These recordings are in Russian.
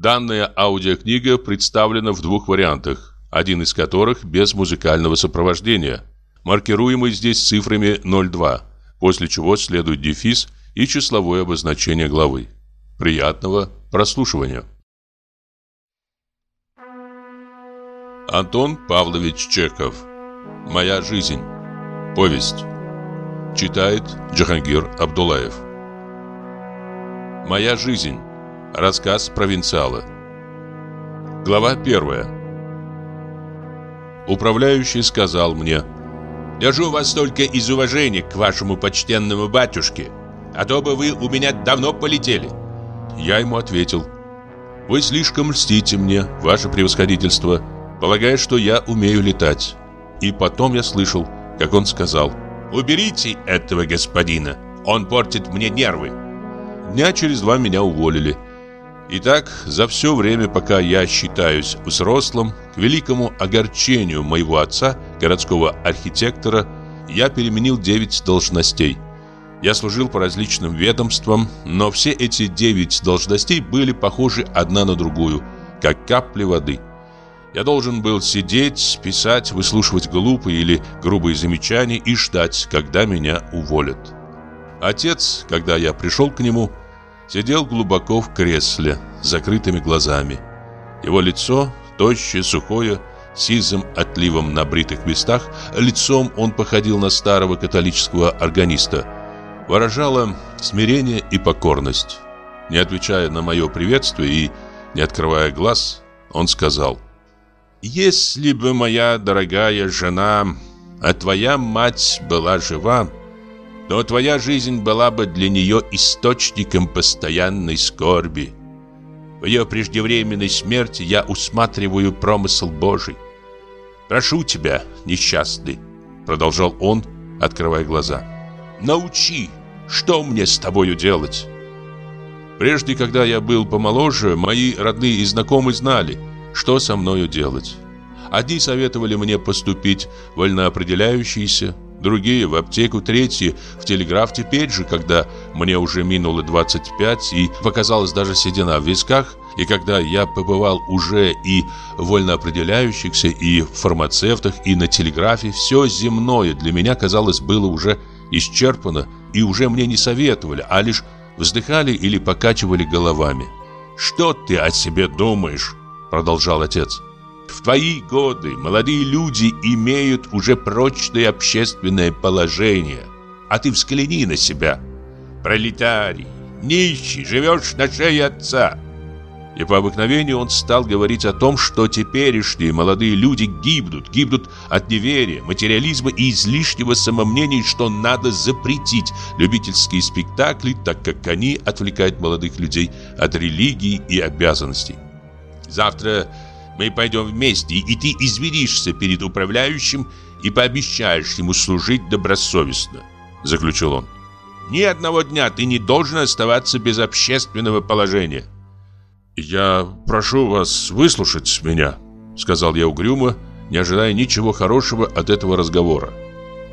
Данная аудиокнига представлена в двух вариантах, один из которых без музыкального сопровождения, маркируемый здесь цифрами 02, после чего следует дефис и числовое обозначение главы. Приятного прослушивания! Антон Павлович Чехов «Моя жизнь. Повесть» Читает Джахангир Абдулаев «Моя жизнь. Рассказ провинциала» Глава первая Управляющий сказал мне «Держу вас только из уважения к вашему почтенному батюшке, а то бы вы у меня давно полетели». Я ему ответил «Вы слишком льстите мне, ваше превосходительство» полагая, что я умею летать. И потом я слышал, как он сказал «Уберите этого господина, он портит мне нервы». Дня через два меня уволили. Итак, за все время, пока я считаюсь взрослым, к великому огорчению моего отца, городского архитектора, я переменил 9 должностей. Я служил по различным ведомствам, но все эти 9 должностей были похожи одна на другую, как капли воды – я должен был сидеть, писать, выслушивать глупые или грубые замечания и ждать, когда меня уволят. Отец, когда я пришел к нему, сидел глубоко в кресле, с закрытыми глазами. Его лицо, тощее, сухое, сизым отливом на бритых местах, лицом он походил на старого католического органиста, выражало смирение и покорность. Не отвечая на мое приветствие и не открывая глаз, он сказал – если бы моя дорогая жена, а твоя мать была жива, то твоя жизнь была бы для нее источником постоянной скорби. В ее преждевременной смерти я усматриваю промысл Божий. Прошу тебя, несчастный, продолжал он, открывая глаза. Научи, что мне с тобою делать? Прежде, когда я был помоложе, мои родные и знакомые знали, что со мною делать. Одни советовали мне поступить вольноопределяющиеся, другие в аптеку, третьи в телеграф. Теперь же, когда мне уже минуло 25 и показалась даже седина в висках, и когда я побывал уже и в вольноопределяющихся, и в фармацевтах, и на телеграфе, все земное для меня, казалось, было уже исчерпано, и уже мне не советовали, а лишь вздыхали или покачивали головами. «Что ты о себе думаешь?» продолжал отец. В твои годы молодые люди имеют уже прочное общественное положение. А ты взгляни на себя. Пролетарий, нищий, живешь на шее отца. И по обыкновению он стал говорить о том, что теперешние молодые люди гибнут, гибнут от неверия, материализма и излишнего самомнения, что надо запретить любительские спектакли, так как они отвлекают молодых людей от религии и обязанностей. Завтра мы пойдем вместе, и ты извинишься перед управляющим и пообещаешь ему служить добросовестно», — заключил он. «Ни одного дня ты не должен оставаться без общественного положения». «Я прошу вас выслушать меня», — сказал я угрюмо, не ожидая ничего хорошего от этого разговора.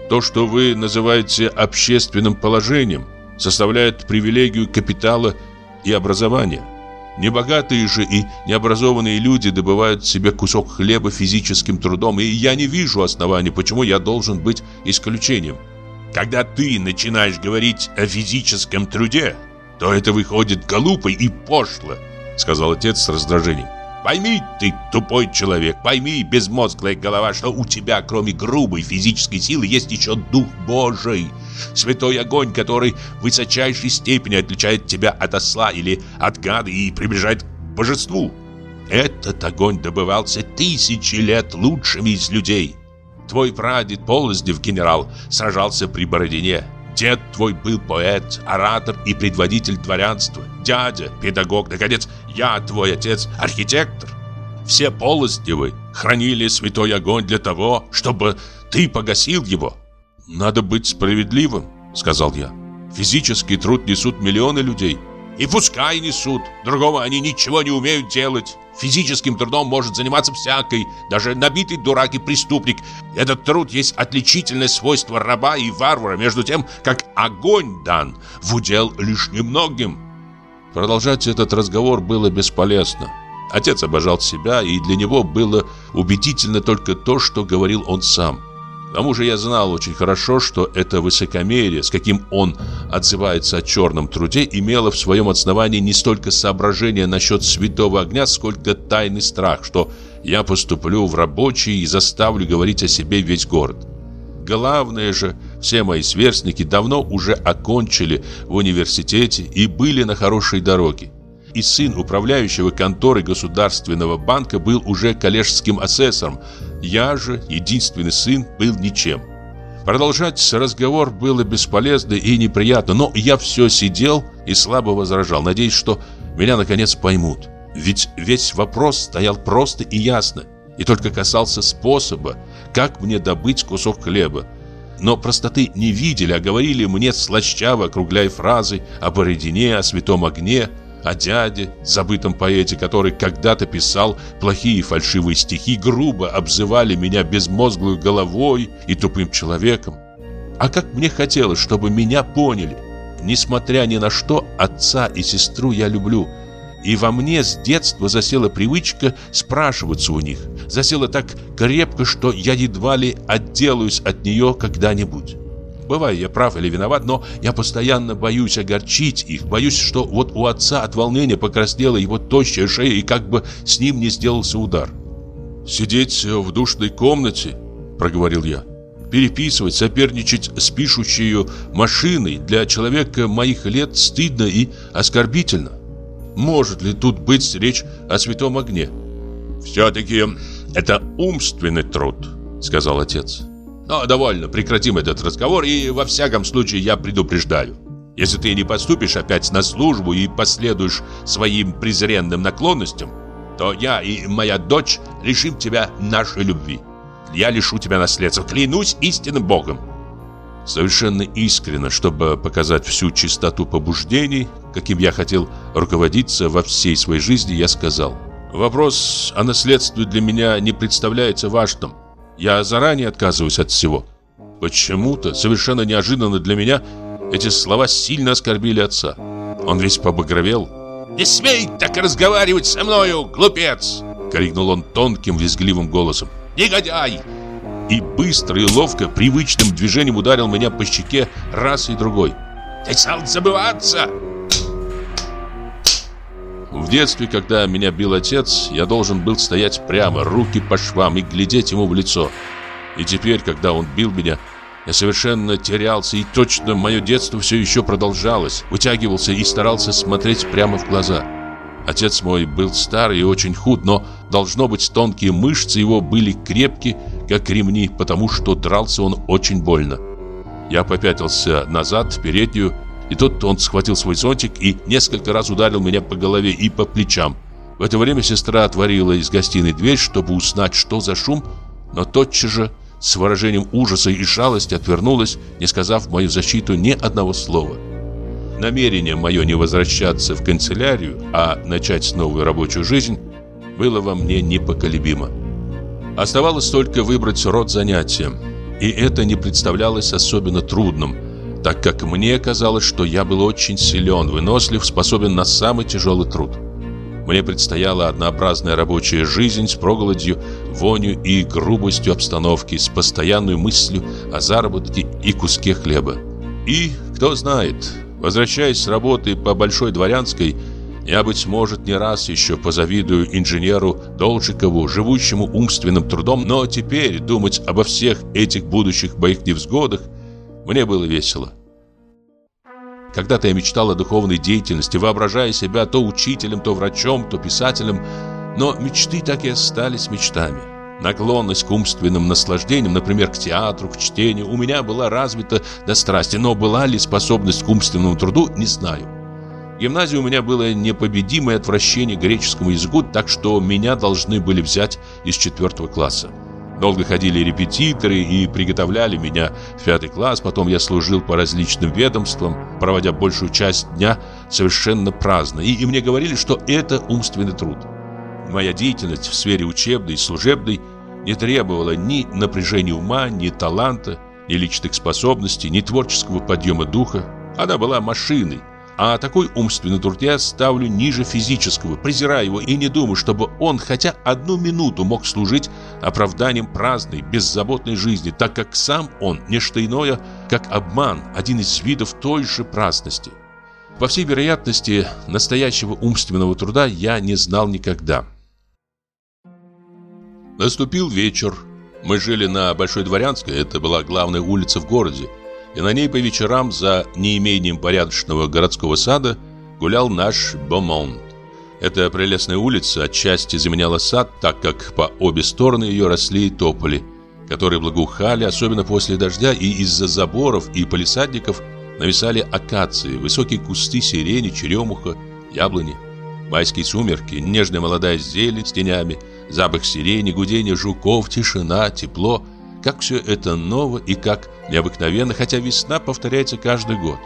«То, что вы называете общественным положением, составляет привилегию капитала и образования». Небогатые же и необразованные люди добывают себе кусок хлеба физическим трудом, и я не вижу оснований, почему я должен быть исключением. Когда ты начинаешь говорить о физическом труде, то это выходит глупо и пошло, сказал отец с раздражением. Пойми ты, тупой человек, пойми, безмозглая голова, что у тебя, кроме грубой физической силы, есть еще Дух Божий. Святой огонь, который в высочайшей степени отличает тебя от осла или от гада и приближает к божеству. Этот огонь добывался тысячи лет лучшими из людей. Твой прадед Полоздев генерал сражался при Бородине. Дед твой был поэт, оратор и предводитель дворянства. Дядя, педагог, наконец, я, твой отец, архитектор. Все Полоздевы хранили святой огонь для того, чтобы ты погасил его. Надо быть справедливым, сказал я. Физический труд несут миллионы людей. И пускай несут, другого они ничего не умеют делать. Физическим трудом может заниматься всякий, даже набитый дурак и преступник. Этот труд есть отличительное свойство раба и варвара, между тем, как огонь дан в удел лишь немногим. Продолжать этот разговор было бесполезно. Отец обожал себя, и для него было убедительно только то, что говорил он сам. К тому же я знал очень хорошо, что это высокомерие, с каким он отзывается о черном труде, имело в своем основании не столько соображения насчет святого огня, сколько тайный страх, что я поступлю в рабочий и заставлю говорить о себе весь город. Главное же, все мои сверстники давно уже окончили в университете и были на хорошей дороге и сын управляющего конторы Государственного банка был уже коллежским асессором. Я же, единственный сын, был ничем. Продолжать разговор было бесполезно и неприятно, но я все сидел и слабо возражал, надеясь, что меня наконец поймут. Ведь весь вопрос стоял просто и ясно, и только касался способа, как мне добыть кусок хлеба. Но простоты не видели, а говорили мне слащаво, округляя фразы о бородине, о святом огне, о дяде, забытом поэте, который когда-то писал плохие фальшивые стихи, грубо обзывали меня безмозглой головой и тупым человеком. А как мне хотелось, чтобы меня поняли. Несмотря ни на что, отца и сестру я люблю. И во мне с детства засела привычка спрашиваться у них. Засела так крепко, что я едва ли отделаюсь от нее когда-нибудь. Бываю я прав или виноват, но я постоянно боюсь огорчить их. Боюсь, что вот у отца от волнения покраснела его тощая шея и как бы с ним не сделался удар. «Сидеть в душной комнате», — проговорил я, «переписывать, соперничать с пишущей машиной для человека моих лет стыдно и оскорбительно. Может ли тут быть речь о святом огне?» «Все-таки это умственный труд», — сказал отец. Но довольно, прекратим этот разговор, и во всяком случае я предупреждаю. Если ты не поступишь опять на службу и последуешь своим презренным наклонностям, то я и моя дочь лишим тебя нашей любви. Я лишу тебя наследства, клянусь истинным Богом. Совершенно искренно, чтобы показать всю чистоту побуждений, каким я хотел руководиться во всей своей жизни, я сказал. Вопрос о наследстве для меня не представляется важным. Я заранее отказываюсь от всего. Почему-то, совершенно неожиданно для меня, эти слова сильно оскорбили отца. Он весь побагровел. «Не смей так разговаривать со мною, глупец!» Крикнул он тонким, визгливым голосом. «Негодяй!» И быстро и ловко, привычным движением ударил меня по щеке раз и другой. «Ты стал забываться!» В детстве, когда меня бил отец, я должен был стоять прямо, руки по швам и глядеть ему в лицо. И теперь, когда он бил меня, я совершенно терялся, и точно мое детство все еще продолжалось, вытягивался и старался смотреть прямо в глаза. Отец мой был старый и очень худ, но, должно быть, тонкие мышцы его были крепки, как ремни, потому что дрался он очень больно. Я попятился назад, в переднюю, и тут он схватил свой зонтик и несколько раз ударил меня по голове и по плечам. В это время сестра отворила из гостиной дверь, чтобы узнать, что за шум, но тотчас же с выражением ужаса и жалости отвернулась, не сказав в мою защиту ни одного слова. Намерение мое не возвращаться в канцелярию, а начать новую рабочую жизнь, было во мне непоколебимо. Оставалось только выбрать род занятия, и это не представлялось особенно трудным – так как мне казалось, что я был очень силен, вынослив, способен на самый тяжелый труд. Мне предстояла однообразная рабочая жизнь с проголодью, вонью и грубостью обстановки, с постоянной мыслью о заработке и куске хлеба. И, кто знает, возвращаясь с работы по Большой Дворянской, я, быть может, не раз еще позавидую инженеру Должикову, живущему умственным трудом, но теперь думать обо всех этих будущих моих невзгодах мне было весело. Когда-то я мечтал о духовной деятельности, воображая себя то учителем, то врачом, то писателем, но мечты так и остались мечтами. Наклонность к умственным наслаждениям, например, к театру, к чтению, у меня была развита до страсти, но была ли способность к умственному труду, не знаю. В гимназии у меня было непобедимое отвращение к греческому языку, так что меня должны были взять из четвертого класса. Долго ходили репетиторы и приготовляли меня в пятый класс. Потом я служил по различным ведомствам, проводя большую часть дня совершенно праздно. И, и мне говорили, что это умственный труд. Моя деятельность в сфере учебной и служебной не требовала ни напряжения ума, ни таланта, ни личных способностей, ни творческого подъема духа. Она была машиной, А такой умственный труд я ставлю ниже физического, презираю его и не думаю, чтобы он хотя одну минуту мог служить оправданием праздной, беззаботной жизни, так как сам он не что иное, как обман, один из видов той же праздности. По всей вероятности, настоящего умственного труда я не знал никогда. Наступил вечер. Мы жили на Большой Дворянской, это была главная улица в городе и на ней по вечерам за неимением порядочного городского сада гулял наш Бомонт. Эта прелестная улица отчасти заменяла сад, так как по обе стороны ее росли тополи, которые благоухали, особенно после дождя, и из-за заборов и полисадников нависали акации, высокие кусты сирени, черемуха, яблони. Майские сумерки, нежная молодая зелень с тенями, запах сирени, гудение жуков, тишина, тепло – как все это ново и как необыкновенно, хотя весна повторяется каждый год.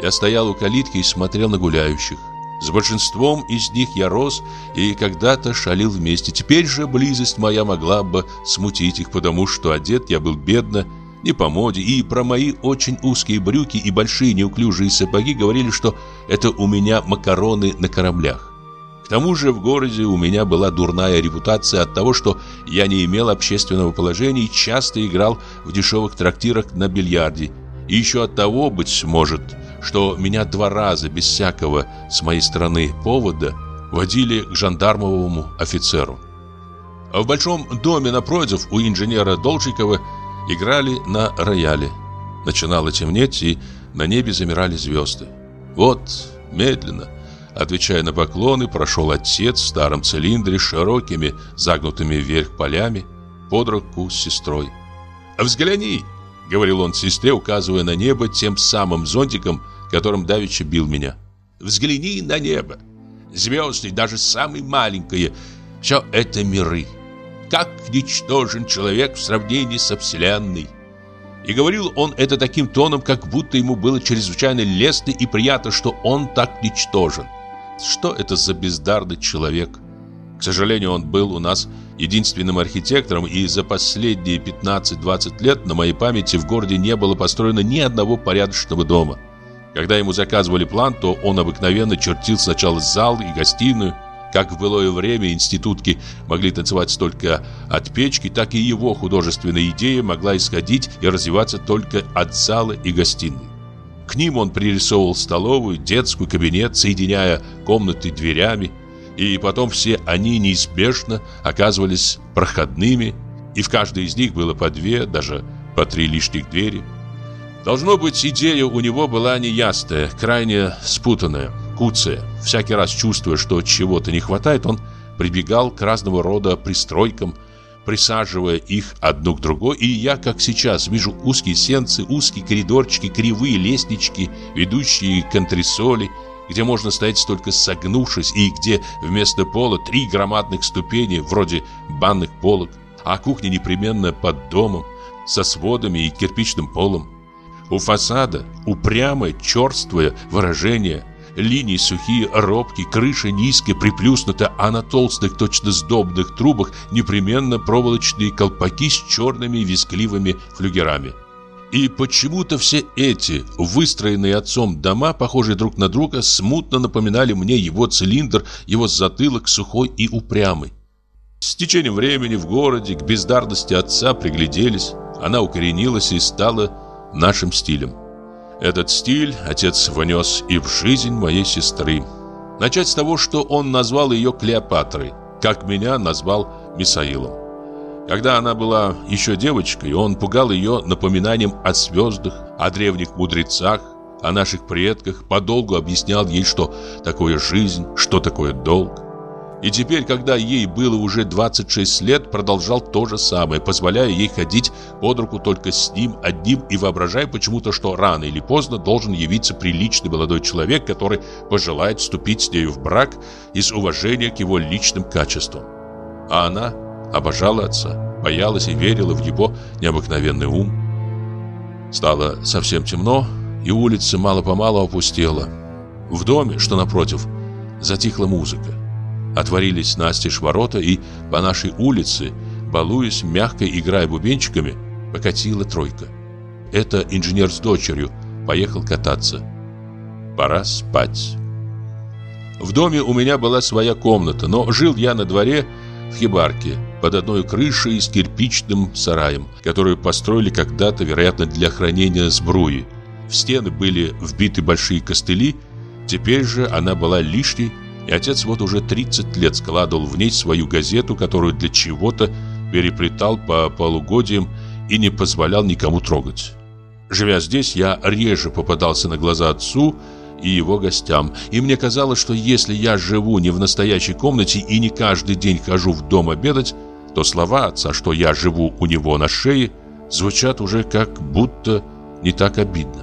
Я стоял у калитки и смотрел на гуляющих. С большинством из них я рос и когда-то шалил вместе. Теперь же близость моя могла бы смутить их, потому что одет я был бедно, не по моде, и про мои очень узкие брюки и большие неуклюжие сапоги говорили, что это у меня макароны на кораблях. К тому же в городе у меня была дурная репутация от того, что я не имел общественного положения и часто играл в дешевых трактирах на бильярде. И еще от того, быть может, что меня два раза без всякого с моей стороны повода водили к жандармовому офицеру. А в большом доме напротив у инженера Должикова играли на рояле. Начинало темнеть, и на небе замирали звезды. Вот, медленно, Отвечая на поклоны, прошел отец в старом цилиндре широкими, загнутыми вверх полями, под руку с сестрой. «Взгляни!» — говорил он сестре, указывая на небо тем самым зонтиком, которым давеча бил меня. «Взгляни на небо! Звезды, даже самые маленькие, все это миры. Как ничтожен человек в сравнении со Вселенной!» И говорил он это таким тоном, как будто ему было чрезвычайно лестно и приятно, что он так ничтожен. Что это за бездарный человек? К сожалению, он был у нас единственным архитектором, и за последние 15-20 лет на моей памяти в городе не было построено ни одного порядочного дома. Когда ему заказывали план, то он обыкновенно чертил сначала зал и гостиную. Как в былое время институтки могли танцевать только от печки, так и его художественная идея могла исходить и развиваться только от зала и гостиной. К ним он пририсовывал столовую, детскую, кабинет, соединяя комнаты дверями, и потом все они неизбежно оказывались проходными, и в каждой из них было по две, даже по три лишних двери. Должно быть, идея у него была неясная, крайне спутанная, куцая. Всякий раз чувствуя, что чего-то не хватает, он прибегал к разного рода пристройкам, присаживая их одну к другой, и я, как сейчас, вижу узкие сенцы, узкие коридорчики, кривые лестнички, ведущие к антресоли, где можно стоять только согнувшись, и где вместо пола три громадных ступени, вроде банных полок, а кухня непременно под домом, со сводами и кирпичным полом. У фасада упрямое, черствое выражение – Линии сухие, робкие, крыша низкая, приплюснута, а на толстых, точно сдобных трубах непременно проволочные колпаки с черными вискливыми флюгерами. И почему-то все эти, выстроенные отцом дома, похожие друг на друга, смутно напоминали мне его цилиндр, его затылок сухой и упрямый. С течением времени в городе к бездарности отца пригляделись, она укоренилась и стала нашим стилем. Этот стиль отец внес и в жизнь моей сестры. Начать с того, что он назвал ее Клеопатрой, как меня назвал Мисаилом. Когда она была еще девочкой, он пугал ее напоминанием о звездах, о древних мудрецах, о наших предках, подолгу объяснял ей, что такое жизнь, что такое долг. И теперь, когда ей было уже 26 лет, продолжал то же самое, позволяя ей ходить под руку только с ним одним и воображая почему-то, что рано или поздно должен явиться приличный молодой человек, который пожелает вступить с нею в брак из уважения к его личным качествам. А она обожала отца, боялась и верила в его необыкновенный ум. Стало совсем темно, и улица мало-помалу опустела. В доме, что напротив, затихла музыка. Отворились настежь ворота, и по нашей улице, балуясь, мягко играя бубенчиками, покатила тройка. Это инженер с дочерью поехал кататься. Пора спать. В доме у меня была своя комната, но жил я на дворе в хибарке, под одной крышей с кирпичным сараем, которую построили когда-то, вероятно, для хранения сбруи. В стены были вбиты большие костыли, теперь же она была лишней, и отец вот уже 30 лет складывал в ней свою газету, которую для чего-то переплетал по полугодиям и не позволял никому трогать. Живя здесь, я реже попадался на глаза отцу и его гостям, и мне казалось, что если я живу не в настоящей комнате и не каждый день хожу в дом обедать, то слова отца, что я живу у него на шее, звучат уже как будто не так обидно.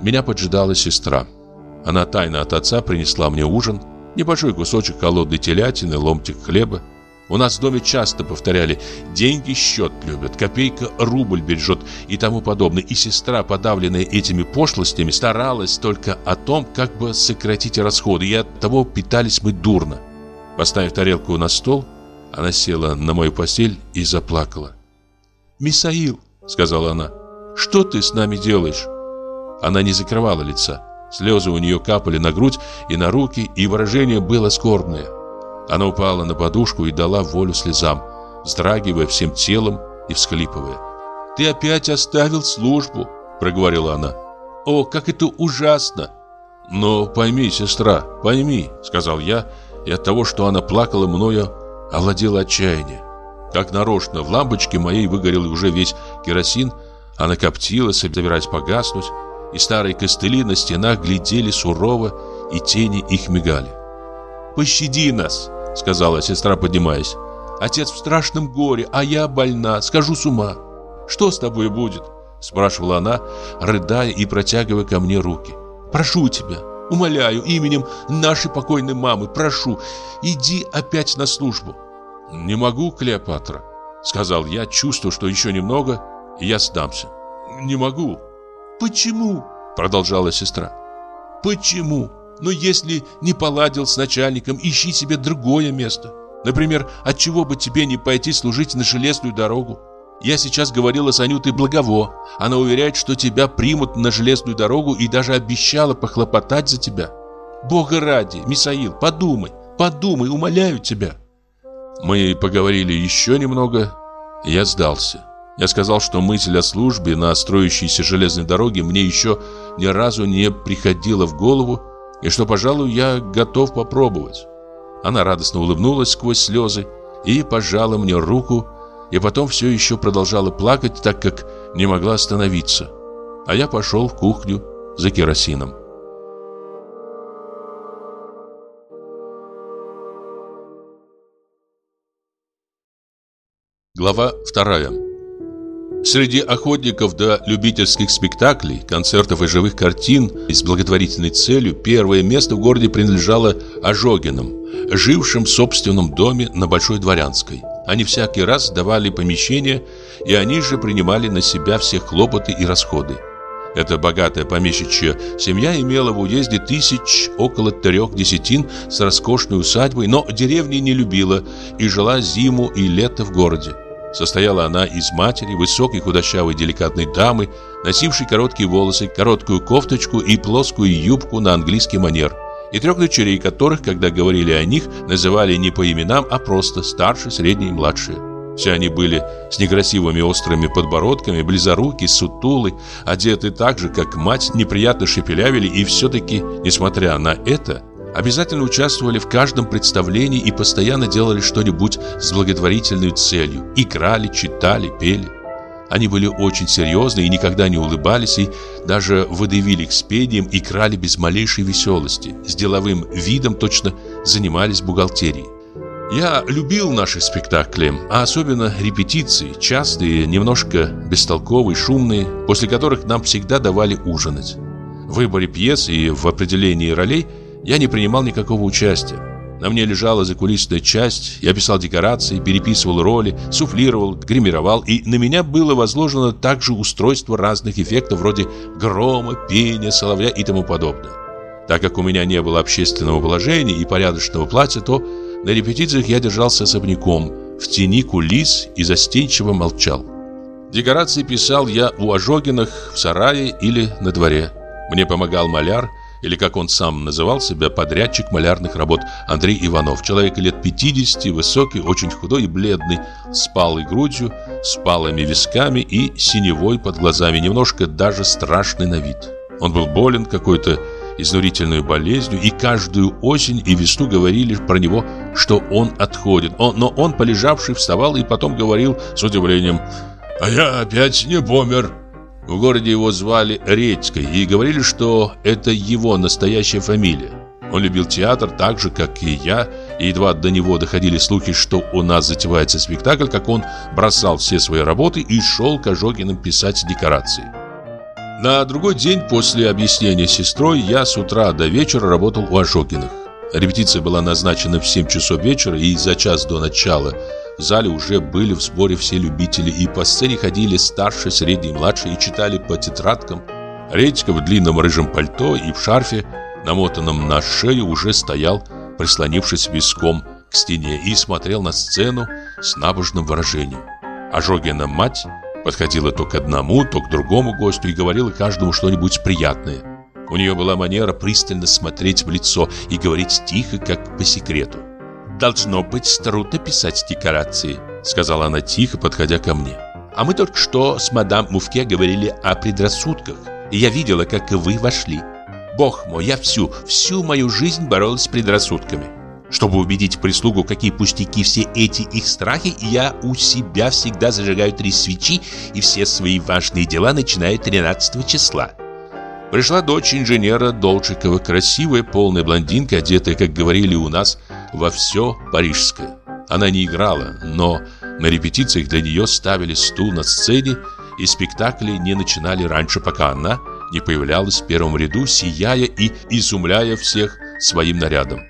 Меня поджидала сестра. Она тайно от отца принесла мне ужин, небольшой кусочек холодной телятины, ломтик хлеба. У нас в доме часто повторяли «деньги счет любят, копейка рубль бережет» и тому подобное. И сестра, подавленная этими пошлостями, старалась только о том, как бы сократить расходы, и от того питались мы дурно. Поставив тарелку на стол, она села на мою постель и заплакала. «Мисаил», — сказала она, — «что ты с нами делаешь?» Она не закрывала лица. Слезы у нее капали на грудь и на руки, и выражение было скорбное. Она упала на подушку и дала волю слезам, вздрагивая всем телом и всхлипывая. «Ты опять оставил службу», — проговорила она. «О, как это ужасно!» «Но пойми, сестра, пойми», — сказал я, и от того, что она плакала мною, овладело отчаяние. Как нарочно, в лампочке моей выгорел уже весь керосин, она коптила, собираясь погаснуть, и старые костыли на стенах глядели сурово, и тени их мигали. «Пощади нас!» — сказала сестра, поднимаясь. «Отец в страшном горе, а я больна, скажу с ума. Что с тобой будет?» — спрашивала она, рыдая и протягивая ко мне руки. «Прошу тебя, умоляю, именем нашей покойной мамы, прошу, иди опять на службу». «Не могу, Клеопатра», — сказал я, чувствуя, что еще немного, и я сдамся. «Не могу». «Почему?» — продолжала сестра. «Почему? Но если не поладил с начальником, ищи себе другое место. Например, от чего бы тебе не пойти служить на железную дорогу? Я сейчас говорила с Анютой Благово. Она уверяет, что тебя примут на железную дорогу и даже обещала похлопотать за тебя. Бога ради, Мисаил, подумай, подумай, умоляю тебя. Мы поговорили еще немного, я сдался. Я сказал, что мысль о службе на строящейся железной дороге мне еще ни разу не приходила в голову, и что, пожалуй, я готов попробовать. Она радостно улыбнулась сквозь слезы и пожала мне руку, и потом все еще продолжала плакать, так как не могла остановиться. А я пошел в кухню за керосином. Глава вторая. Среди охотников до любительских спектаклей, концертов и живых картин с благотворительной целью первое место в городе принадлежало Ожогинам, жившим в собственном доме на Большой Дворянской. Они всякий раз давали помещение, и они же принимали на себя все хлопоты и расходы. Эта богатая помещичья семья имела в уезде тысяч около трех десятин с роскошной усадьбой, но деревни не любила и жила зиму и лето в городе. Состояла она из матери, высокой худощавой деликатной дамы, носившей короткие волосы, короткую кофточку и плоскую юбку на английский манер, и трех дочерей, которых, когда говорили о них, называли не по именам, а просто старшие, средние и младшие. Все они были с некрасивыми острыми подбородками, близоруки, сутулы, одеты так же, как мать, неприятно шепелявили, и все-таки, несмотря на это, обязательно участвовали в каждом представлении и постоянно делали что-нибудь с благотворительной целью. Играли, читали, пели. Они были очень серьезны и никогда не улыбались, и даже выдавили к спениям и крали без малейшей веселости. С деловым видом точно занимались бухгалтерией. Я любил наши спектакли, а особенно репетиции, частые, немножко бестолковые, шумные, после которых нам всегда давали ужинать. В выборе пьес и в определении ролей – я не принимал никакого участия. На мне лежала закулисная часть, я писал декорации, переписывал роли, суфлировал, гримировал, и на меня было возложено также устройство разных эффектов вроде грома, пения, соловья и тому подобное. Так как у меня не было общественного положения и порядочного платья, то на репетициях я держался особняком, в тени кулис и застенчиво молчал. Декорации писал я у Ожогиных в сарае или на дворе. Мне помогал маляр, или как он сам называл себя, подрядчик малярных работ Андрей Иванов. Человек лет 50, высокий, очень худой и бледный, с палой грудью, с палыми висками и синевой под глазами, немножко даже страшный на вид. Он был болен какой-то изнурительной болезнью, и каждую осень и весну говорили про него, что он отходит. Но он, полежавший, вставал и потом говорил с удивлением «А я опять не помер». В городе его звали Редькой и говорили, что это его настоящая фамилия. Он любил театр так же, как и я, и едва до него доходили слухи, что у нас затевается спектакль, как он бросал все свои работы и шел к Ожогиным писать декорации. На другой день после объяснения с сестрой я с утра до вечера работал у Ожогиных. Репетиция была назначена в 7 часов вечера, и за час до начала в зале уже были в сборе все любители, и по сцене ходили старшие, средние младшие, и читали по тетрадкам. Редька в длинном рыжем пальто и в шарфе, намотанном на шею, уже стоял, прислонившись виском к стене, и смотрел на сцену с набожным выражением. Ожогина мать Подходила то к одному, то к другому гостю и говорила каждому что-нибудь приятное. У нее была манера пристально смотреть в лицо и говорить тихо, как по секрету. «Должно быть трудно писать декорации», — сказала она тихо, подходя ко мне. «А мы только что с мадам Муфке говорили о предрассудках, и я видела, как вы вошли. Бог мой, я всю, всю мою жизнь боролась с предрассудками. Чтобы убедить прислугу, какие пустяки все эти их страхи, я у себя всегда зажигаю три свечи и все свои важные дела начинаю 13 числа. Пришла дочь инженера Долчикова, красивая, полная блондинка, одетая, как говорили у нас, во все парижское. Она не играла, но на репетициях для нее ставили стул на сцене, и спектакли не начинали раньше, пока она не появлялась в первом ряду, сияя и изумляя всех своим нарядом.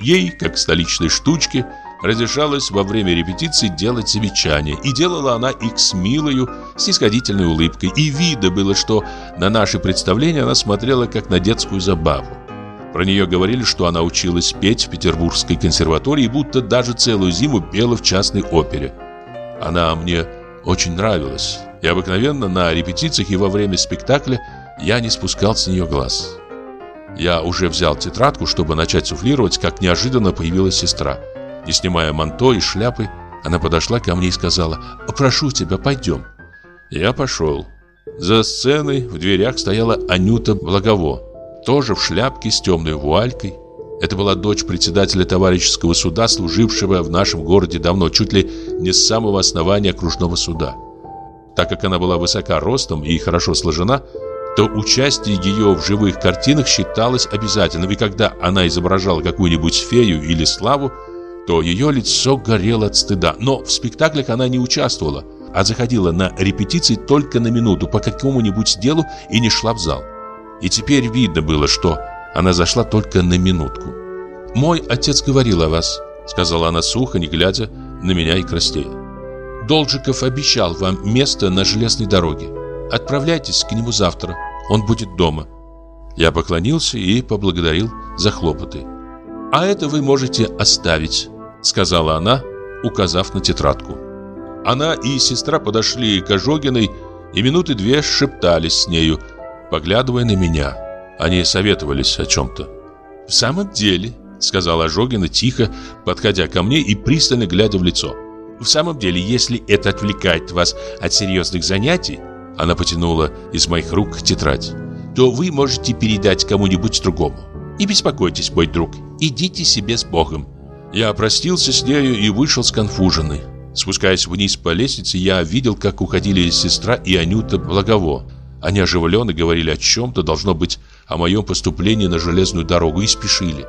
Ей, как столичной штучке, разрешалось во время репетиции делать замечания, и делала она их с милою, снисходительной улыбкой, и видно было, что на наши представления она смотрела как на детскую забаву. Про нее говорили, что она училась петь в Петербургской консерватории, будто даже целую зиму пела в частной опере. Она мне очень нравилась, и обыкновенно на репетициях и во время спектакля я не спускал с нее глаз. Я уже взял тетрадку, чтобы начать суфлировать, как неожиданно появилась сестра. Не снимая манто и шляпы, она подошла ко мне и сказала «Прошу тебя, пойдем». Я пошел. За сценой в дверях стояла Анюта Благово, тоже в шляпке с темной вуалькой. Это была дочь председателя товарищеского суда, служившего в нашем городе давно, чуть ли не с самого основания окружного суда. Так как она была высока ростом и хорошо сложена, то участие ее в живых картинах считалось обязательным, и когда она изображала какую-нибудь фею или славу, то ее лицо горело от стыда. Но в спектаклях она не участвовала, а заходила на репетиции только на минуту по какому-нибудь делу и не шла в зал. И теперь видно было, что она зашла только на минутку. «Мой отец говорил о вас», — сказала она сухо, не глядя на меня и краснея. «Должиков обещал вам место на железной дороге. Отправляйтесь к нему завтра. Он будет дома. Я поклонился и поблагодарил за хлопоты. А это вы можете оставить, сказала она, указав на тетрадку. Она и сестра подошли к Ожогиной и минуты две шептались с нею, поглядывая на меня. Они советовались о чем-то. «В самом деле», — сказала Ожогина тихо, подходя ко мне и пристально глядя в лицо. «В самом деле, если это отвлекает вас от серьезных занятий, она потянула из моих рук тетрадь. То вы можете передать кому-нибудь другому. Не беспокойтесь, мой друг. Идите себе с Богом. Я простился с нею и вышел сконфуженный. Спускаясь вниз по лестнице, я видел, как уходили сестра и Анюта Благово. Они оживленно говорили о чем-то, должно быть, о моем поступлении на железную дорогу и спешили.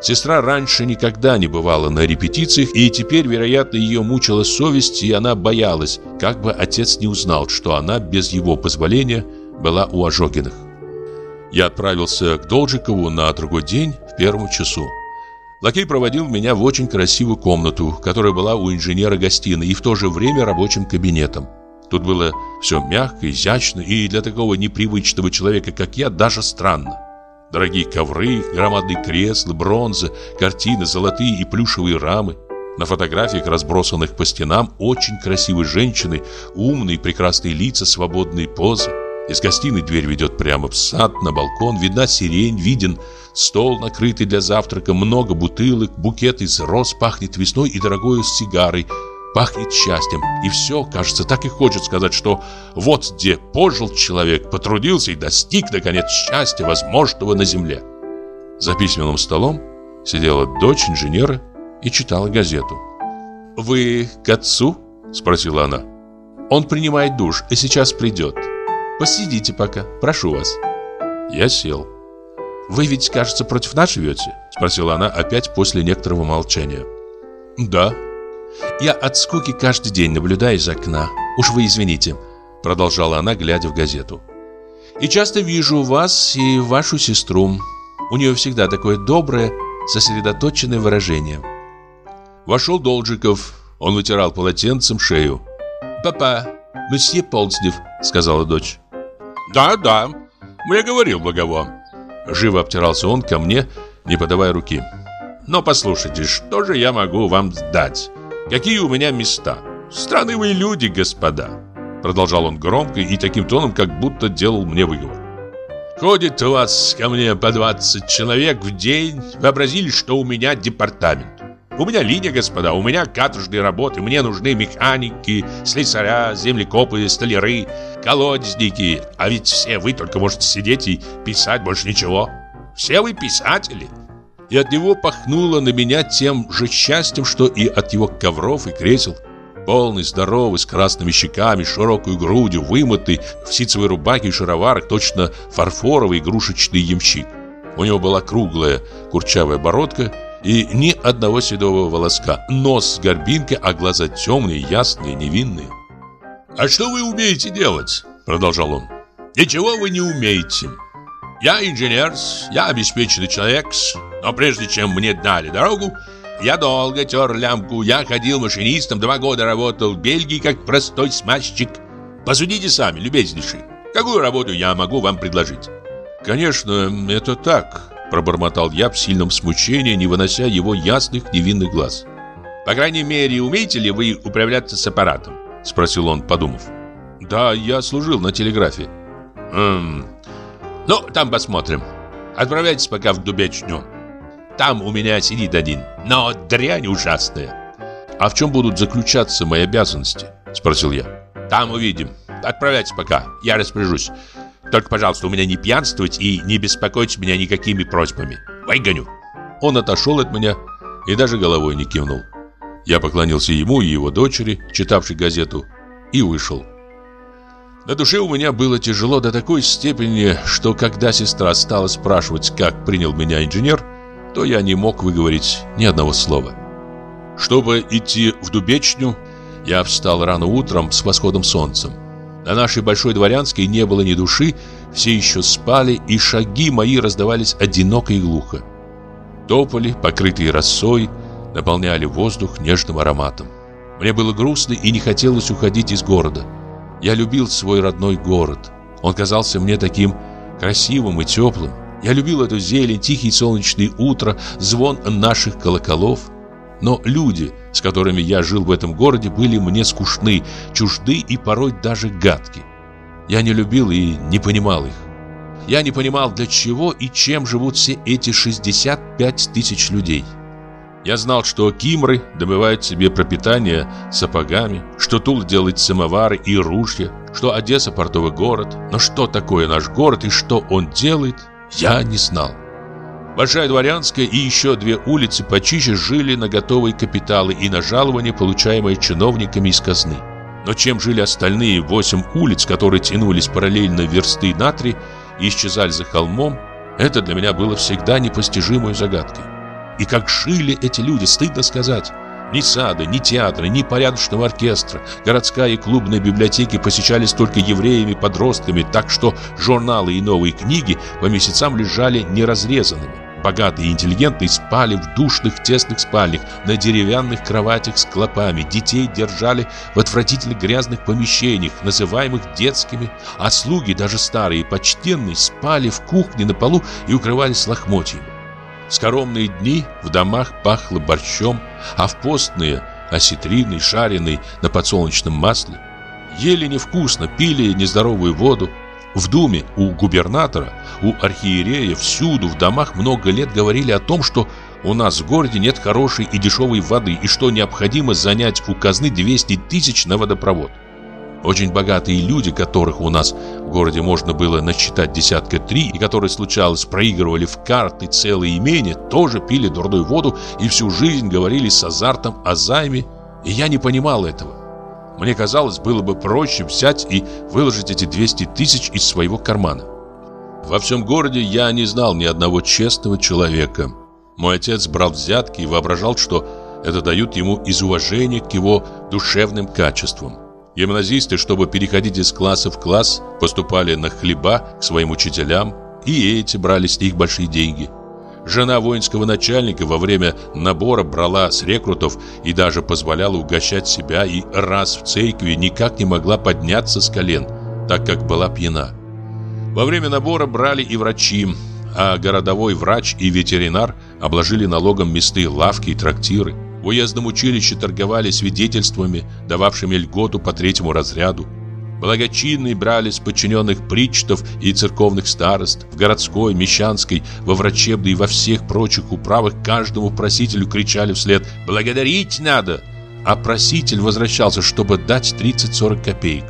Сестра раньше никогда не бывала на репетициях, и теперь, вероятно, ее мучила совесть, и она боялась, как бы отец не узнал, что она без его позволения была у Ожогиных. Я отправился к Должикову на другой день в первом часу. Лакей проводил меня в очень красивую комнату, которая была у инженера гостиной и в то же время рабочим кабинетом. Тут было все мягко, изящно и для такого непривычного человека, как я, даже странно. Дорогие ковры, громадные кресла, бронза, картины, золотые и плюшевые рамы. На фотографиях, разбросанных по стенам, очень красивые женщины, умные прекрасные лица, свободные позы. Из гостиной дверь ведет прямо в сад, на балкон, видна сирень, виден стол, накрытый для завтрака, много бутылок, букет из роз, пахнет весной и дорогой сигарой, пахнет счастьем. И все, кажется, так и хочет сказать, что вот где пожил человек, потрудился и достиг, наконец, счастья, возможного на земле. За письменным столом сидела дочь инженера и читала газету. «Вы к отцу?» – спросила она. «Он принимает душ и сейчас придет. Посидите пока, прошу вас». Я сел. «Вы ведь, кажется, против нас живете?» – спросила она опять после некоторого молчания. «Да». «Я от скуки каждый день наблюдаю из окна. Уж вы извините», – продолжала она, глядя в газету. «И часто вижу вас и вашу сестру. У нее всегда такое доброе, сосредоточенное выражение». Вошел Должиков. Он вытирал полотенцем шею. «Папа, месье Ползнев», — сказала дочь. «Да, да, я говорил Благово». Живо обтирался он ко мне, не подавая руки. «Но послушайте, что же я могу вам дать? Какие у меня места? Странные вы люди, господа!» Продолжал он громко и таким тоном, как будто делал мне выговор. «Ходит у вас ко мне по 20 человек в день, вообразили, что у меня департамент. У меня линия, господа, у меня каторжные работы. Мне нужны механики, слесаря, землекопы, столяры, колодезники. А ведь все вы только можете сидеть и писать, больше ничего. Все вы писатели. И от него пахнуло на меня тем же счастьем, что и от его ковров и кресел. Полный, здоровый, с красными щеками, широкой грудью, вымытый, в ситцевой рубахе и шароварах, точно фарфоровый игрушечный ямщик. У него была круглая курчавая бородка и ни одного седого волоска. Нос с горбинкой, а глаза темные, ясные, невинные. «А что вы умеете делать?» – продолжал он. «Ничего вы не умеете. Я инженер, я обеспеченный человек, но прежде чем мне дали дорогу, я долго тер лямку, я ходил машинистом, два года работал в Бельгии как простой смазчик. Посудите сами, любезнейший, какую работу я могу вам предложить?» «Конечно, это так», Пробормотал я в сильном смущении, не вынося его ясных невинных глаз. «По крайней мере, умеете ли вы управляться с аппаратом?» Спросил он, подумав. «Да, я служил на телеграфе». «Эм... Ну, там посмотрим. Отправляйтесь пока в Дубечню. Там у меня сидит один, но дрянь ужасная». «А в чем будут заключаться мои обязанности?» Спросил я. «Там увидим. Отправляйтесь пока, я распоряжусь. Только, пожалуйста, у меня не пьянствовать и не беспокоить меня никакими просьбами. Выгоню. Он отошел от меня и даже головой не кивнул. Я поклонился ему и его дочери, читавшей газету, и вышел. На душе у меня было тяжело до такой степени, что когда сестра стала спрашивать, как принял меня инженер, то я не мог выговорить ни одного слова. Чтобы идти в Дубечню, я встал рано утром с восходом солнцем. На нашей Большой Дворянской не было ни души, все еще спали, и шаги мои раздавались одиноко и глухо. Тополи, покрытые росой, наполняли воздух нежным ароматом. Мне было грустно и не хотелось уходить из города. Я любил свой родной город. Он казался мне таким красивым и теплым. Я любил эту зелень, тихие солнечные утро, звон наших колоколов. Но люди, с которыми я жил в этом городе, были мне скучны, чужды и порой даже гадки. Я не любил и не понимал их. Я не понимал, для чего и чем живут все эти 65 тысяч людей. Я знал, что кимры добывают себе пропитание сапогами, что Тул делает самовары и ружья, что Одесса портовый город. Но что такое наш город и что он делает, я не знал. Большая Дворянская и еще две улицы почище жили на готовые капиталы и на жалования, получаемые чиновниками из казны. Но чем жили остальные восемь улиц, которые тянулись параллельно версты на три и исчезали за холмом, это для меня было всегда непостижимой загадкой. И как жили эти люди, стыдно сказать. Ни сада, ни театра, ни порядочного оркестра. Городская и клубная библиотеки посещались только евреями-подростками, так что журналы и новые книги по месяцам лежали неразрезанными. Богатые и интеллигентные спали в душных тесных спальнях, на деревянных кроватях с клопами. Детей держали в отвратительно грязных помещениях, называемых детскими, а слуги, даже старые и почтенные, спали в кухне на полу и укрывались лохмотьями. Скоромные дни в домах пахло борщом, а в постные – осетриной, шареной на подсолнечном масле. Ели невкусно, пили нездоровую воду. В Думе, у губернатора, у архиерея, всюду в домах много лет говорили о том, что у нас в городе нет хорошей и дешевой воды и что необходимо занять у казны 200 тысяч на водопровод. Очень богатые люди, которых у нас в городе можно было насчитать десятка три, и которые, случалось, проигрывали в карты целые имения, тоже пили дурную воду и всю жизнь говорили с азартом о займе, и я не понимал этого. Мне казалось, было бы проще взять и выложить эти 200 тысяч из своего кармана. Во всем городе я не знал ни одного честного человека. Мой отец брал взятки и воображал, что это дают ему из уважения к его душевным качествам. Гимназисты, чтобы переходить из класса в класс, поступали на хлеба к своим учителям, и эти брали с них большие деньги. Жена воинского начальника во время набора брала с рекрутов и даже позволяла угощать себя и раз в церкви никак не могла подняться с колен, так как была пьяна. Во время набора брали и врачи, а городовой врач и ветеринар обложили налогом месты, лавки и трактиры. В уездном училище торговали свидетельствами, дававшими льготу по третьему разряду. Благочинные брали с подчиненных причтов и церковных старост, в городской, мещанской, во врачебной и во всех прочих управах каждому просителю кричали вслед «Благодарить надо!», а проситель возвращался, чтобы дать 30-40 копеек.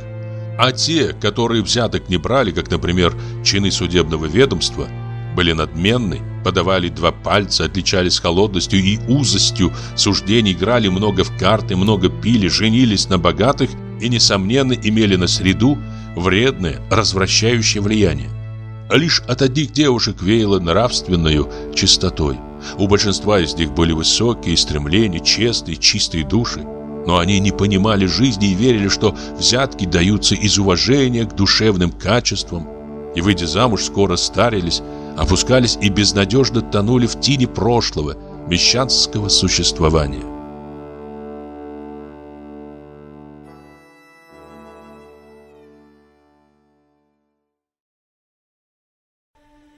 А те, которые взяток не брали, как, например, чины судебного ведомства – были надменны, подавали два пальца, отличались холодностью и узостью суждений, играли много в карты, много пили, женились на богатых и, несомненно, имели на среду вредное, развращающее влияние. Лишь от одних девушек веяло нравственную чистотой. У большинства из них были высокие стремления, честные, чистые души. Но они не понимали жизни и верили, что взятки даются из уважения к душевным качествам. И, выйдя замуж, скоро старились, опускались и безнадежно тонули в тени прошлого, мещанского существования.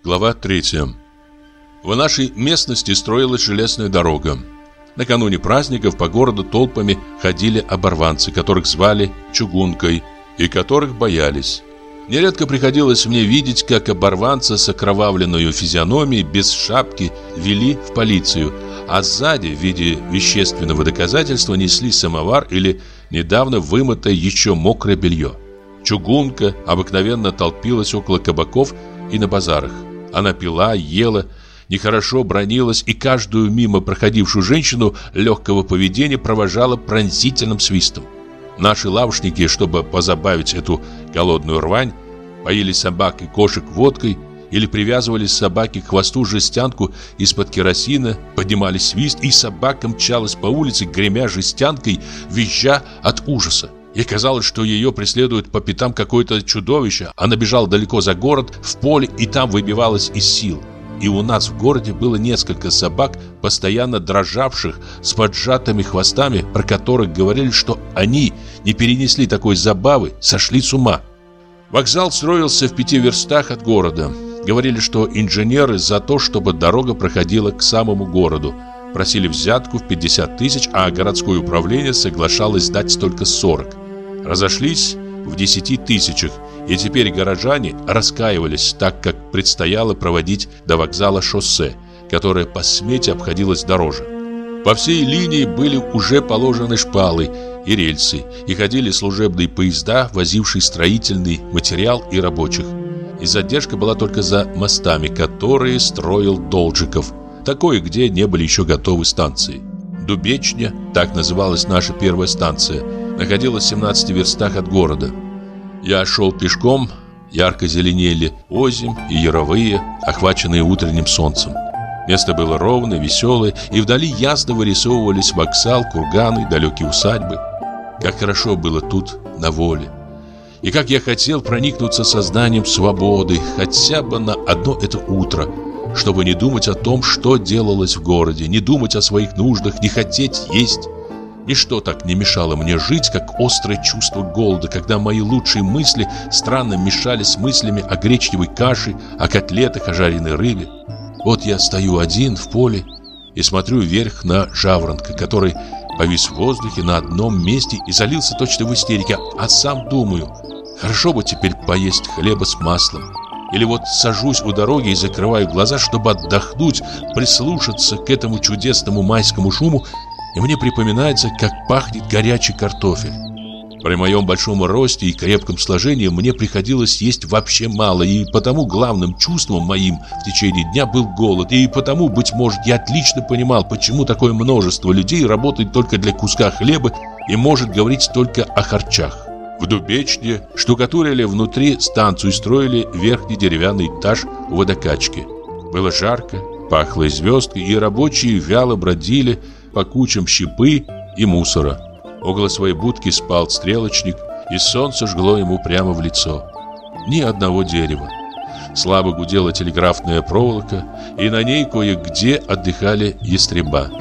Глава 3. В нашей местности строилась железная дорога. Накануне праздников по городу толпами ходили оборванцы, которых звали чугункой и которых боялись. Нередко приходилось мне видеть, как оборванца с окровавленной физиономией без шапки вели в полицию, а сзади в виде вещественного доказательства несли самовар или недавно вымытое еще мокрое белье. Чугунка обыкновенно толпилась около кабаков и на базарах. Она пила, ела, нехорошо бронилась и каждую мимо проходившую женщину легкого поведения провожала пронзительным свистом. Наши лавушники, чтобы позабавить эту голодную рвань, поили собак и кошек водкой или привязывали собаке к хвосту жестянку из-под керосина, поднимали свист, и собака мчалась по улице, гремя жестянкой, визжа от ужаса. Ей казалось, что ее преследует по пятам какое-то чудовище. Она бежала далеко за город, в поле, и там выбивалась из сил. И у нас в городе было несколько собак, постоянно дрожавших, с поджатыми хвостами, про которых говорили, что они не перенесли такой забавы, сошли с ума. Вокзал строился в пяти верстах от города. Говорили, что инженеры за то, чтобы дорога проходила к самому городу. Просили взятку в 50 тысяч, а городское управление соглашалось дать только 40. Разошлись в 10 тысячах, и теперь горожане раскаивались, так как предстояло проводить до вокзала шоссе, которое по смете обходилось дороже. По всей линии были уже положены шпалы и рельсы, и ходили служебные поезда, возившие строительный материал и рабочих. И задержка была только за мостами, которые строил Должиков, такое, где не были еще готовы станции. Дубечня, так называлась наша первая станция, находилась в 17 верстах от города – я шел пешком, ярко зеленели озим и яровые, охваченные утренним солнцем. Место было ровное, веселое, и вдали ясно вырисовывались вокзал, курганы, далекие усадьбы. Как хорошо было тут, на воле. И как я хотел проникнуться сознанием свободы хотя бы на одно это утро, чтобы не думать о том, что делалось в городе, не думать о своих нуждах, не хотеть есть, Ничто так не мешало мне жить, как острое чувство голода, когда мои лучшие мысли странно мешались с мыслями о гречневой каше, о котлетах, о жареной рыбе. Вот я стою один в поле и смотрю вверх на жаворонка, который повис в воздухе на одном месте и залился точно в истерике, а сам думаю, Хорошо бы теперь поесть хлеба с маслом. Или вот сажусь у дороги и закрываю глаза, чтобы отдохнуть, прислушаться к этому чудесному майскому шуму, и мне припоминается, как пахнет горячий картофель. При моем большом росте и крепком сложении мне приходилось есть вообще мало, и потому главным чувством моим в течение дня был голод, и потому, быть может, я отлично понимал, почему такое множество людей работает только для куска хлеба и может говорить только о харчах. В Дубечне штукатурили внутри станцию и строили верхний деревянный этаж у водокачки. Было жарко, пахло звездкой, и рабочие вяло бродили по кучам щепы и мусора. Около своей будки спал стрелочник, и солнце жгло ему прямо в лицо. Ни одного дерева. Слабо гудела телеграфная проволока, и на ней кое-где отдыхали ястреба.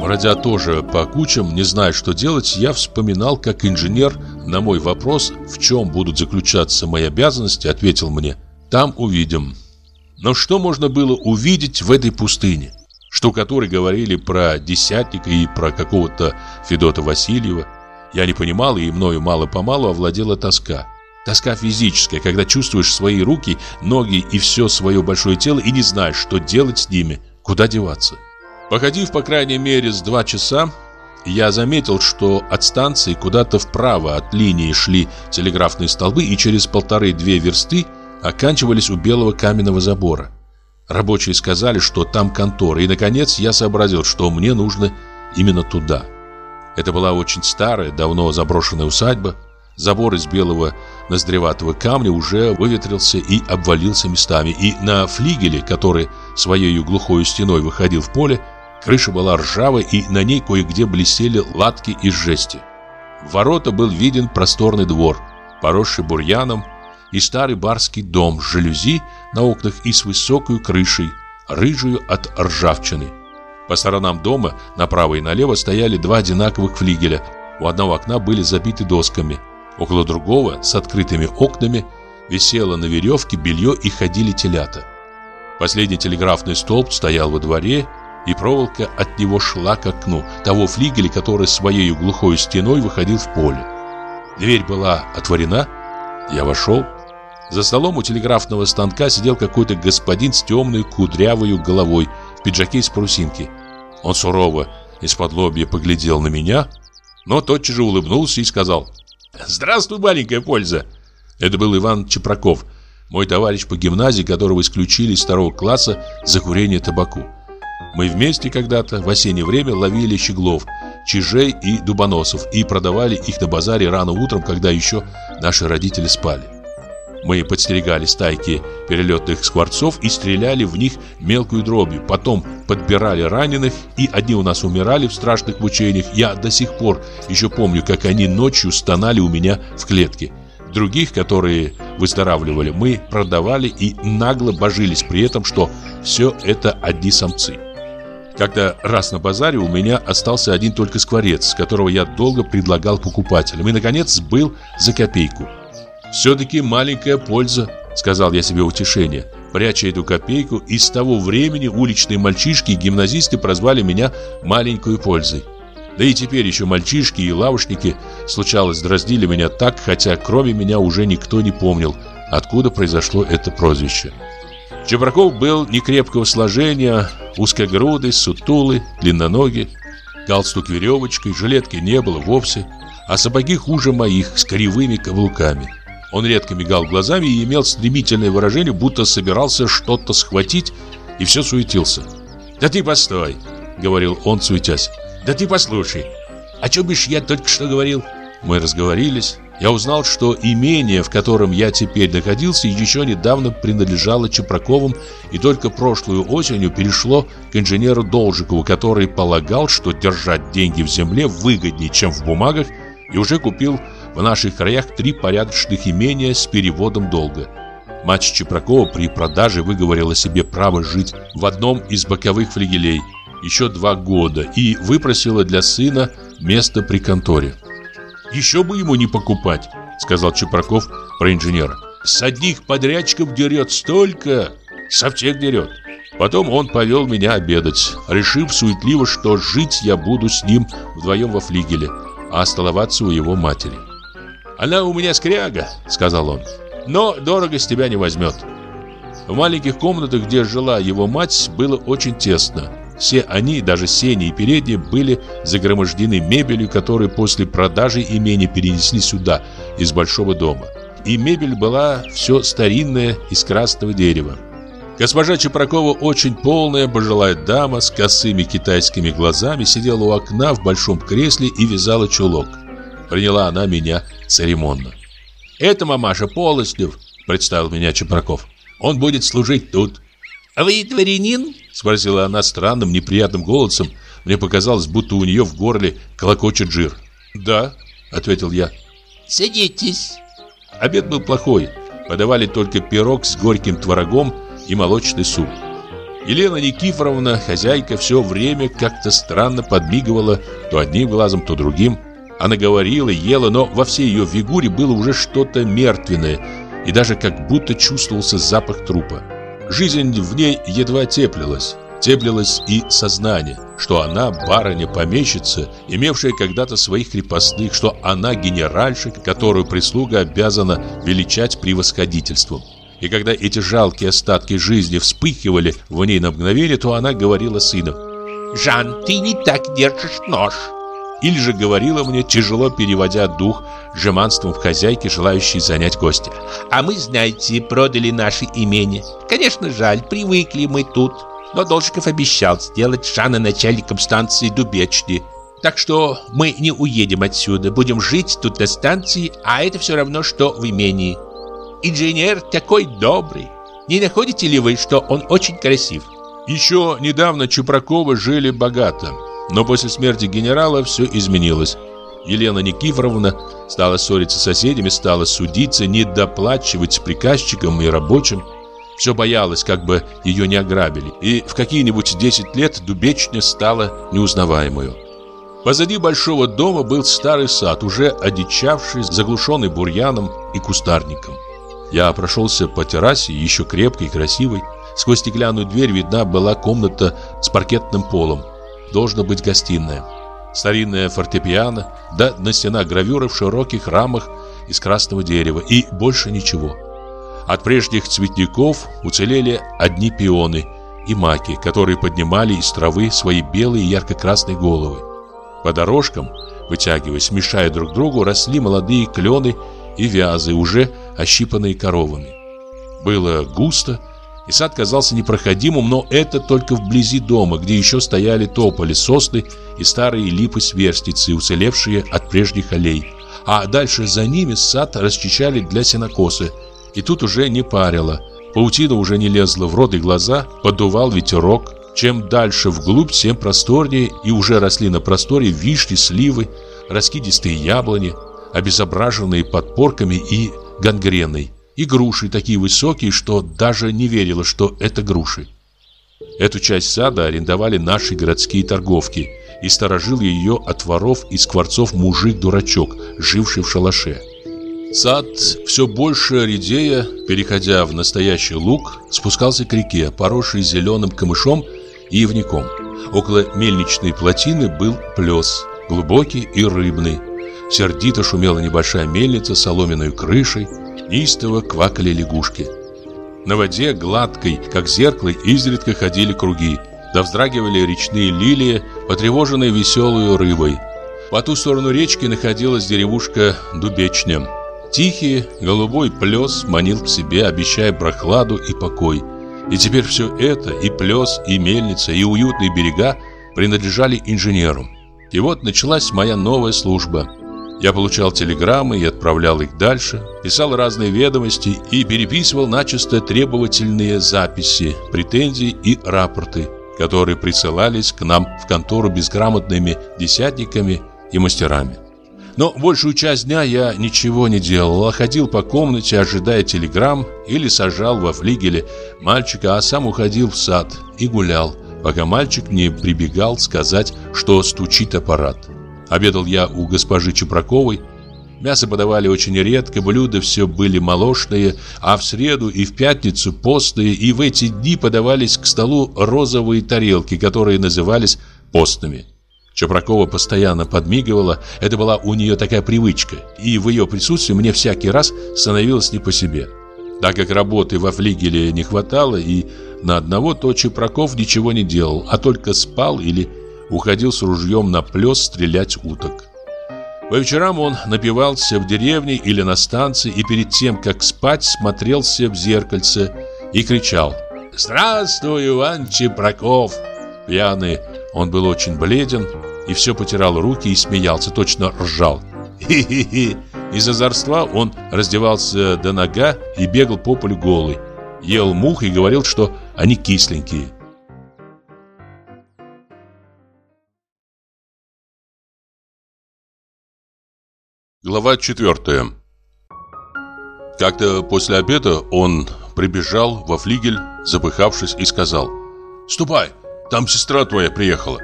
Бродя тоже по кучам, не зная, что делать, я вспоминал, как инженер на мой вопрос, в чем будут заключаться мои обязанности, ответил мне «Там увидим». Но что можно было увидеть в этой пустыне? Штукатуры говорили про Десятника и про какого-то Федота Васильева. Я не понимал, и мною мало-помалу овладела тоска. Тоска физическая, когда чувствуешь свои руки, ноги и все свое большое тело и не знаешь, что делать с ними, куда деваться. Походив, по крайней мере, с два часа, я заметил, что от станции куда-то вправо от линии шли телеграфные столбы и через полторы-две версты оканчивались у белого каменного забора. Рабочие сказали, что там контора, и, наконец, я сообразил, что мне нужно именно туда. Это была очень старая, давно заброшенная усадьба. Забор из белого ноздреватого камня уже выветрился и обвалился местами, и на флигеле, который своей глухой стеной выходил в поле, Крыша была ржавой, и на ней кое-где блестели латки из жести. В ворота был виден просторный двор, поросший бурьяном, и старый барский дом с жалюзи на окнах и с высокой крышей, рыжую от ржавчины. По сторонам дома направо и налево стояли два одинаковых флигеля. У одного окна были забиты досками. Около другого, с открытыми окнами, висело на веревке белье и ходили телята. Последний телеграфный столб стоял во дворе, и проволока от него шла к окну того флигеля, который своей глухой стеной выходил в поле. Дверь была отворена, я вошел. За столом у телеграфного станка сидел какой-то господин с темной кудрявой головой в пиджаке из парусинки. Он сурово из-под лобья поглядел на меня, но тотчас же улыбнулся и сказал «Здравствуй, маленькая польза!» Это был Иван Чепраков, мой товарищ по гимназии, которого исключили из второго класса за курение табаку. Мы вместе когда-то в осеннее время ловили щеглов, чижей и дубоносов и продавали их на базаре рано утром, когда еще наши родители спали. Мы подстерегали стайки перелетных скворцов и стреляли в них мелкую дробью. Потом подбирали раненых, и одни у нас умирали в страшных мучениях. Я до сих пор еще помню, как они ночью стонали у меня в клетке. Других, которые выздоравливали, мы продавали и нагло божились при этом, что все это одни самцы. Когда раз на базаре у меня остался один только скворец, которого я долго предлагал покупателям, и, наконец, был за копейку. «Все-таки маленькая польза», — сказал я себе утешение, пряча эту копейку, и с того времени уличные мальчишки и гимназисты прозвали меня «маленькой пользой». Да и теперь еще мальчишки и лавочники, случалось, дразнили меня так, хотя кроме меня уже никто не помнил, откуда произошло это прозвище. Чебраков был некрепкого сложения, узкогрудый, сутулый, длинноногий. Галстук веревочкой, жилетки не было вовсе, а сапоги хуже моих, с кривыми каблуками. Он редко мигал глазами и имел стремительное выражение, будто собирался что-то схватить и все суетился. «Да ты постой!» — говорил он, суетясь. «Да ты послушай! О чем бишь я только что говорил?» Мы разговорились. Я узнал, что имение, в котором я теперь находился, еще недавно принадлежало Чепроковым и только прошлую осенью перешло к инженеру Должикову, который полагал, что держать деньги в земле выгоднее, чем в бумагах, и уже купил в наших краях три порядочных имения с переводом долга. Мать Чепрокова при продаже выговорила себе право жить в одном из боковых флигелей еще два года и выпросила для сына место при конторе. Еще бы ему не покупать, сказал Чепраков про инженера. С одних подрядчиков дерет столько, со дерет. Потом он повел меня обедать, решив суетливо, что жить я буду с ним вдвоем во флигеле, а столоваться у его матери. «Она у меня скряга», — сказал он, — «но дорого с тебя не возьмет». В маленьких комнатах, где жила его мать, было очень тесно. Все они, даже сени и передние, были загромождены мебелью, которую после продажи имения перенесли сюда, из большого дома. И мебель была все старинная, из красного дерева. Госпожа Чепракова, очень полная, пожилая дама с косыми китайскими глазами, сидела у окна в большом кресле и вязала чулок. Приняла она меня церемонно. «Это мамаша Полоснев», — представил меня Чепраков. «Он будет служить тут». «А вы дворянин?» — спросила она странным, неприятным голосом. Мне показалось, будто у нее в горле колокочет жир. «Да», — ответил я. «Садитесь». Обед был плохой. Подавали только пирог с горьким творогом и молочный суп. Елена Никифоровна, хозяйка, все время как-то странно подмигивала то одним глазом, то другим. Она говорила, ела, но во всей ее фигуре было уже что-то мертвенное, и даже как будто чувствовался запах трупа. Жизнь в ней едва теплилась. Теплилось и сознание, что она барыня-помещица, имевшая когда-то своих крепостных, что она генеральша, которую прислуга обязана величать превосходительством. И когда эти жалкие остатки жизни вспыхивали в ней на мгновение, то она говорила сыну «Жан, ты не так держишь нож». Или же говорила мне, тяжело переводя дух, жеманством хозяйки, желающей занять гостя. «А мы, знаете, продали наши имение. Конечно, жаль, привыкли мы тут. Но Должиков обещал сделать Жана начальником станции Дубечни. Так что мы не уедем отсюда, будем жить тут до станции, а это все равно, что в имении». Инженер такой добрый. Не находите ли вы, что он очень красив? Еще недавно Чупраковы жили богато, но после смерти генерала все изменилось. Елена Никифоровна стала ссориться с соседями, стала судиться, недоплачивать приказчикам и рабочим. Все боялась, как бы ее не ограбили, и в какие-нибудь 10 лет Дубечня стала неузнаваемую. Позади большого дома был старый сад, уже одичавший, заглушенный бурьяном и кустарником. Я прошелся по террасе, еще крепкой и красивой. Сквозь стеклянную дверь видна была комната с паркетным полом. Должна быть гостиная. Старинная фортепиано, да на стенах гравюры в широких рамах из красного дерева и больше ничего. От прежних цветников уцелели одни пионы и маки, которые поднимали из травы свои белые ярко-красные головы. По дорожкам, вытягиваясь, мешая друг другу, росли молодые клены и вязы, уже ощипанные коровами. Было густо, и сад казался непроходимым, но это только вблизи дома, где еще стояли тополи, сосны и старые липы-сверстницы, уцелевшие от прежних аллей. А дальше за ними сад расчищали для сенокоса, и тут уже не парило. Паутина уже не лезла в рот и глаза, подувал ветерок. Чем дальше вглубь, тем просторнее, и уже росли на просторе вишни, сливы, раскидистые яблони, обезображенные подпорками и гангреной, и груши такие высокие, что даже не верила, что это груши. Эту часть сада арендовали наши городские торговки, и сторожил ее от воров и скворцов мужик-дурачок, живший в шалаше. Сад все больше редея, переходя в настоящий луг, спускался к реке, поросшей зеленым камышом и ивником. Около мельничной плотины был плес, глубокий и рыбный, Сердито шумела небольшая мельница с соломенной крышей, неистово квакали лягушки. На воде, гладкой, как зеркало, изредка ходили круги, да вздрагивали речные лилии, потревоженные веселой рыбой. По ту сторону речки находилась деревушка Дубечня. Тихий, голубой плес манил к себе, обещая прохладу и покой. И теперь все это, и плес, и мельница, и уютные берега, принадлежали инженеру. И вот началась моя новая служба – я получал телеграммы и отправлял их дальше, писал разные ведомости и переписывал начисто требовательные записи, претензии и рапорты, которые присылались к нам в контору безграмотными десятниками и мастерами. Но большую часть дня я ничего не делал, а ходил по комнате, ожидая телеграмм, или сажал во флигеле мальчика, а сам уходил в сад и гулял, пока мальчик не прибегал сказать, что стучит аппарат. Обедал я у госпожи Чепраковой. Мясо подавали очень редко, блюда все были молочные, а в среду и в пятницу постные, и в эти дни подавались к столу розовые тарелки, которые назывались постными. Чепракова постоянно подмигивала, это была у нее такая привычка, и в ее присутствии мне всякий раз становилось не по себе. Так как работы во флигеле не хватало, и на одного, то Чепраков ничего не делал, а только спал или уходил с ружьем на плес стрелять уток. По вечерам он напивался в деревне или на станции и перед тем, как спать, смотрелся в зеркальце и кричал «Здравствуй, Иван Чепраков!» Пьяный, он был очень бледен и все потирал руки и смеялся, точно ржал. Хи-хи-хи! Из озорства он раздевался до нога и бегал по полю голый. Ел мух и говорил, что они кисленькие. Глава четвертая Как-то после обеда он прибежал во флигель, запыхавшись, и сказал «Ступай, там сестра твоя приехала».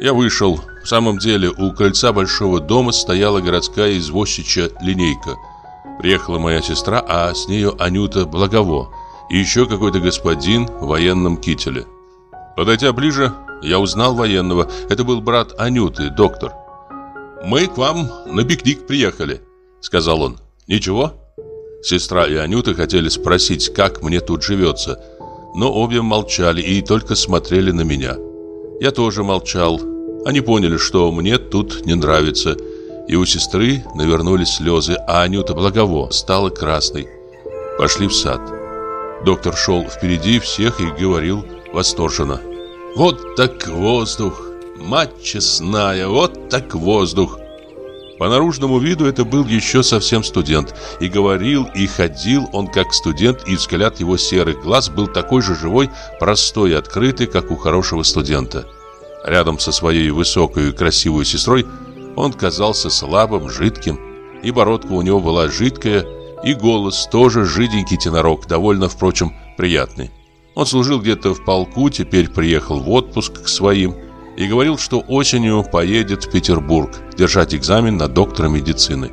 Я вышел. В самом деле у крыльца большого дома стояла городская извозчичья линейка. Приехала моя сестра, а с нею Анюта Благово и еще какой-то господин в военном кителе. Подойдя ближе, я узнал военного. Это был брат Анюты, доктор. «Мы к вам на пикник приехали», — сказал он. «Ничего?» Сестра и Анюта хотели спросить, как мне тут живется, но обе молчали и только смотрели на меня. Я тоже молчал. Они поняли, что мне тут не нравится, и у сестры навернулись слезы, а Анюта Благово стала красной. Пошли в сад. Доктор шел впереди всех и говорил восторженно. «Вот так воздух! Мать честная, вот так воздух! По наружному виду это был еще совсем студент. И говорил, и ходил он как студент, и взгляд его серых глаз был такой же живой, простой и открытый, как у хорошего студента. Рядом со своей высокой и красивой сестрой он казался слабым, жидким, и бородка у него была жидкая, и голос тоже жиденький тенорок, довольно, впрочем, приятный. Он служил где-то в полку, теперь приехал в отпуск к своим и говорил, что осенью поедет в Петербург держать экзамен на доктора медицины.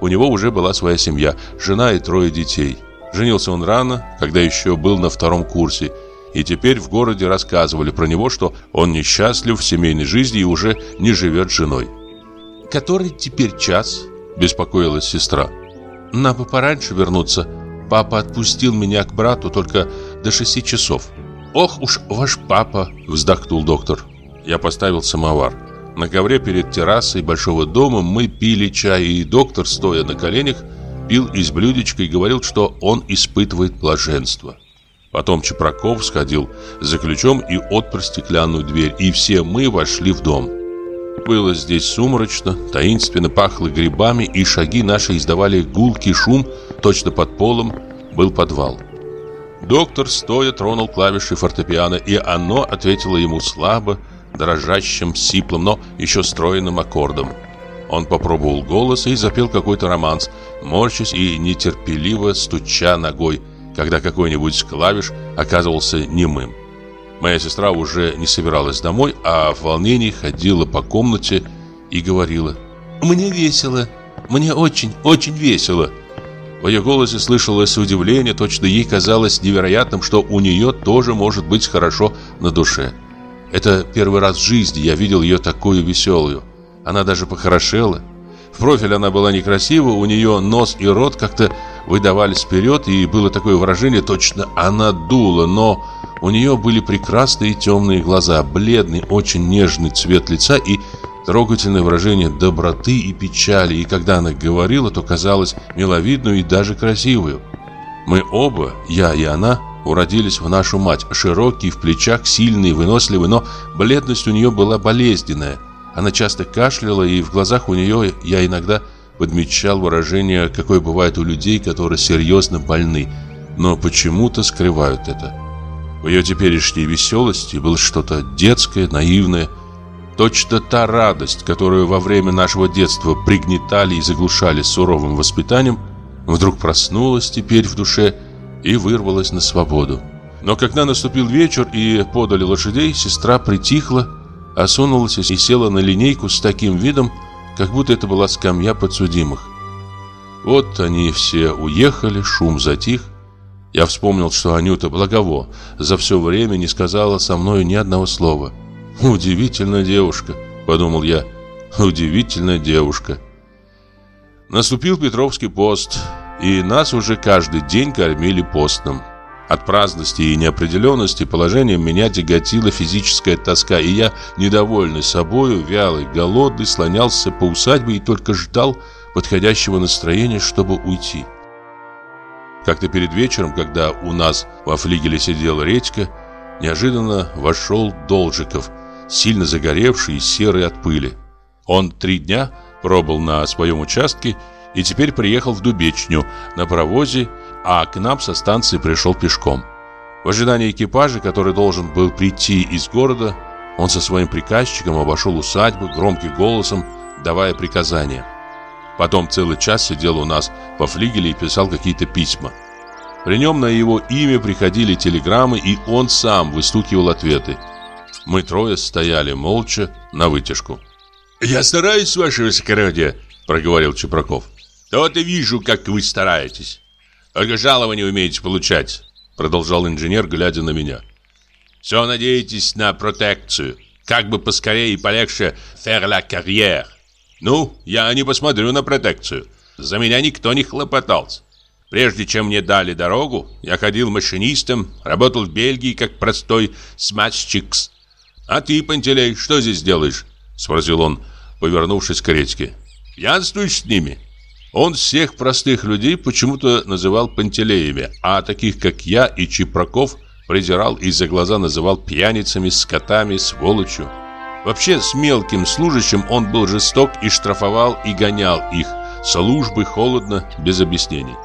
У него уже была своя семья, жена и трое детей. Женился он рано, когда еще был на втором курсе, и теперь в городе рассказывали про него, что он несчастлив в семейной жизни и уже не живет с женой. «Который теперь час?» – беспокоилась сестра. «Нам бы пораньше вернуться. Папа отпустил меня к брату только до шести часов». «Ох уж ваш папа!» – вздохнул доктор. Я поставил самовар. На ковре перед террасой большого дома мы пили чай, и доктор, стоя на коленях, пил из блюдечка и говорил, что он испытывает блаженство. Потом Чепраков сходил за ключом и отпер стеклянную дверь, и все мы вошли в дом. Было здесь сумрачно, таинственно пахло грибами, и шаги наши издавали гулкий шум, точно под полом был подвал. Доктор, стоя, тронул клавиши фортепиано, и оно ответило ему слабо, дрожащим, сиплым, но еще стройным аккордом. Он попробовал голос и запел какой-то романс, морщась и нетерпеливо стуча ногой, когда какой-нибудь клавиш оказывался немым. Моя сестра уже не собиралась домой, а в волнении ходила по комнате и говорила «Мне весело, мне очень, очень весело». В ее голосе слышалось удивление, точно ей казалось невероятным, что у нее тоже может быть хорошо на душе. Это первый раз в жизни я видел ее такую веселую. Она даже похорошела. В профиль она была некрасива, у нее нос и рот как-то выдавались вперед, и было такое выражение, точно она дула, но у нее были прекрасные темные глаза, бледный, очень нежный цвет лица и трогательное выражение доброты и печали, и когда она говорила, то казалась миловидную и даже красивую. Мы оба, я и она, уродились в нашу мать, широкий в плечах, сильный, выносливый, но бледность у нее была болезненная. Она часто кашляла, и в глазах у нее я иногда подмечал выражение, какое бывает у людей, которые серьезно больны, но почему-то скрывают это. В ее теперешней веселости было что-то детское, наивное, точно та радость, которую во время нашего детства пригнетали и заглушали суровым воспитанием, вдруг проснулась теперь в душе и вырвалась на свободу. Но когда наступил вечер и подали лошадей, сестра притихла, осунулась и села на линейку с таким видом, как будто это была скамья подсудимых. Вот они все уехали, шум затих. Я вспомнил, что Анюта Благово за все время не сказала со мной ни одного слова. Удивительная девушка. подумал я. Удивительная девушка. Наступил Петровский пост, и нас уже каждый день кормили постным. От праздности и неопределенности положения меня тяготила физическая тоска, и я, недовольный собою, вялый, голодный, слонялся по усадьбе и только ждал подходящего настроения, чтобы уйти. Как-то перед вечером, когда у нас во флигеле сидел Редька, неожиданно вошел Должиков, сильно загоревший и серый от пыли. Он три дня пробыл на своем участке и теперь приехал в Дубечню на паровозе а к нам со станции пришел пешком. В ожидании экипажа, который должен был прийти из города, он со своим приказчиком обошел усадьбу громким голосом, давая приказания. Потом целый час сидел у нас по флигеле и писал какие-то письма. При нем на его имя приходили телеграммы, и он сам выстукивал ответы. Мы трое стояли молча на вытяжку. «Я стараюсь, ваше высокородие», — проговорил Чепраков. «То-то вижу, как вы стараетесь. Только жалование умеете получать, продолжал инженер, глядя на меня. Все надеетесь на протекцию. Как бы поскорее и полегче faire la carrière. Ну, я не посмотрю на протекцию. За меня никто не хлопотался. Прежде чем мне дали дорогу, я ходил машинистом, работал в Бельгии как простой смазчикс. А ты, Пантелей, что здесь делаешь? Спросил он, повернувшись к Редьке. Пьянствуешь с ними? Он всех простых людей почему-то называл пантелеями, а таких, как я и Чепраков, презирал и за глаза называл пьяницами, скотами, сволочью. Вообще, с мелким служащим он был жесток и штрафовал и гонял их. Службы холодно, без объяснений.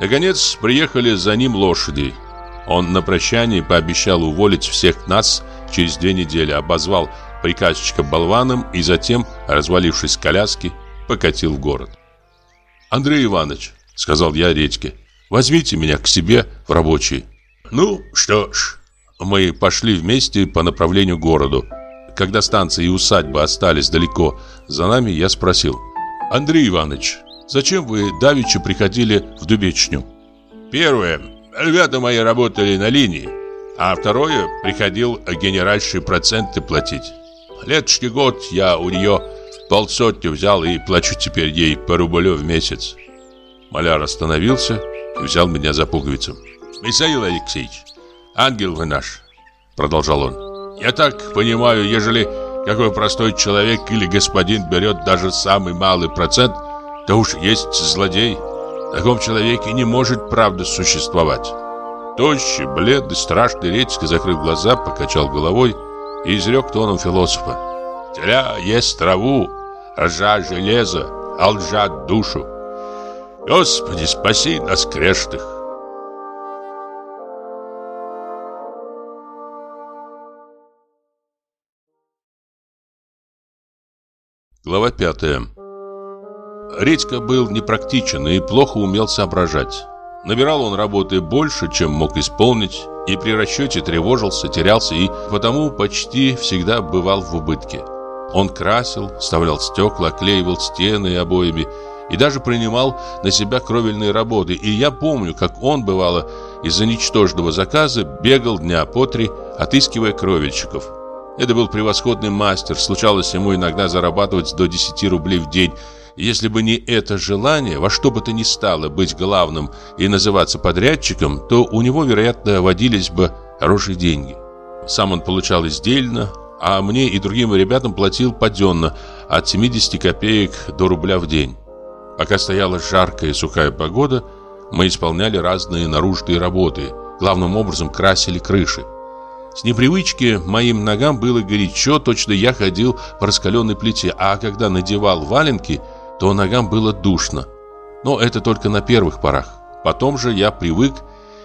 Наконец, приехали за ним лошади. Он на прощании пообещал уволить всех нас через две недели, обозвал приказчика болваном и затем, развалившись в коляске, покатил в город. «Андрей Иванович», — сказал я Редьке, — «возьмите меня к себе в рабочий». «Ну, что ж». Мы пошли вместе по направлению к городу. Когда станция и усадьба остались далеко за нами, я спросил. «Андрей Иванович, зачем вы давеча приходили в Дубечню?» «Первое. Ребята мои работали на линии. А второе, приходил генеральшие проценты платить. Летушный год я у нее Полсотни взял и плачу теперь ей по рублю в месяц. Маляр остановился и взял меня за пуговицу. «Михаил Алексеевич, ангел вы наш», — продолжал он. «Я так понимаю, ежели какой простой человек или господин берет даже самый малый процент, то уж есть злодей. В таком человеке не может правда существовать». Тощий, бледный, страшный Редька, закрыв глаза, покачал головой и изрек тоном философа. Теля ест траву, ржа железо, а лжа душу. Господи, спаси нас грешных. Глава пятая. Редька был непрактичен и плохо умел соображать. Набирал он работы больше, чем мог исполнить, и при расчете тревожился, терялся и потому почти всегда бывал в убытке. Он красил, вставлял стекла, клеивал стены и обоями и даже принимал на себя кровельные работы. И я помню, как он, бывало, из-за ничтожного заказа бегал дня по три, отыскивая кровельщиков. Это был превосходный мастер, случалось ему иногда зарабатывать до 10 рублей в день. Если бы не это желание, во что бы то ни стало быть главным и называться подрядчиком, то у него, вероятно, водились бы хорошие деньги. Сам он получал издельно, а мне и другим ребятам платил паденно от 70 копеек до рубля в день. Пока стояла жаркая и сухая погода, мы исполняли разные наружные работы, главным образом красили крыши. С непривычки моим ногам было горячо, точно я ходил по раскаленной плите, а когда надевал валенки, то ногам было душно. Но это только на первых порах. Потом же я привык,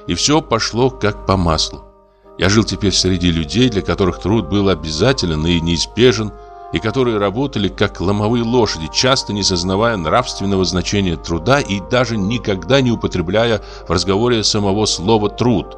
и все пошло как по маслу. Я жил теперь среди людей, для которых труд был обязателен и неизбежен, и которые работали как ломовые лошади, часто не сознавая нравственного значения труда и даже никогда не употребляя в разговоре самого слова «труд».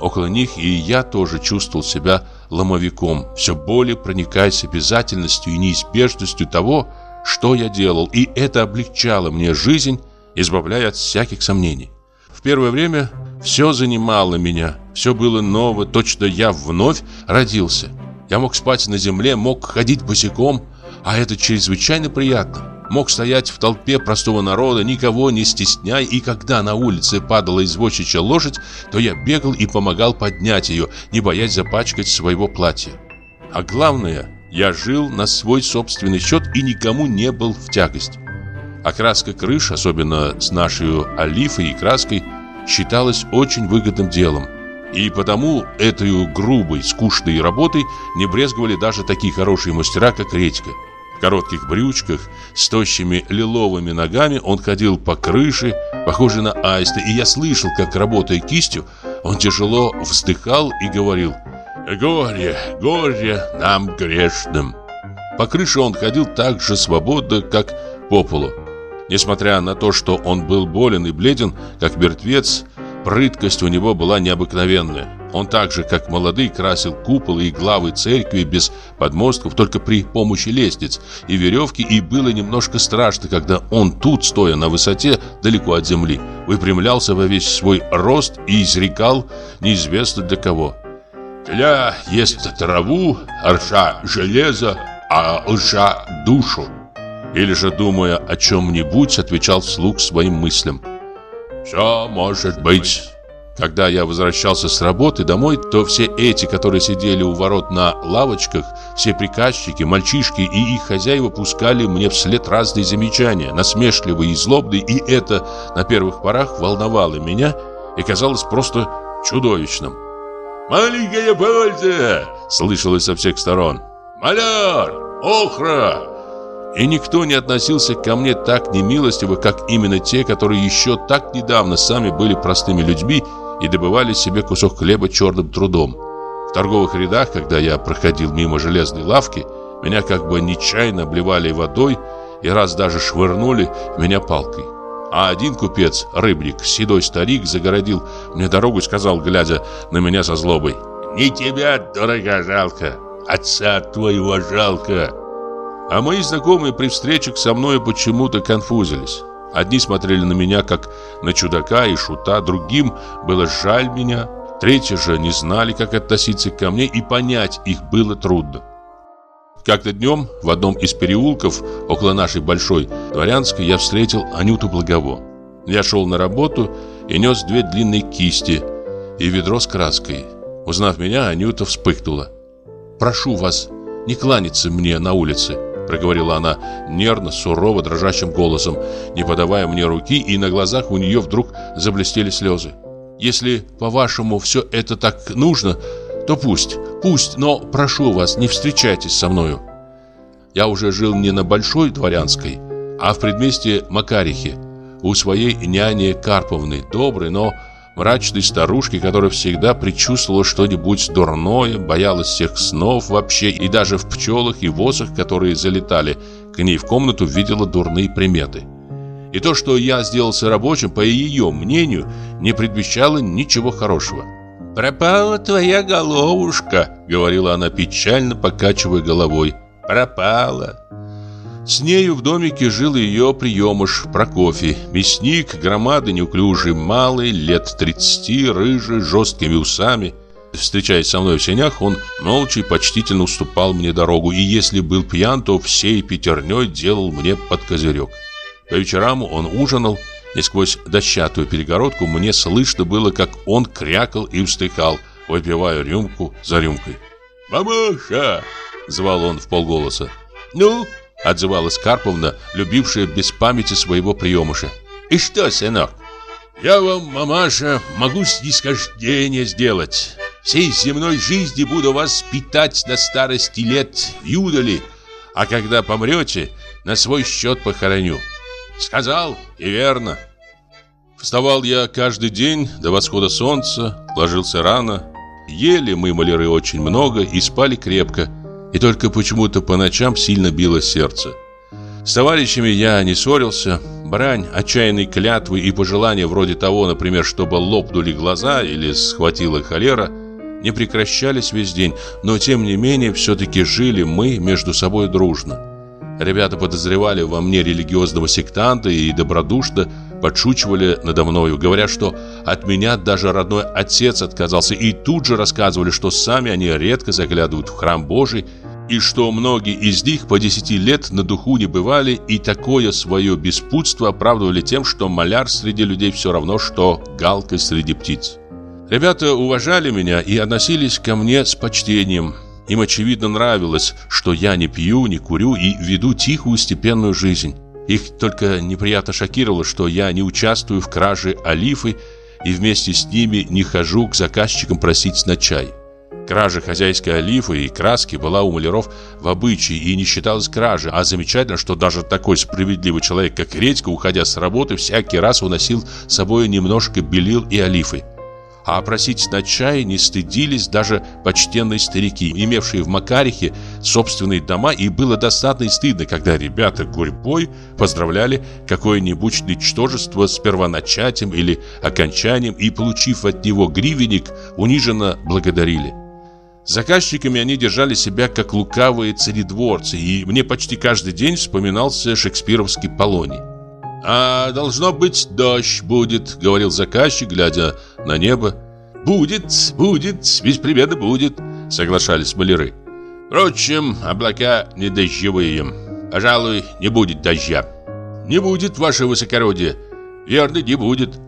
Около них и я тоже чувствовал себя ломовиком, все более проникаясь обязательностью и неизбежностью того, что я делал, и это облегчало мне жизнь, избавляя от всяких сомнений. В первое время все занимало меня, все было ново, точно я вновь родился. Я мог спать на земле, мог ходить босиком, А это чрезвычайно приятно. Мог стоять в толпе простого народа, никого не стесняя, и когда на улице падала извозчичья лошадь, то я бегал и помогал поднять ее, не боясь запачкать своего платья. А главное, я жил на свой собственный счет и никому не был в тягость. Окраска крыш, особенно с нашей олифой и краской, считалась очень выгодным делом. И потому этой грубой, скучной работой не брезговали даже такие хорошие мастера, как Редька. В коротких брючках, с тощими лиловыми ногами он ходил по крыше, похожий на аиста, и я слышал, как, работая кистью, он тяжело вздыхал и говорил «Горе, горе нам грешным». По крыше он ходил так же свободно, как по полу. Несмотря на то, что он был болен и бледен, как мертвец, прыткость у него была необыкновенная. Он так же, как молодые, красил куполы и главы церкви без подмостков, только при помощи лестниц и веревки, и было немножко страшно, когда он тут, стоя на высоте, далеко от земли, выпрямлялся во весь свой рост и изрекал неизвестно для кого. «Тля ест траву, ржа железо, а лжа душу». Или же, думая о чем-нибудь, отвечал вслух своим мыслям. «Все может быть». Когда я возвращался с работы домой, то все эти, которые сидели у ворот на лавочках, все приказчики, мальчишки и их хозяева пускали мне вслед разные замечания, насмешливые и злобные, и это на первых порах волновало меня и казалось просто чудовищным. «Маленькая польза!» — слышалось со всех сторон. «Маляр! Охра!» И никто не относился ко мне так немилостиво, как именно те, которые еще так недавно сами были простыми людьми и добывали себе кусок хлеба черным трудом. В торговых рядах, когда я проходил мимо железной лавки, меня как бы нечаянно обливали водой и раз даже швырнули меня палкой. А один купец, рыбник, седой старик, загородил мне дорогу и сказал, глядя на меня со злобой, «Не тебя, дорога, жалко, отца твоего жалко». А мои знакомые при встречах со мной почему-то конфузились. Одни смотрели на меня как на чудака и шута, другим было жаль меня, третьи же не знали, как относиться ко мне, и понять их было трудно. Как-то днем в одном из переулков около нашей большой дворянской я встретил Анюту Благово. Я шел на работу и нес две длинные кисти и ведро с краской. Узнав меня, Анюта вспыхнула. «Прошу вас, не кланяться мне на улице проговорила она нервно, сурово, дрожащим голосом, не подавая мне руки, и на глазах у нее вдруг заблестели слезы. «Если, по-вашему, все это так нужно, то пусть, пусть, но прошу вас, не встречайтесь со мною». Я уже жил не на Большой Дворянской, а в предместье Макарихи, у своей няни Карповны, доброй, но мрачной старушки, которая всегда предчувствовала что-нибудь дурное, боялась всех снов вообще, и даже в пчелах и восах, которые залетали к ней в комнату, видела дурные приметы. И то, что я сделался рабочим, по ее мнению, не предвещало ничего хорошего. «Пропала твоя головушка», — говорила она печально, покачивая головой. «Пропала». С нею в домике жил ее приемыш Прокофий, мясник, громады неуклюжий, малый, лет 30, рыжий, жесткими усами. Встречаясь со мной в сенях, он молча и почтительно уступал мне дорогу, и если был пьян, то всей пятерней делал мне под козырек. По вечерам он ужинал, и сквозь дощатую перегородку мне слышно было, как он крякал и встыхал, выпивая рюмку за рюмкой. «Мамаша!» — звал он в полголоса. «Ну?» Отзывалась Карповна, любившая без памяти своего приемыша. «И что, сынок?» «Я вам, мамаша, могу снисхождение сделать. Всей земной жизни буду вас питать до старости лет, юдали, а когда помрете, на свой счет похороню». Сказал и верно. Вставал я каждый день до восхода солнца, ложился рано. Ели мы, маляры, очень много и спали крепко. И только почему-то по ночам сильно било сердце. С товарищами я не ссорился. Брань, отчаянные клятвы и пожелания вроде того, например, чтобы лопнули глаза или схватила холера, не прекращались весь день, но тем не менее все-таки жили мы между собой дружно. Ребята подозревали во мне религиозного сектанта и добродушно подшучивали надо мною, говоря, что от меня даже родной отец отказался, и тут же рассказывали, что сами они редко заглядывают в храм Божий и что многие из них по десяти лет на духу не бывали и такое свое беспутство оправдывали тем, что маляр среди людей все равно, что галка среди птиц. Ребята уважали меня и относились ко мне с почтением. Им, очевидно, нравилось, что я не пью, не курю и веду тихую степенную жизнь. Их только неприятно шокировало, что я не участвую в краже олифы и вместе с ними не хожу к заказчикам просить на чай. Кража хозяйской олифы и краски была у маляров в обычае и не считалась кражей, а замечательно, что даже такой справедливый человек, как Редька, уходя с работы, всякий раз уносил с собой немножко белил и олифы а просить на чай не стыдились даже почтенные старики, имевшие в Макарихе собственные дома, и было достаточно стыдно, когда ребята гурьбой поздравляли какое-нибудь ничтожество с первоначатием или окончанием и, получив от него гривенник, униженно благодарили. Заказчиками они держали себя как лукавые царедворцы, и мне почти каждый день вспоминался шекспировский Полоний. «А должно быть, дождь будет», — говорил заказчик, глядя на небо. «Будет, будет, беспременно будет», — соглашались маляры. «Впрочем, облака не дождевые. Пожалуй, не будет дождя». «Не будет, ваше высокородие». «Верно, не будет».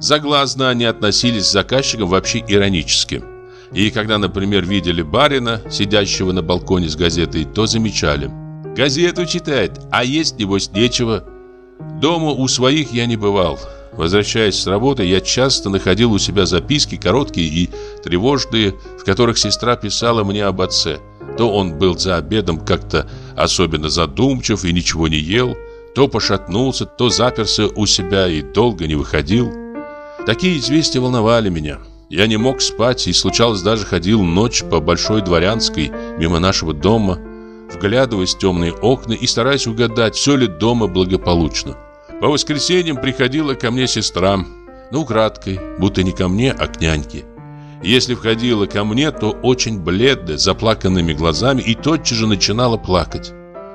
Заглазно они относились к заказчикам вообще иронически. И когда, например, видели барина, сидящего на балконе с газетой, то замечали. «Газету читает, а есть, небось, нечего». Дома у своих я не бывал. Возвращаясь с работы, я часто находил у себя записки, короткие и тревожные, в которых сестра писала мне об отце. То он был за обедом как-то особенно задумчив и ничего не ел, то пошатнулся, то заперся у себя и долго не выходил. Такие известия волновали меня. Я не мог спать и, случалось, даже ходил ночь по Большой Дворянской мимо нашего дома, вглядываясь в темные окна и стараясь угадать, все ли дома благополучно. По воскресеньям приходила ко мне сестра, ну, краткой, будто не ко мне, а к няньке. Если входила ко мне, то очень бледная, заплаканными глазами и тотчас же начинала плакать.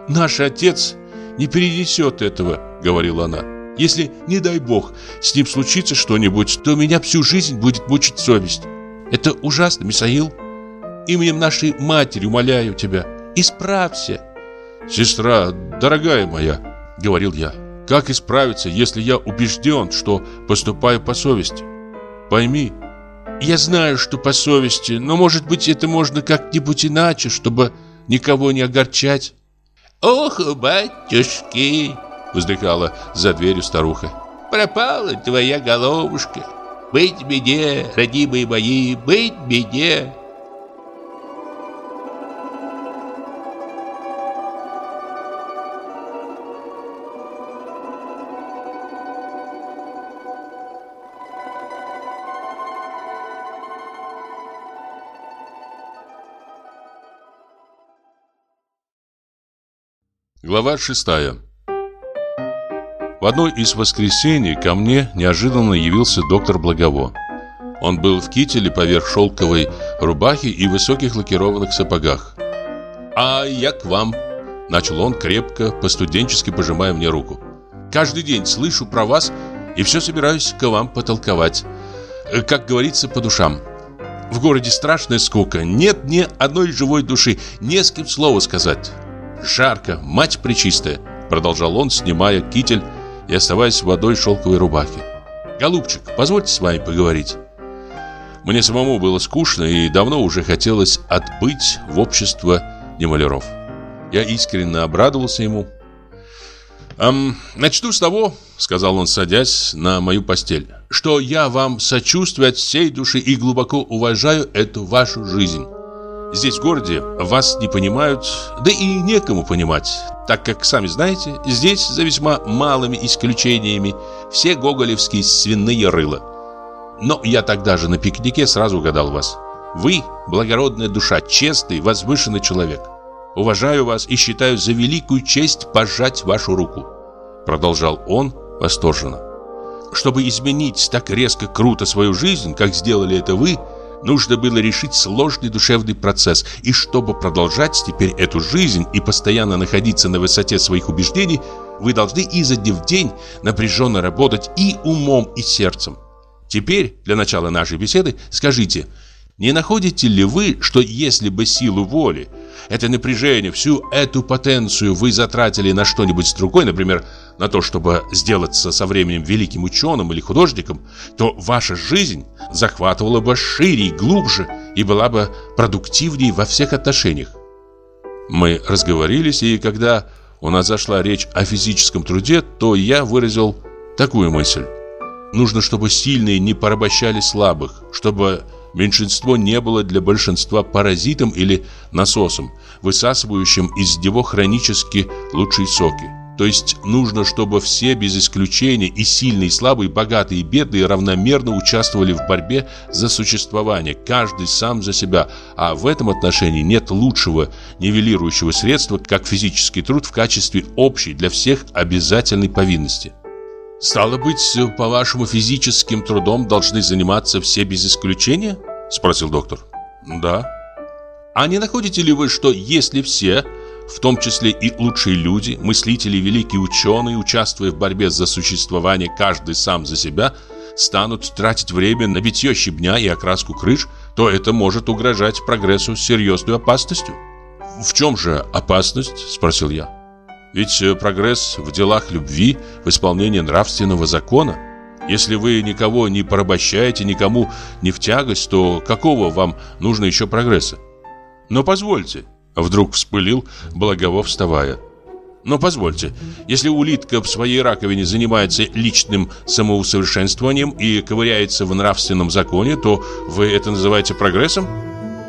«Наш отец не перенесет этого», — говорила она. «Если, не дай бог, с ним случится что-нибудь, то меня всю жизнь будет мучить совесть. Это ужасно, Мисаил. Именем нашей матери умоляю тебя, Исправься. Сестра, дорогая моя, говорил я, как исправиться, если я убежден, что поступаю по совести? Пойми, я знаю, что по совести, но, может быть, это можно как-нибудь иначе, чтобы никого не огорчать. Ох, батюшки, вздыхала за дверью старуха. Пропала твоя головушка. Быть беде, родимые мои, быть беде. Глава 6 В одно из воскресений ко мне неожиданно явился доктор Благово. Он был в кителе поверх шелковой рубахи и высоких лакированных сапогах. «А я к вам», — начал он крепко, по-студенчески пожимая мне руку. «Каждый день слышу про вас и все собираюсь к вам потолковать. Как говорится, по душам. В городе страшная скука, нет ни одной живой души, не с кем слова сказать». Жарко, мать пречистая, продолжал он, снимая китель и оставаясь в водой шелковой рубахе. Голубчик, позвольте с вами поговорить. Мне самому было скучно и давно уже хотелось отбыть в общество немаляров. Я искренне обрадовался ему. «Эм, «Начну с того, — сказал он, садясь на мою постель, — что я вам сочувствую от всей души и глубоко уважаю эту вашу жизнь. Здесь, в городе, вас не понимают, да и некому понимать, так как, сами знаете, здесь, за весьма малыми исключениями, все гоголевские свиные рыла. Но я тогда же на пикнике сразу угадал вас. Вы – благородная душа, честный, возвышенный человек. Уважаю вас и считаю за великую честь пожать вашу руку. Продолжал он восторженно. Чтобы изменить так резко круто свою жизнь, как сделали это вы – Нужно было решить сложный душевный процесс, и чтобы продолжать теперь эту жизнь и постоянно находиться на высоте своих убеждений, вы должны изо дня в день напряженно работать и умом, и сердцем. Теперь, для начала нашей беседы, скажите, не находите ли вы, что если бы силу воли это напряжение, всю эту потенцию вы затратили на что-нибудь другое, например, на то, чтобы сделаться со временем великим ученым или художником, то ваша жизнь захватывала бы шире и глубже и была бы продуктивнее во всех отношениях. Мы разговорились, и когда у нас зашла речь о физическом труде, то я выразил такую мысль. Нужно, чтобы сильные не порабощали слабых, чтобы меньшинство не было для большинства паразитом или насосом, высасывающим из него хронически лучшие соки. То есть нужно, чтобы все без исключения и сильные, и слабые, богатые, и бедные равномерно участвовали в борьбе за существование, каждый сам за себя. А в этом отношении нет лучшего нивелирующего средства, как физический труд в качестве общей для всех обязательной повинности. «Стало быть, по-вашему, физическим трудом должны заниматься все без исключения?» – спросил доктор. «Да». «А не находите ли вы, что если все, в том числе и лучшие люди, мыслители, великие ученые, участвуя в борьбе за существование каждый сам за себя, станут тратить время на битье щебня и окраску крыш, то это может угрожать прогрессу серьезной опасностью?» «В чем же опасность?» – спросил я. Ведь э, прогресс в делах любви, в исполнении нравственного закона. Если вы никого не порабощаете, никому не в тягость, то какого вам нужно еще прогресса? Но позвольте, вдруг вспылил Благовов, вставая. Но позвольте, если улитка в своей раковине занимается личным самоусовершенствованием и ковыряется в нравственном законе, то вы это называете прогрессом?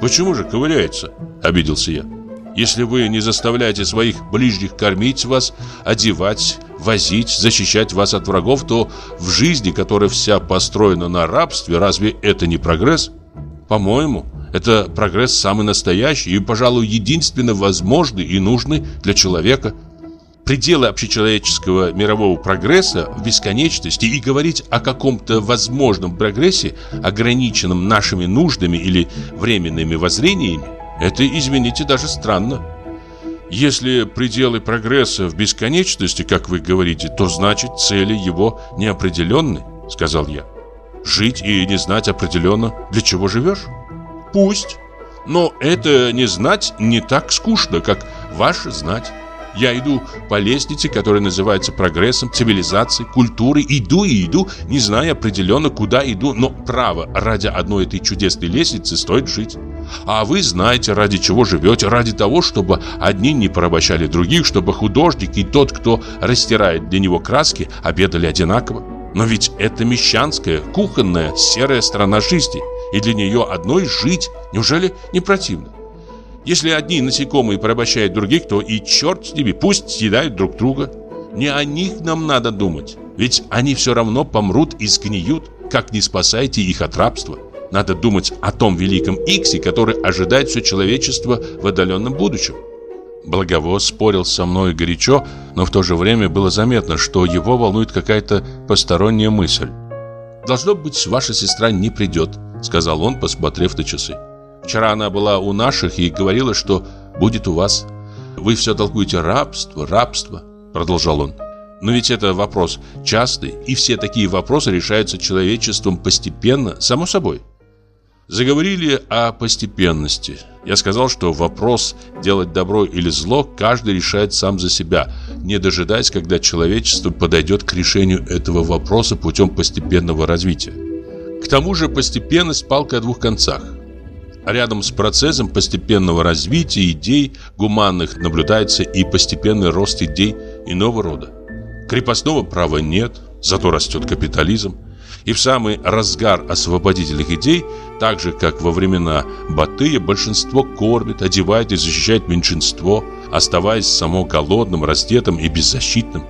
Почему же ковыряется? Обиделся я. Если вы не заставляете своих ближних кормить вас, одевать, возить, защищать вас от врагов, то в жизни, которая вся построена на рабстве, разве это не прогресс? По-моему, это прогресс самый настоящий и, пожалуй, единственно возможный и нужный для человека. Пределы общечеловеческого мирового прогресса в бесконечности и говорить о каком-то возможном прогрессе, ограниченном нашими нуждами или временными воззрениями, это, извините, даже странно. Если пределы прогресса в бесконечности, как вы говорите, то значит цели его неопределенны, сказал я. Жить и не знать определенно, для чего живешь? Пусть. Но это не знать не так скучно, как ваше знать. Я иду по лестнице, которая называется прогрессом, цивилизацией, культурой. Иду и иду, не зная определенно, куда иду. Но право, ради одной этой чудесной лестницы стоит жить. А вы знаете, ради чего живете. Ради того, чтобы одни не порабощали других, чтобы художник и тот, кто растирает для него краски, обедали одинаково. Но ведь это мещанская, кухонная, серая страна жизни. И для нее одной жить неужели не противно? Если одни насекомые порабощают других, то и черт с ними, пусть съедают друг друга. Не о них нам надо думать, ведь они все равно помрут и сгниют, как не спасайте их от рабства. Надо думать о том великом Иксе, который ожидает все человечество в отдаленном будущем. Благовоз спорил со мной горячо, но в то же время было заметно, что его волнует какая-то посторонняя мысль. «Должно быть, ваша сестра не придет», — сказал он, посмотрев на часы. Вчера она была у наших и говорила, что будет у вас. Вы все толкуете рабство, рабство, продолжал он. Но ведь это вопрос частый, и все такие вопросы решаются человечеством постепенно, само собой. Заговорили о постепенности. Я сказал, что вопрос делать добро или зло каждый решает сам за себя, не дожидаясь, когда человечество подойдет к решению этого вопроса путем постепенного развития. К тому же постепенность палка о двух концах. Рядом с процессом постепенного развития идей гуманных наблюдается и постепенный рост идей иного рода. Крепостного права нет, зато растет капитализм. И в самый разгар освободительных идей, так же как во времена Батыя, большинство кормит, одевает и защищает меньшинство, оставаясь само голодным, раздетым и беззащитным.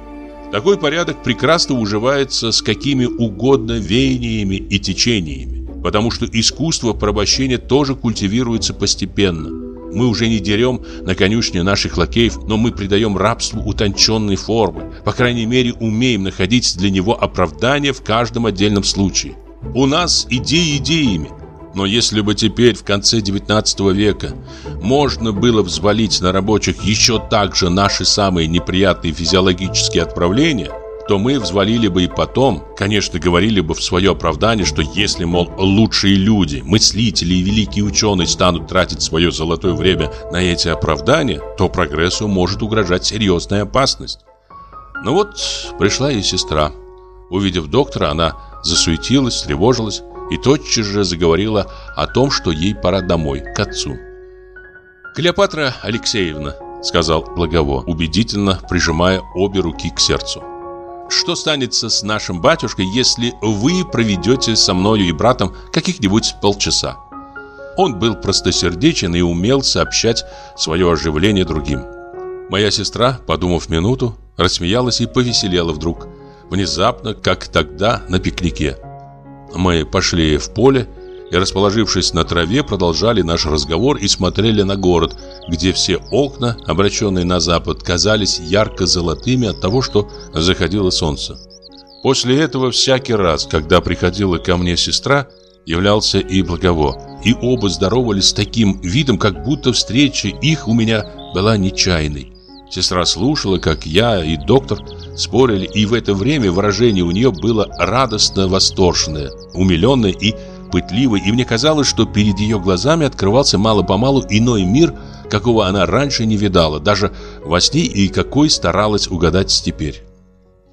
Такой порядок прекрасно уживается с какими угодно веяниями и течениями потому что искусство порабощения тоже культивируется постепенно. Мы уже не дерем на конюшне наших лакеев, но мы придаем рабству утонченные формы. По крайней мере, умеем находить для него оправдание в каждом отдельном случае. У нас идеи идеями. Но если бы теперь, в конце 19 века, можно было взвалить на рабочих еще также наши самые неприятные физиологические отправления, то мы взвалили бы и потом, конечно, говорили бы в свое оправдание, что если, мол, лучшие люди, мыслители и великие ученые станут тратить свое золотое время на эти оправдания, то прогрессу может угрожать серьезная опасность. Но ну вот пришла ее сестра. Увидев доктора, она засуетилась, тревожилась и тотчас же заговорила о том, что ей пора домой, к отцу. «Клеопатра Алексеевна», — сказал Благово, убедительно прижимая обе руки к сердцу. «Что станется с нашим батюшкой, если вы проведете со мною и братом каких-нибудь полчаса?» Он был простосердечен и умел сообщать свое оживление другим. Моя сестра, подумав минуту, рассмеялась и повеселела вдруг, внезапно, как тогда на пикнике. Мы пошли в поле и, расположившись на траве, продолжали наш разговор и смотрели на город, где все окна, обращенные на запад, казались ярко-золотыми от того, что заходило солнце. После этого всякий раз, когда приходила ко мне сестра, являлся и Благово, и оба здоровались с таким видом, как будто встреча их у меня была нечаянной. Сестра слушала, как я и доктор спорили, и в это время выражение у нее было радостно восторженное, умиленное и пытливое, и мне казалось, что перед ее глазами открывался мало-помалу иной мир, какого она раньше не видала, даже во сне и какой старалась угадать теперь.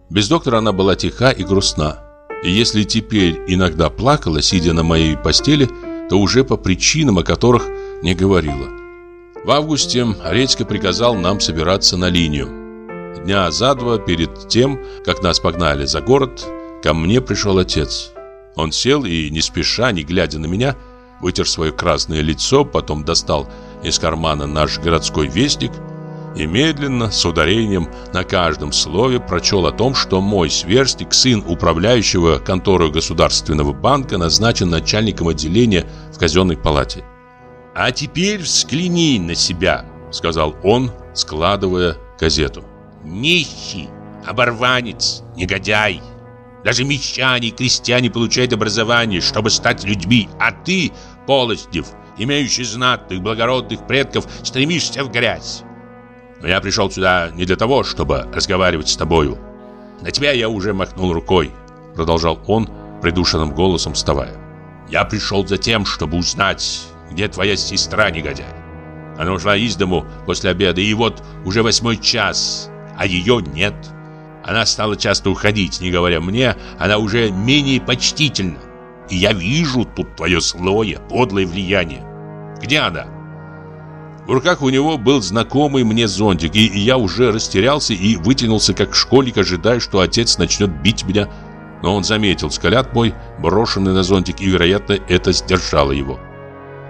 Без доктора она была тиха и грустна. И если теперь иногда плакала, сидя на моей постели, то уже по причинам, о которых не говорила. В августе Редька приказал нам собираться на линию. Дня за два перед тем, как нас погнали за город, ко мне пришел отец. Он сел и, не спеша, не глядя на меня, вытер свое красное лицо, потом достал из кармана наш городской вестник и медленно, с ударением на каждом слове, прочел о том, что мой сверстник, сын управляющего конторой Государственного банка, назначен начальником отделения в казенной палате. «А теперь взгляни на себя», — сказал он, складывая газету. «Нищий, оборванец, негодяй. Даже мещане и крестьяне получают образование, чтобы стать людьми, а ты, Полостев, имеющий знатных, благородных предков, стремишься в грязь. Но я пришел сюда не для того, чтобы разговаривать с тобою. На тебя я уже махнул рукой», — продолжал он придушенным голосом вставая. «Я пришел за тем, чтобы узнать, где твоя сестра, негодяй? Она ушла из дому после обеда, и вот уже восьмой час, а ее нет. Она стала часто уходить, не говоря мне, она уже менее почтительна. И я вижу тут твое злое, подлое влияние. Где она? В руках у него был знакомый мне зонтик, и я уже растерялся и вытянулся, как школьник, ожидая, что отец начнет бить меня. Но он заметил взгляд мой, брошенный на зонтик, и, вероятно, это сдержало его.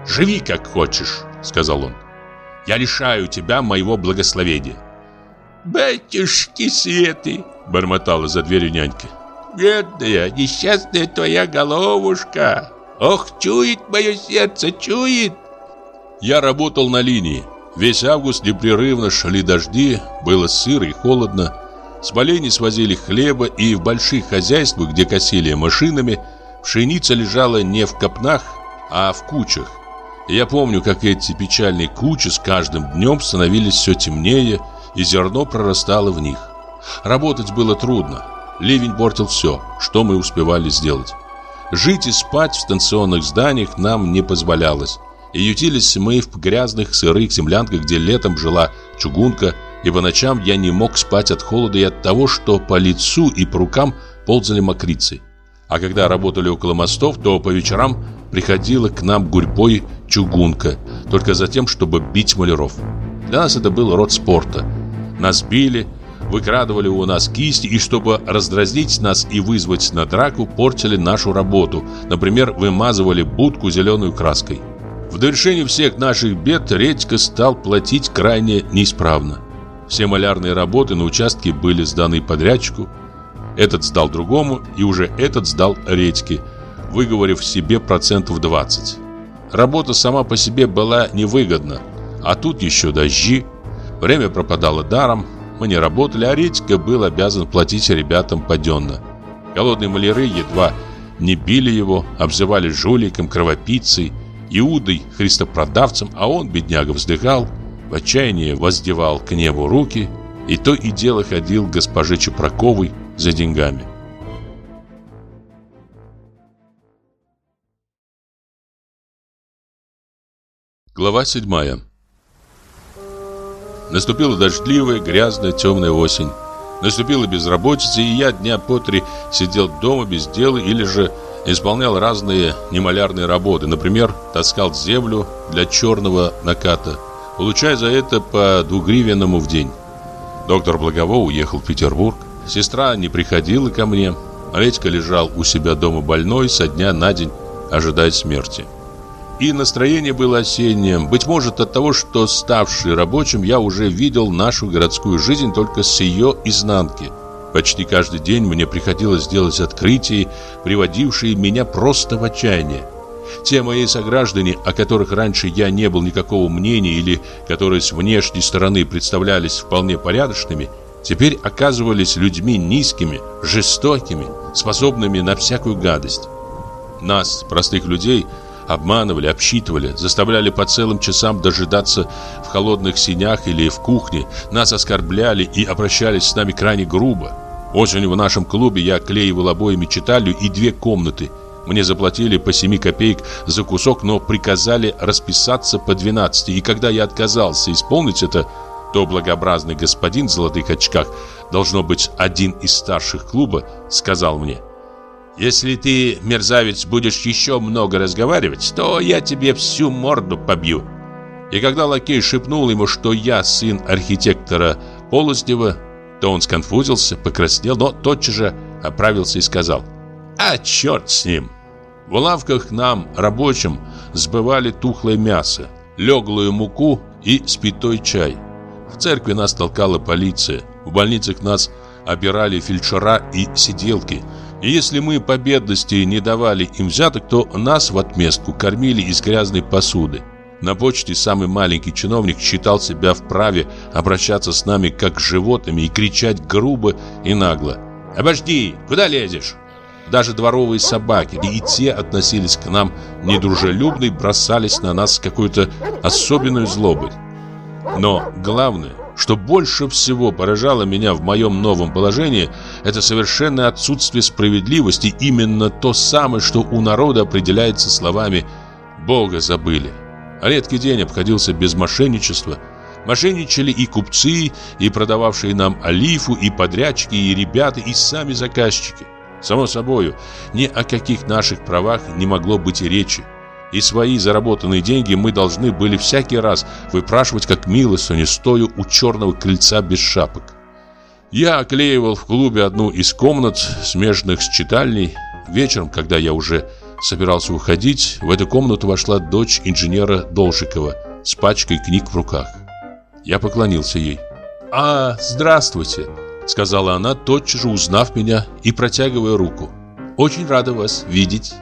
«Живи как хочешь», — сказал он. «Я лишаю тебя моего благословения». «Батюшки Светы!» — бормотала за дверью нянька. «Бедная, несчастная твоя головушка! Ох, чует мое сердце, чует!» Я работал на линии. Весь август непрерывно шли дожди, было сыро и холодно. С полей не свозили хлеба, и в больших хозяйствах, где косили машинами, пшеница лежала не в копнах, а в кучах. Я помню, как эти печальные кучи с каждым днем становились все темнее, и зерно прорастало в них. Работать было трудно. Ливень портил все, что мы успевали сделать. Жить и спать в станционных зданиях нам не позволялось. И ютились мы в грязных сырых землянках, где летом жила чугунка, и по ночам я не мог спать от холода и от того, что по лицу и по рукам ползали мокрицы. А когда работали около мостов, то по вечерам приходила к нам гурьбой чугунка, только за тем, чтобы бить маляров. Для нас это был род спорта. Нас били, выкрадывали у нас кисти, и чтобы раздразнить нас и вызвать на драку, портили нашу работу. Например, вымазывали будку зеленой краской. В довершение всех наших бед Редька стал платить крайне неисправно. Все малярные работы на участке были сданы подрядчику. Этот сдал другому, и уже этот сдал Редьке, выговорив себе процентов 20. Работа сама по себе была невыгодна, а тут еще дожди. Время пропадало даром, мы не работали, а Редька был обязан платить ребятам паденно. Голодные маляры едва не били его, обзывали жуликом, кровопийцей, Иудой, христопродавцем, а он, бедняга, вздыхал, в отчаянии воздевал к небу руки и то и дело ходил к госпоже Чепроковой за деньгами. Глава 7 Наступила дождливая, грязная, темная осень. Наступила безработица, и я дня по три сидел дома без дела или же исполнял разные немалярные работы. Например, таскал землю для черного наката, получая за это по двугривенному в день. Доктор Благово уехал в Петербург. Сестра не приходила ко мне. Редька лежал у себя дома больной, со дня на день ожидая смерти. И настроение было осенним. Быть может от того, что ставший рабочим, я уже видел нашу городскую жизнь только с ее изнанки. Почти каждый день мне приходилось делать открытия, приводившие меня просто в отчаяние. Те мои сограждане, о которых раньше я не был никакого мнения или которые с внешней стороны представлялись вполне порядочными, теперь оказывались людьми низкими, жестокими, способными на всякую гадость. Нас, простых людей, обманывали, обсчитывали, заставляли по целым часам дожидаться в холодных синях или в кухне, нас оскорбляли и обращались с нами крайне грубо. Осенью в нашем клубе я клеивал обоями читалью и две комнаты. Мне заплатили по 7 копеек за кусок, но приказали расписаться по 12. И когда я отказался исполнить это, то благообразный господин в золотых очках, должно быть один из старших клуба, сказал мне – если ты, мерзавец, будешь еще много разговаривать, то я тебе всю морду побью. И когда лакей шепнул ему, что я сын архитектора Полоздева, то он сконфузился, покраснел, но тотчас же оправился и сказал «А черт с ним!» В лавках нам, рабочим, сбывали тухлое мясо, леглую муку и спитой чай. В церкви нас толкала полиция, в больницах нас обирали фельдшера и сиделки – и если мы по бедности не давали им взяток, то нас в отместку кормили из грязной посуды. На почте самый маленький чиновник считал себя вправе обращаться с нами как с животными и кричать грубо и нагло. «Обожди! Куда лезешь?» Даже дворовые собаки, и те относились к нам недружелюбно и бросались на нас с какой-то особенной злобой. Но главное, что больше всего поражало меня в моем новом положении, это совершенное отсутствие справедливости, именно то самое, что у народа определяется словами «Бога забыли». Редкий день обходился без мошенничества. Мошенничали и купцы, и продававшие нам олифу, и подрядчики, и ребята, и сами заказчики. Само собою, ни о каких наших правах не могло быть и речи и свои заработанные деньги мы должны были всякий раз выпрашивать как милостыню, стоя у черного крыльца без шапок. Я оклеивал в клубе одну из комнат, смежных с читальней. Вечером, когда я уже собирался уходить, в эту комнату вошла дочь инженера Должикова с пачкой книг в руках. Я поклонился ей. «А, здравствуйте», — сказала она, тотчас же узнав меня и протягивая руку. «Очень рада вас видеть».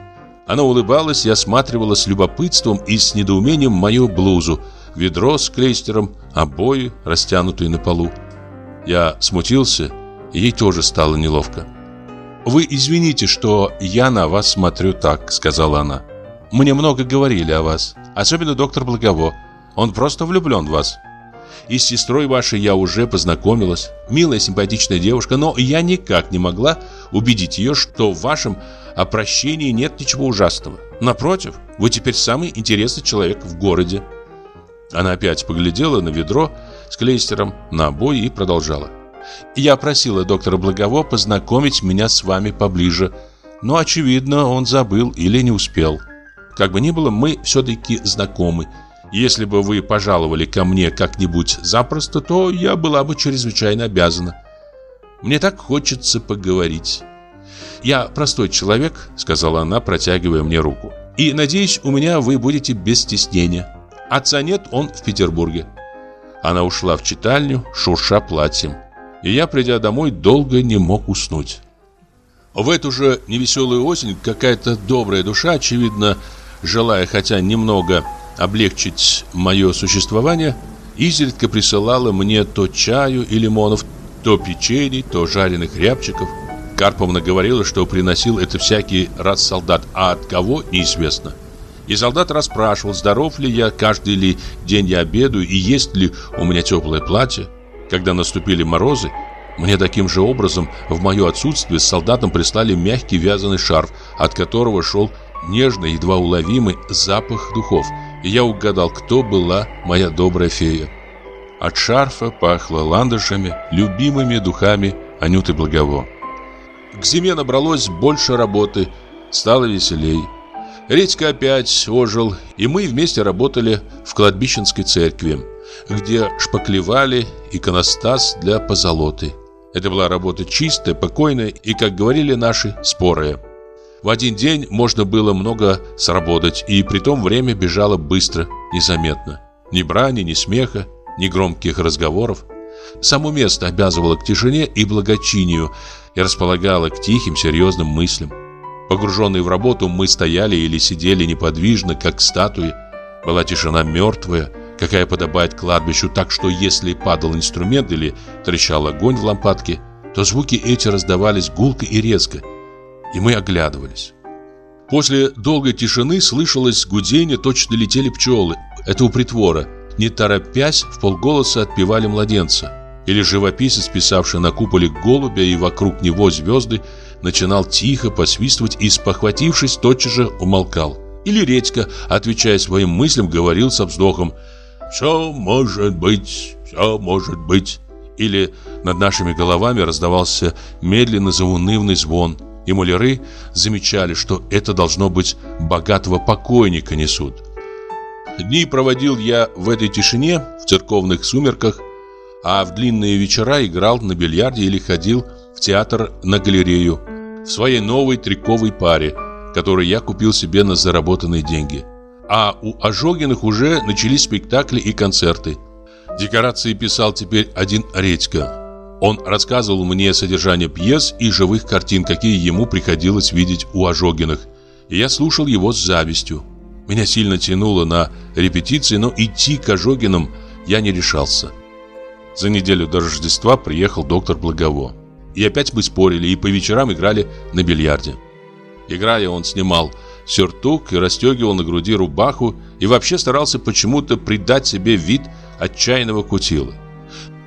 Она улыбалась и осматривала с любопытством и с недоумением мою блузу, ведро с клейстером, обои, растянутые на полу. Я смутился, ей тоже стало неловко. «Вы извините, что я на вас смотрю так», — сказала она. «Мне много говорили о вас, особенно доктор Благово. Он просто влюблен в вас. И с сестрой вашей я уже познакомилась. Милая, симпатичная девушка, но я никак не могла убедить ее, что в вашем о прощении нет ничего ужасного. Напротив, вы теперь самый интересный человек в городе. Она опять поглядела на ведро с клейстером, на обои и продолжала. Я просила доктора Благово познакомить меня с вами поближе, но, очевидно, он забыл или не успел. Как бы ни было, мы все-таки знакомы. Если бы вы пожаловали ко мне как-нибудь запросто, то я была бы чрезвычайно обязана. Мне так хочется поговорить. «Я простой человек», — сказала она, протягивая мне руку. «И, надеюсь, у меня вы будете без стеснения. Отца нет, он в Петербурге». Она ушла в читальню, шурша платьем. И я, придя домой, долго не мог уснуть. В эту же невеселую осень какая-то добрая душа, очевидно, желая хотя немного облегчить мое существование, изредка присылала мне то чаю и лимонов, то печенье, то жареных рябчиков. Карповна говорила, что приносил это всякий раз солдат, а от кого – неизвестно. И солдат расспрашивал, здоров ли я, каждый ли день я обедаю и есть ли у меня теплое платье. Когда наступили морозы, Мне таким же образом в мое отсутствие с солдатом прислали мягкий вязаный шарф, от которого шел нежный, едва уловимый запах духов, и я угадал, кто была моя добрая фея. От шарфа пахло ландышами, любимыми духами Анюты Благово. К зиме набралось больше работы, стало веселей. Редька опять ожил, и мы вместе работали в кладбищенской церкви, где шпаклевали иконостас для позолоты. Это была работа чистая, покойная и, как говорили наши, спорая. В один день можно было много сработать, и при том время бежало быстро, незаметно. Ни брани, ни смеха, ни громких разговоров. Само место обязывало к тишине и благочинию и располагало к тихим, серьезным мыслям. Погруженные в работу, мы стояли или сидели неподвижно, как статуи. Была тишина мертвая, какая подобает кладбищу, так что если падал инструмент или трещал огонь в лампадке, то звуки эти раздавались гулко и резко, и мы оглядывались. После долгой тишины слышалось гудение, точно летели пчелы. Это у притвора. Не торопясь, в полголоса отпевали младенца. Или живописец, писавший на куполе голубя и вокруг него звезды, начинал тихо посвистывать и, спохватившись, тотчас же умолкал. Или редька, отвечая своим мыслям, говорил со вздохом – «Все может быть, все может быть». Или над нашими головами раздавался медленно заунывный звон, и маляры замечали, что это должно быть богатого покойника несут. Дни проводил я в этой тишине, в церковных сумерках, а в длинные вечера играл на бильярде или ходил в театр на галерею в своей новой триковой паре, которую я купил себе на заработанные деньги а у Ожогиных уже начались спектакли и концерты. Декорации писал теперь один Редька. Он рассказывал мне содержание пьес и живых картин, какие ему приходилось видеть у Ожогиных, и я слушал его с завистью. Меня сильно тянуло на репетиции, но идти к Ожогиным я не решался. За неделю до Рождества приехал доктор Благово. И опять мы спорили и по вечерам играли на бильярде. Играя, он снимал сюртук и расстегивал на груди рубаху и вообще старался почему-то придать себе вид отчаянного кутила.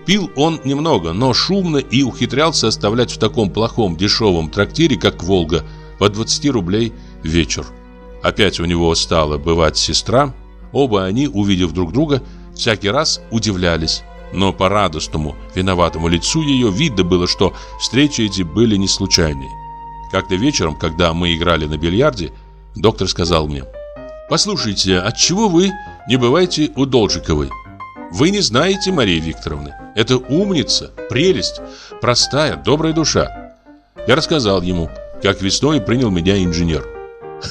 Пил он немного, но шумно и ухитрялся оставлять в таком плохом дешевом трактире, как «Волга», по 20 рублей вечер. Опять у него стала бывать сестра. Оба они, увидев друг друга, всякий раз удивлялись. Но по радостному, виноватому лицу ее видно было, что встречи эти были не случайные. Как-то вечером, когда мы играли на бильярде, Доктор сказал мне, «Послушайте, отчего вы не бываете у Должиковой? Вы не знаете Марии Викторовны. Это умница, прелесть, простая, добрая душа». Я рассказал ему, как весной принял меня инженер.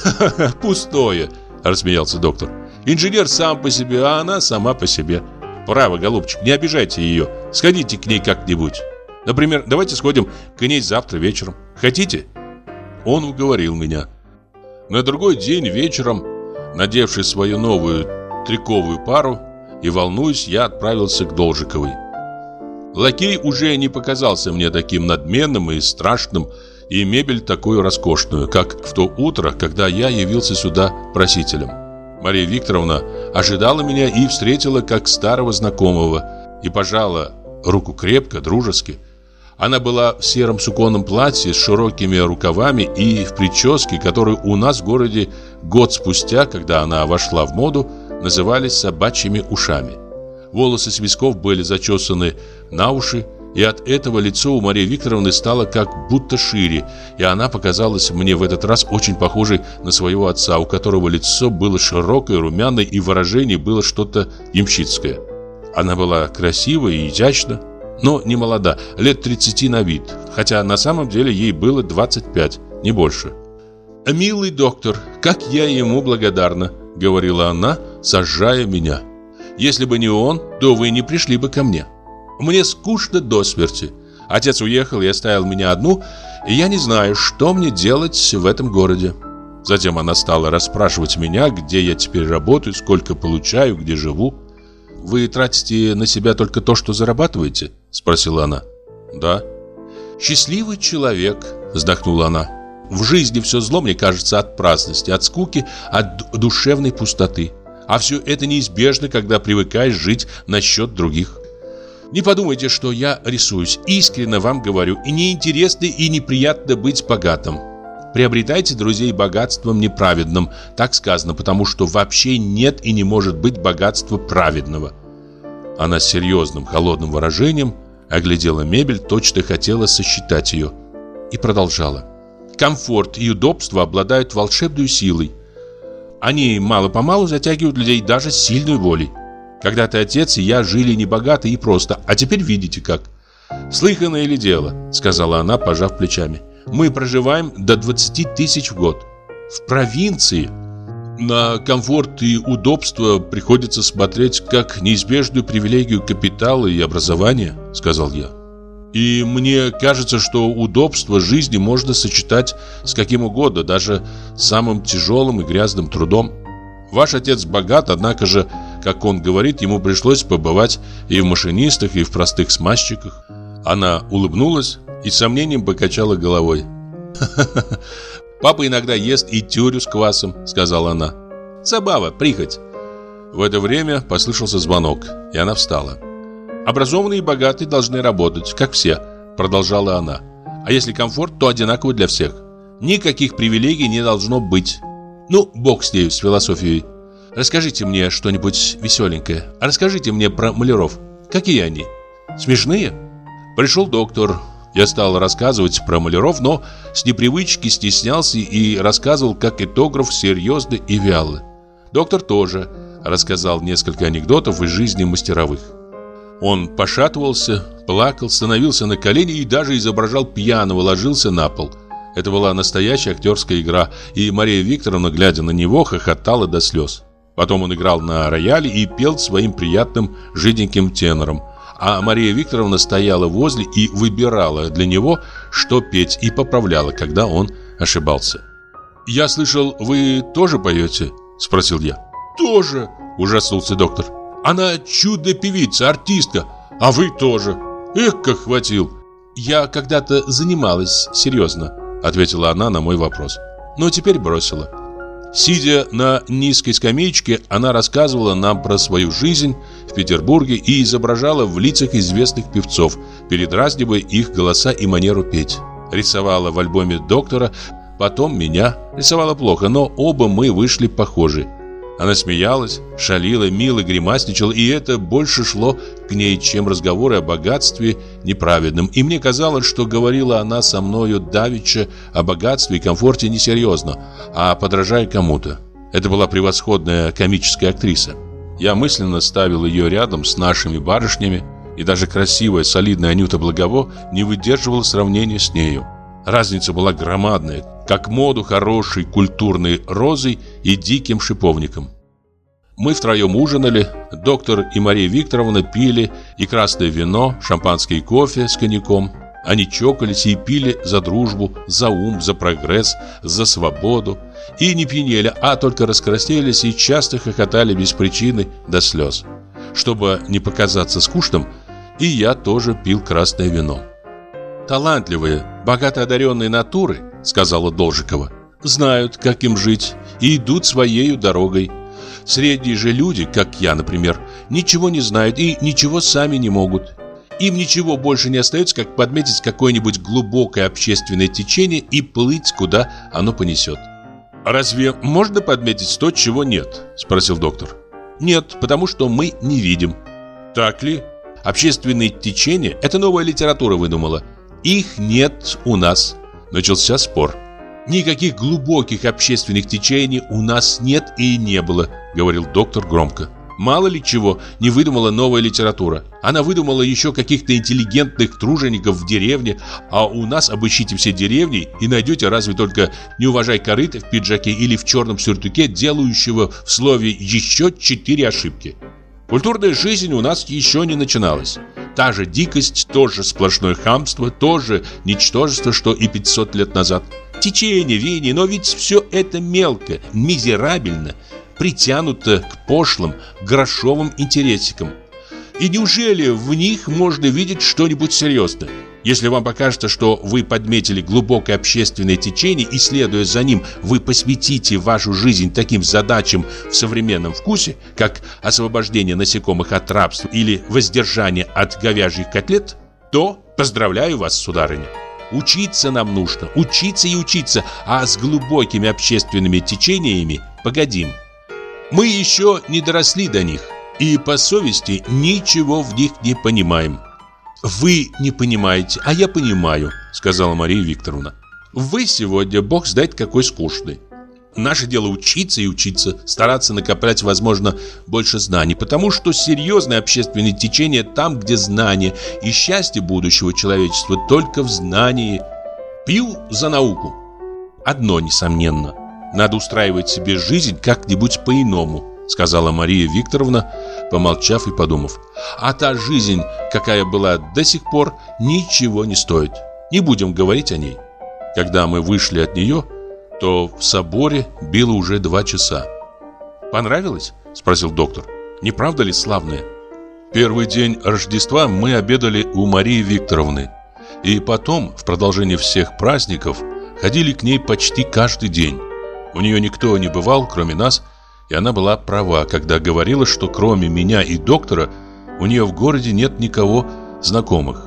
«Ха-ха, пустое!» – рассмеялся доктор. «Инженер сам по себе, а она сама по себе. Право, голубчик, не обижайте ее. Сходите к ней как-нибудь. Например, давайте сходим к ней завтра вечером. Хотите?» Он уговорил меня. На другой день вечером, надевший свою новую триковую пару и волнуюсь, я отправился к Должиковой. Лакей уже не показался мне таким надменным и страшным, и мебель такую роскошную, как в то утро, когда я явился сюда просителем. Мария Викторовна ожидала меня и встретила как старого знакомого и пожала руку крепко, дружески. Она была в сером суконном платье с широкими рукавами и в прическе, которую у нас в городе год спустя, когда она вошла в моду, назывались собачьими ушами. Волосы с висков были зачесаны на уши, и от этого лицо у Марии Викторовны стало как будто шире, и она показалась мне в этот раз очень похожей на своего отца, у которого лицо было широкое, румяное, и выражение было что-то ямщицкое. Она была красива и изящна, но не молода, лет 30 на вид, хотя на самом деле ей было 25, не больше. «Милый доктор, как я ему благодарна», — говорила она, сажая меня. «Если бы не он, то вы не пришли бы ко мне. Мне скучно до смерти. Отец уехал и оставил меня одну, и я не знаю, что мне делать в этом городе». Затем она стала расспрашивать меня, где я теперь работаю, сколько получаю, где живу. «Вы тратите на себя только то, что зарабатываете?» – спросила она. «Да». «Счастливый человек», – вздохнула она. «В жизни все зло, мне кажется, от праздности, от скуки, от душевной пустоты. А все это неизбежно, когда привыкаешь жить на счет других». Не подумайте, что я рисуюсь. Искренне вам говорю. И неинтересно, и неприятно быть богатым. Приобретайте друзей богатством неправедным. Так сказано, потому что вообще нет и не может быть богатства праведного. Она с серьезным, холодным выражением оглядела мебель, точно хотела сосчитать ее. И продолжала. Комфорт и удобство обладают волшебной силой. Они мало-помалу затягивают людей даже сильной волей. Когда-то отец и я жили небогато и просто, а теперь видите как. «Слыханное ли дело?» — сказала она, пожав плечами. «Мы проживаем до 20 тысяч в год. В провинции на комфорт и удобство приходится смотреть как неизбежную привилегию капитала и образования», — сказал я. И мне кажется, что удобство жизни можно сочетать с каким угодно, даже самым тяжелым и грязным трудом. Ваш отец богат, однако же, как он говорит, ему пришлось побывать и в машинистах, и в простых смазчиках. Она улыбнулась и с сомнением покачала головой. «Папа иногда ест и тюрю с квасом», — сказала она. «Забава, прихоть». В это время послышался звонок, и она встала. Образованные и богатые должны работать, как все, продолжала она. А если комфорт, то одинаково для всех. Никаких привилегий не должно быть. Ну, бог с ней, с философией. Расскажите мне что-нибудь веселенькое. Расскажите мне про маляров. Какие они? Смешные? Пришел доктор. Я стал рассказывать про маляров, но с непривычки стеснялся и рассказывал как этограф серьезно и вяло. Доктор тоже рассказал несколько анекдотов из жизни мастеровых. Он пошатывался, плакал, становился на колени и даже изображал пьяного, ложился на пол. Это была настоящая актерская игра, и Мария Викторовна, глядя на него, хохотала до слез. Потом он играл на рояле и пел своим приятным жиденьким тенором. А Мария Викторовна стояла возле и выбирала для него, что петь, и поправляла, когда он ошибался. «Я слышал, вы тоже поете?» – спросил я. «Тоже!» – ужаснулся доктор. Она чудная певица, артистка, а вы тоже. Эх, как хватил. Я когда-то занималась серьезно, ответила она на мой вопрос. Но теперь бросила. Сидя на низкой скамеечке, она рассказывала нам про свою жизнь в Петербурге и изображала в лицах известных певцов, передразнивая их голоса и манеру петь. Рисовала в альбоме доктора, потом меня. Рисовала плохо, но оба мы вышли похожи. Она смеялась, шалила, мило гримасничала, и это больше шло к ней, чем разговоры о богатстве неправедном. И мне казалось, что говорила она со мною давеча о богатстве и комфорте несерьезно, а подражая кому-то. Это была превосходная комическая актриса. Я мысленно ставил ее рядом с нашими барышнями, и даже красивая, солидная Анюта Благово не выдерживала сравнения с нею. Разница была громадная, как моду хорошей культурной розой и диким шиповником. Мы втроем ужинали, доктор и Мария Викторовна пили и красное вино, шампанский кофе с коньяком. Они чокались и пили за дружбу, за ум, за прогресс, за свободу. И не пьянели, а только раскраснелись и часто хохотали без причины до слез. Чтобы не показаться скучным, и я тоже пил красное вино. Талантливые, богато одаренные натуры, сказала Должикова, знают, как им жить и идут своей дорогой. Средние же люди, как я, например, ничего не знают и ничего сами не могут. Им ничего больше не остается, как подметить какое-нибудь глубокое общественное течение и плыть, куда оно понесет. «Разве можно подметить то, чего нет?» – спросил доктор. «Нет, потому что мы не видим». «Так ли?» Общественные течения – это новая литература выдумала. Их нет у нас. Начался спор. Никаких глубоких общественных течений у нас нет и не было, говорил доктор громко. Мало ли чего не выдумала новая литература. Она выдумала еще каких-то интеллигентных тружеников в деревне, а у нас обыщите все деревни и найдете разве только не уважай корыта в пиджаке или в черном сюртуке, делающего в слове еще четыре ошибки. Культурная жизнь у нас еще не начиналась. Та же дикость, тоже сплошное хамство, тоже ничтожество, что и 500 лет назад. Течение, веяние, но ведь все это мелко, мизерабельно, притянуто к пошлым, грошовым интересикам. И неужели в них можно видеть что-нибудь серьезное? Если вам покажется, что вы подметили глубокое общественное течение и, следуя за ним, вы посвятите вашу жизнь таким задачам в современном вкусе, как освобождение насекомых от рабства или воздержание от говяжьих котлет, то поздравляю вас, сударыня. Учиться нам нужно, учиться и учиться, а с глубокими общественными течениями погодим. Мы еще не доросли до них, и по совести ничего в них не понимаем. «Вы не понимаете, а я понимаю», — сказала Мария Викторовна. «Вы сегодня, бог знает, какой скучный. Наше дело учиться и учиться, стараться накоплять, возможно, больше знаний, потому что серьезное общественное течение там, где знание и счастье будущего человечества только в знании. Пил за науку. Одно несомненно. Надо устраивать себе жизнь как-нибудь по-иному сказала Мария Викторовна, помолчав и подумав. А та жизнь, какая была до сих пор, ничего не стоит. Не будем говорить о ней. Когда мы вышли от нее, то в соборе било уже два часа. «Понравилось?» – спросил доктор. «Не правда ли славное?» Первый день Рождества мы обедали у Марии Викторовны. И потом, в продолжении всех праздников, ходили к ней почти каждый день. У нее никто не бывал, кроме нас – и она была права, когда говорила, что кроме меня и доктора у нее в городе нет никого знакомых.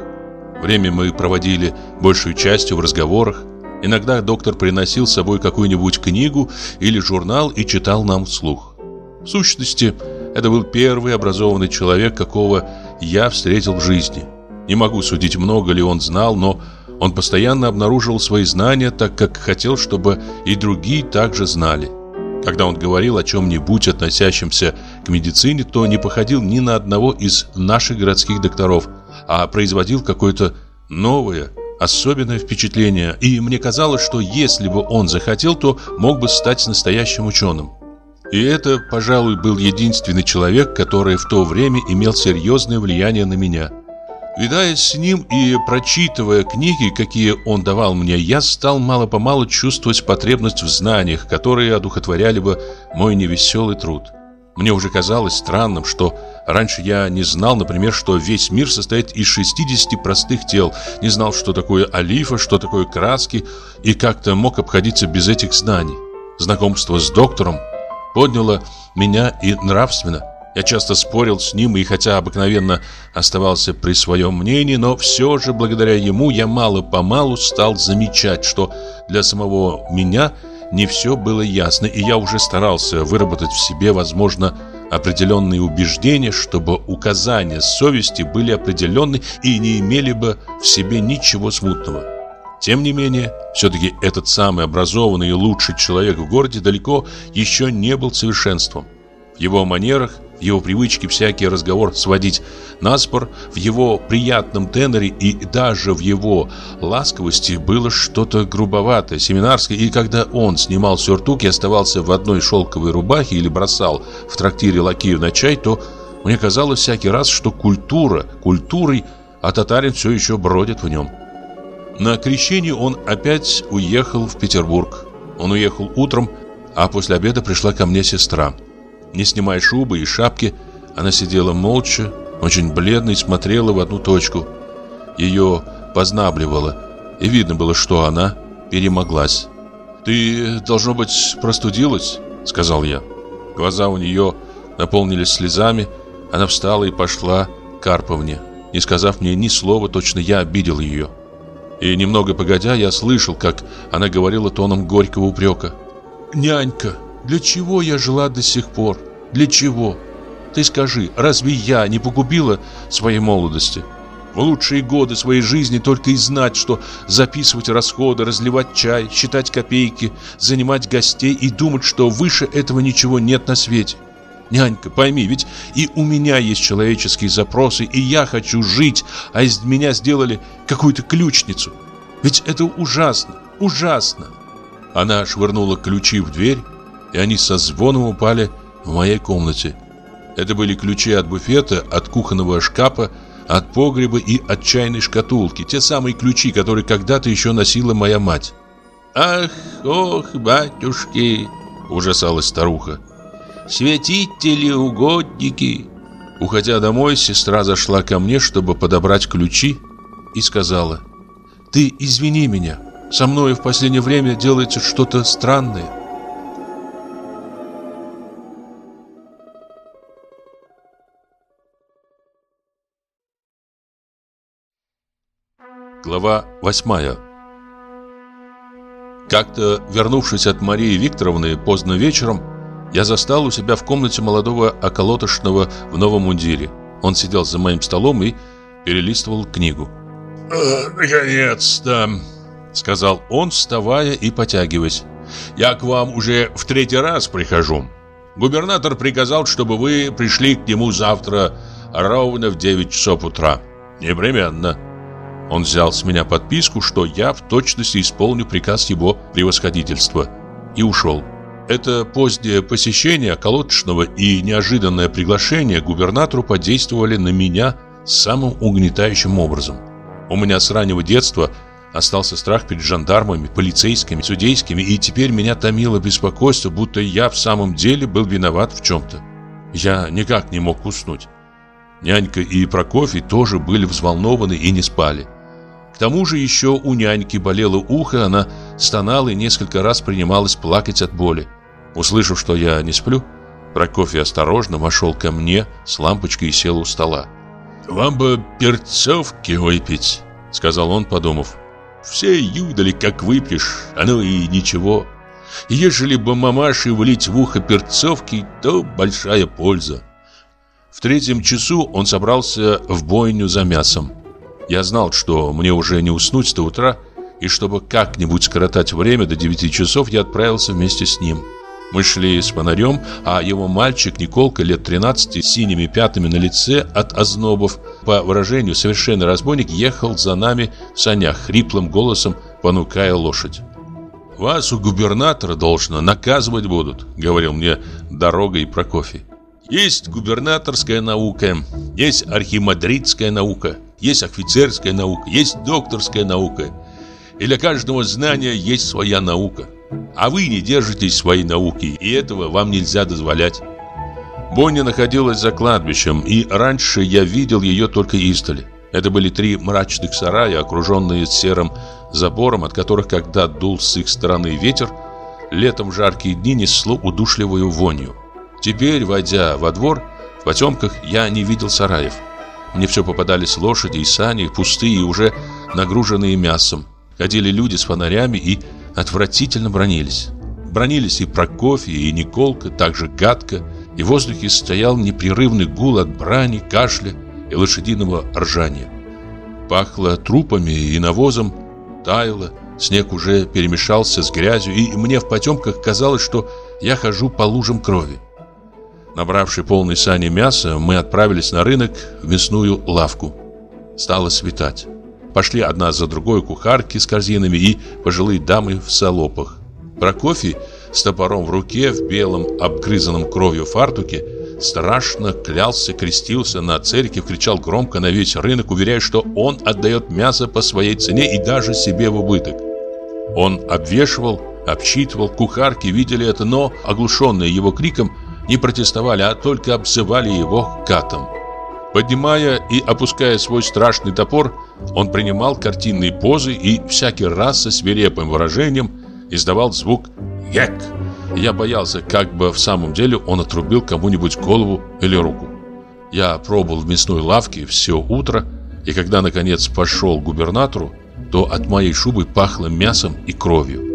Время мы проводили большую частью в разговорах. Иногда доктор приносил с собой какую-нибудь книгу или журнал и читал нам вслух. В сущности, это был первый образованный человек, какого я встретил в жизни. Не могу судить, много ли он знал, но он постоянно обнаруживал свои знания, так как хотел, чтобы и другие также знали. Когда он говорил о чем-нибудь, относящемся к медицине, то не походил ни на одного из наших городских докторов, а производил какое-то новое, особенное впечатление. И мне казалось, что если бы он захотел, то мог бы стать настоящим ученым. И это, пожалуй, был единственный человек, который в то время имел серьезное влияние на меня – Видаясь с ним и прочитывая книги, какие он давал мне, я стал мало-помалу чувствовать потребность в знаниях, которые одухотворяли бы мой невеселый труд. Мне уже казалось странным, что раньше я не знал, например, что весь мир состоит из 60 простых тел, не знал, что такое олифа, что такое краски, и как-то мог обходиться без этих знаний. Знакомство с доктором подняло меня и нравственно. Я часто спорил с ним и хотя обыкновенно оставался при своем мнении, но все же благодаря ему я мало-помалу стал замечать, что для самого меня не все было ясно, и я уже старался выработать в себе, возможно, определенные убеждения, чтобы указания совести были определенны и не имели бы в себе ничего смутного. Тем не менее, все-таки этот самый образованный и лучший человек в городе далеко еще не был совершенством. В его манерах в его привычке всякий разговор сводить на спор, в его приятном теноре и даже в его ласковости было что-то грубоватое, семинарское, и когда он снимал сюртук и оставался в одной шелковой рубахе или бросал в трактире лакею на чай, то мне казалось всякий раз, что культура культурой, а татарин все еще бродит в нем. На крещение он опять уехал в Петербург. Он уехал утром, а после обеда пришла ко мне сестра. Не снимая шубы и шапки, она сидела молча, очень бледно и смотрела в одну точку. Ее познабливало, и видно было, что она перемоглась. «Ты, должно быть, простудилась?» — сказал я. Глаза у нее наполнились слезами, она встала и пошла к Карповне. Не сказав мне ни слова, точно я обидел ее. И немного погодя, я слышал, как она говорила тоном горького упрека. «Нянька, для чего я жила до сих пор? Для чего? Ты скажи, разве я не погубила своей молодости? В лучшие годы своей жизни только и знать, что записывать расходы, разливать чай, считать копейки, занимать гостей и думать, что выше этого ничего нет на свете. Нянька, пойми, ведь и у меня есть человеческие запросы, и я хочу жить, а из меня сделали какую-то ключницу. Ведь это ужасно, ужасно. Она швырнула ключи в дверь, и они со звоном упали в моей комнате. Это были ключи от буфета, от кухонного шкафа, от погреба и от чайной шкатулки. Те самые ключи, которые когда-то еще носила моя мать. «Ах, ох, батюшки!» – ужасалась старуха. «Святители, угодники!» Уходя домой, сестра зашла ко мне, чтобы подобрать ключи, и сказала – Ты извини меня. Со мной в последнее время делается что-то странное. Глава восьмая Как-то, вернувшись от Марии Викторовны поздно вечером, я застал у себя в комнате молодого околотошного в новом мундире. Он сидел за моим столом и перелистывал книгу. «Э, «Наконец-то!» — сказал он, вставая и потягиваясь. «Я к вам уже в третий раз прихожу. Губернатор приказал, чтобы вы пришли к нему завтра ровно в 9 часов утра. Непременно». Он взял с меня подписку, что я в точности исполню приказ его превосходительства, и ушел. Это позднее посещение околоточного и неожиданное приглашение губернатору подействовали на меня самым угнетающим образом. У меня с раннего детства остался страх перед жандармами, полицейскими, судейскими, и теперь меня томило беспокойство, будто я в самом деле был виноват в чем-то. Я никак не мог уснуть. Нянька и Прокофий тоже были взволнованы и не спали. К тому же еще у няньки болело ухо, она стонала и несколько раз принималась плакать от боли. Услышав, что я не сплю, Прокофий осторожно вошел ко мне с лампочкой и сел у стола. «Вам бы перцовки выпить», — сказал он, подумав. «Все юдали, как выпьешь, оно и ничего. Ежели бы мамаше влить в ухо перцовки, то большая польза». В третьем часу он собрался в бойню за мясом. Я знал, что мне уже не уснуть до утра, и чтобы как-нибудь скоротать время до девяти часов, я отправился вместе с ним. Мы шли с фонарем, а его мальчик Николка лет 13 с синими пятнами на лице от ознобов, по выражению совершенно разбойник, ехал за нами в санях, хриплым голосом понукая лошадь. «Вас у губернатора должно наказывать будут», — говорил мне дорога и Прокофий. «Есть губернаторская наука, есть архимадридская наука, есть офицерская наука, есть докторская наука. И для каждого знания есть своя наука. А вы не держитесь своей науки, и этого вам нельзя дозволять. Бонни находилась за кладбищем, и раньше я видел ее только издали. Это были три мрачных сарая, окруженные серым забором, от которых, когда дул с их стороны ветер, летом в жаркие дни несло удушливую вонью. Теперь, войдя во двор, в потемках я не видел сараев. Мне все попадались лошади и сани, пустые и уже нагруженные мясом. Ходили люди с фонарями и отвратительно бронились. Бронились и Прокофий, и Николка, также гадко, и в воздухе стоял непрерывный гул от брани, кашля и лошадиного ржания. Пахло трупами и навозом, таяло, снег уже перемешался с грязью, и мне в потемках казалось, что я хожу по лужам крови. Набравши полный сани мяса, мы отправились на рынок в мясную лавку. Стало светать. Пошли одна за другой кухарки с корзинами и пожилые дамы в салопах. Прокофий с топором в руке, в белом, обгрызанном кровью фартуке, страшно клялся, крестился на церкви, кричал громко на весь рынок, уверяя, что он отдает мясо по своей цене и даже себе в убыток. Он обвешивал, обсчитывал, кухарки видели это, но, оглушенные его криком, не протестовали, а только обзывали его катом. Поднимая и опуская свой страшный топор, он принимал картинные позы и всякий раз со свирепым выражением издавал звук «Як». Я боялся, как бы в самом деле он отрубил кому-нибудь голову или руку. Я пробыл в мясной лавке все утро, и когда наконец пошел к губернатору, то от моей шубы пахло мясом и кровью.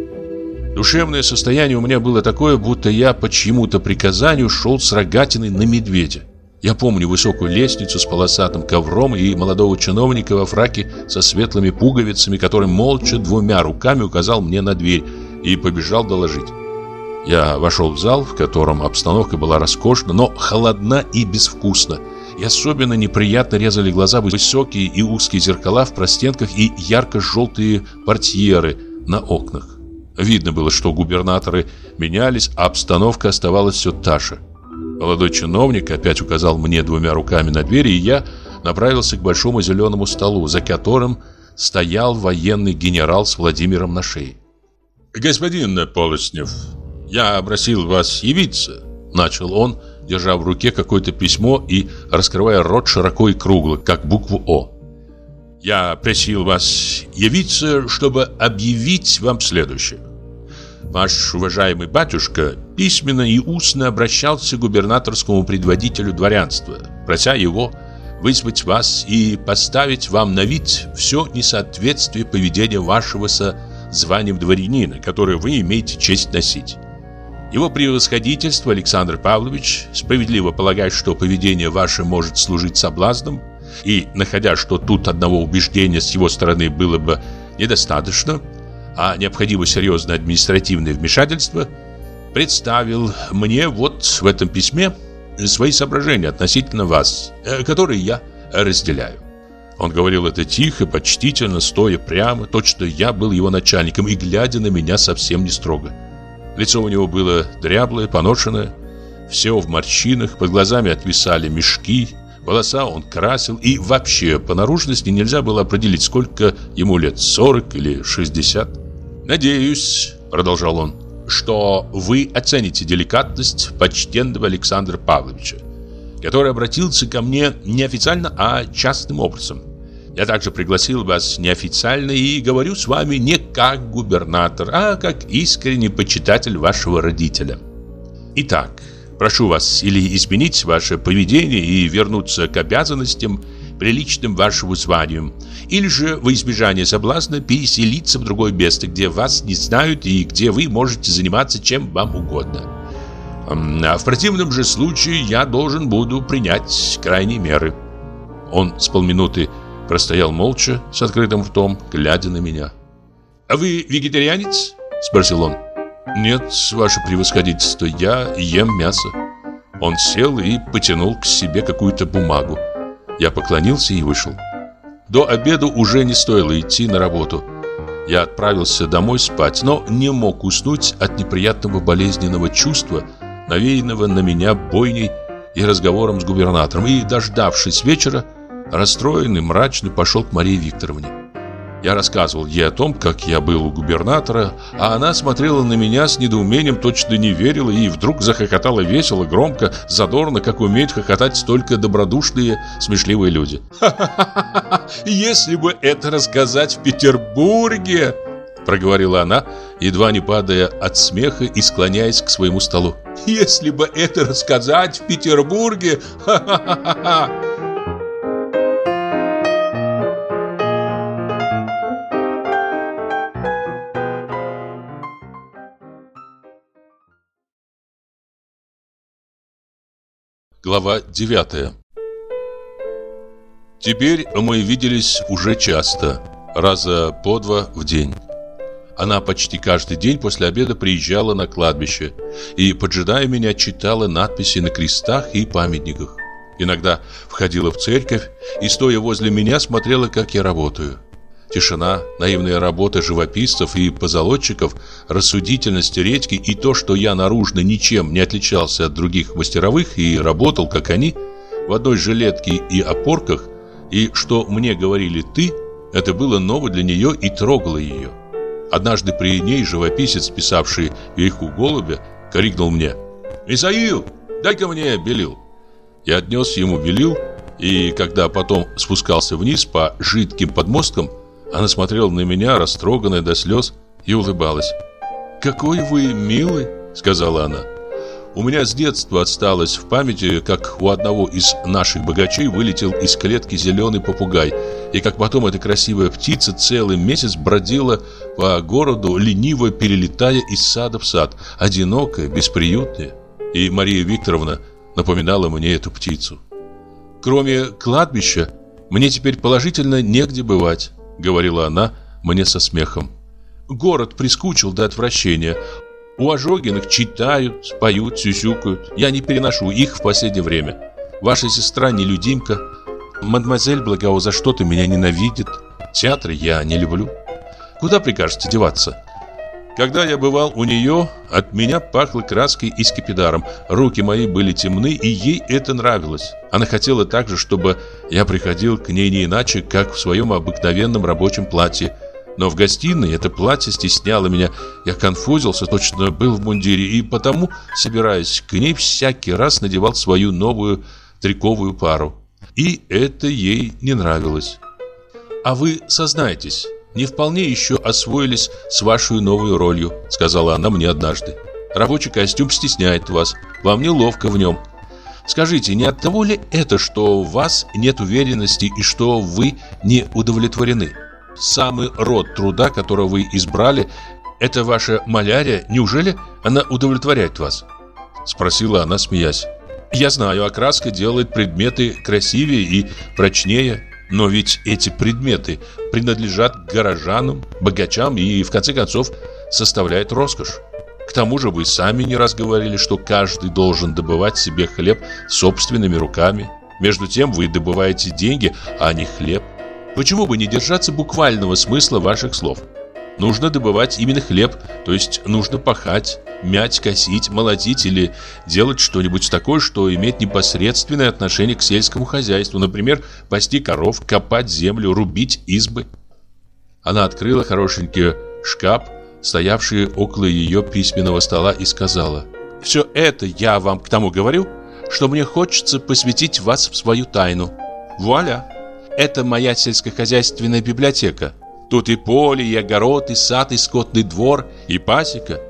Душевное состояние у меня было такое, будто я по чьему-то приказанию шел с рогатиной на медведя. Я помню высокую лестницу с полосатым ковром и молодого чиновника во фраке со светлыми пуговицами, который молча двумя руками указал мне на дверь и побежал доложить. Я вошел в зал, в котором обстановка была роскошна, но холодна и безвкусна. И особенно неприятно резали глаза высокие и узкие зеркала в простенках и ярко-желтые портьеры на окнах. Видно было, что губернаторы менялись, а обстановка оставалась все та же. Молодой чиновник опять указал мне двумя руками на дверь, и я направился к большому зеленому столу, за которым стоял военный генерал с Владимиром на шее. «Господин Полоснев, я просил вас явиться», — начал он, держа в руке какое-то письмо и раскрывая рот широко и кругло, как букву «О». Я просил вас явиться, чтобы объявить вам следующее. Ваш уважаемый батюшка письменно и устно обращался к губернаторскому предводителю дворянства, прося его вызвать вас и поставить вам на вид все несоответствие поведения вашего со званием дворянина, которое вы имеете честь носить. Его превосходительство Александр Павлович справедливо полагает, что поведение ваше может служить соблазном, и, находя, что тут одного убеждения с его стороны было бы недостаточно, а необходимо серьезное административное вмешательство, представил мне вот в этом письме свои соображения относительно вас, э, которые я разделяю. Он говорил это тихо, почтительно, стоя прямо, точно я был его начальником и глядя на меня совсем не строго. Лицо у него было дряблое, поношенное, все в морщинах, под глазами отвисали мешки, волоса он красил, и вообще по наружности нельзя было определить, сколько ему лет, 40 или 60. «Надеюсь», — продолжал он, — «что вы оцените деликатность почтенного Александра Павловича, который обратился ко мне не официально, а частным образом. Я также пригласил вас неофициально и говорю с вами не как губернатор, а как искренний почитатель вашего родителя. Итак, прошу вас или изменить ваше поведение и вернуться к обязанностям, приличным вашему званию, или же во избежание соблазна переселиться в другое место, где вас не знают и где вы можете заниматься чем вам угодно. А в противном же случае я должен буду принять крайние меры. Он с полминуты простоял молча, с открытым ртом, глядя на меня. «А вы вегетарианец?» – спросил он. «Нет, ваше превосходительство, я ем мясо». Он сел и потянул к себе какую-то бумагу. Я поклонился и вышел. До обеда уже не стоило идти на работу. Я отправился домой спать, но не мог уснуть от неприятного болезненного чувства, навеянного на меня бойней и разговором с губернатором, и, дождавшись вечера, Расстроенный, мрачный пошел к Марии Викторовне. Я рассказывал ей о том, как я был у губернатора, а она смотрела на меня с недоумением, точно не верила и вдруг захохотала весело, громко, задорно, как умеют хохотать только добродушные, смешливые люди. «Ха-ха-ха! Если бы это рассказать в Петербурге!» Проговорила она, едва не падая от смеха и склоняясь к своему столу. «Если бы это рассказать в Петербурге! Ха-ха-ха!» Глава 9 Теперь мы виделись уже часто, раза по два в день. Она почти каждый день после обеда приезжала на кладбище и, поджидая меня, читала надписи на крестах и памятниках. Иногда входила в церковь и, стоя возле меня, смотрела, как я работаю. Тишина, наивная работа живописцев и позолотчиков, рассудительность редьки и то, что я наружно ничем не отличался от других мастеровых и работал, как они, в одной жилетке и опорках, и что мне говорили «ты», это было ново для нее и трогало ее. Однажды при ней живописец, писавший «Вейху голубя», крикнул мне «Мисаил, дай-ка мне белил». Я отнес ему белил, и когда потом спускался вниз по жидким подмосткам, она смотрела на меня, растроганная до слез, и улыбалась. «Какой вы милый!» — сказала она. У меня с детства осталось в памяти, как у одного из наших богачей вылетел из клетки зеленый попугай, и как потом эта красивая птица целый месяц бродила по городу, лениво перелетая из сада в сад, одинокая, бесприютная. И Мария Викторовна напоминала мне эту птицу. Кроме кладбища, мне теперь положительно негде бывать. — говорила она мне со смехом. «Город прискучил до отвращения. У Ожогиных читают, поют, сюсюкают. Я не переношу их в последнее время. Ваша сестра нелюдимка. Мадемуазель Благоу за что-то меня ненавидит. Театр я не люблю. Куда прикажете деваться?» Когда я бывал у нее, от меня пахло краской и скипидаром. Руки мои были темны, и ей это нравилось. Она хотела также, чтобы я приходил к ней не иначе, как в своем обыкновенном рабочем платье. Но в гостиной это платье стесняло меня. Я конфузился, точно был в мундире, и потому, собираясь к ней, всякий раз надевал свою новую триковую пару. И это ей не нравилось. «А вы сознайтесь, не вполне еще освоились с вашей новой ролью», сказала она мне однажды. «Рабочий костюм стесняет вас, вам неловко в нем». Скажите, не от того ли это, что у вас нет уверенности и что вы не удовлетворены? Самый род труда, которого вы избрали, это ваша малярия, неужели она удовлетворяет вас? Спросила она, смеясь. Я знаю, окраска делает предметы красивее и прочнее, но ведь эти предметы принадлежат горожанам, богачам и, в конце концов, составляют роскошь. К тому же вы сами не раз говорили, что каждый должен добывать себе хлеб собственными руками. Между тем вы добываете деньги, а не хлеб. Почему бы не держаться буквального смысла ваших слов? Нужно добывать именно хлеб, то есть нужно пахать, мять, косить, молотить или делать что-нибудь такое, что имеет непосредственное отношение к сельскому хозяйству, например, пасти коров, копать землю, рубить избы. Она открыла хорошенький шкаф, стоявший около ее письменного стола, и сказала, «Все это я вам к тому говорю, что мне хочется посвятить вас в свою тайну. Вуаля! Это моя сельскохозяйственная библиотека. Тут и поле, и огород, и сад, и скотный двор, и пасека.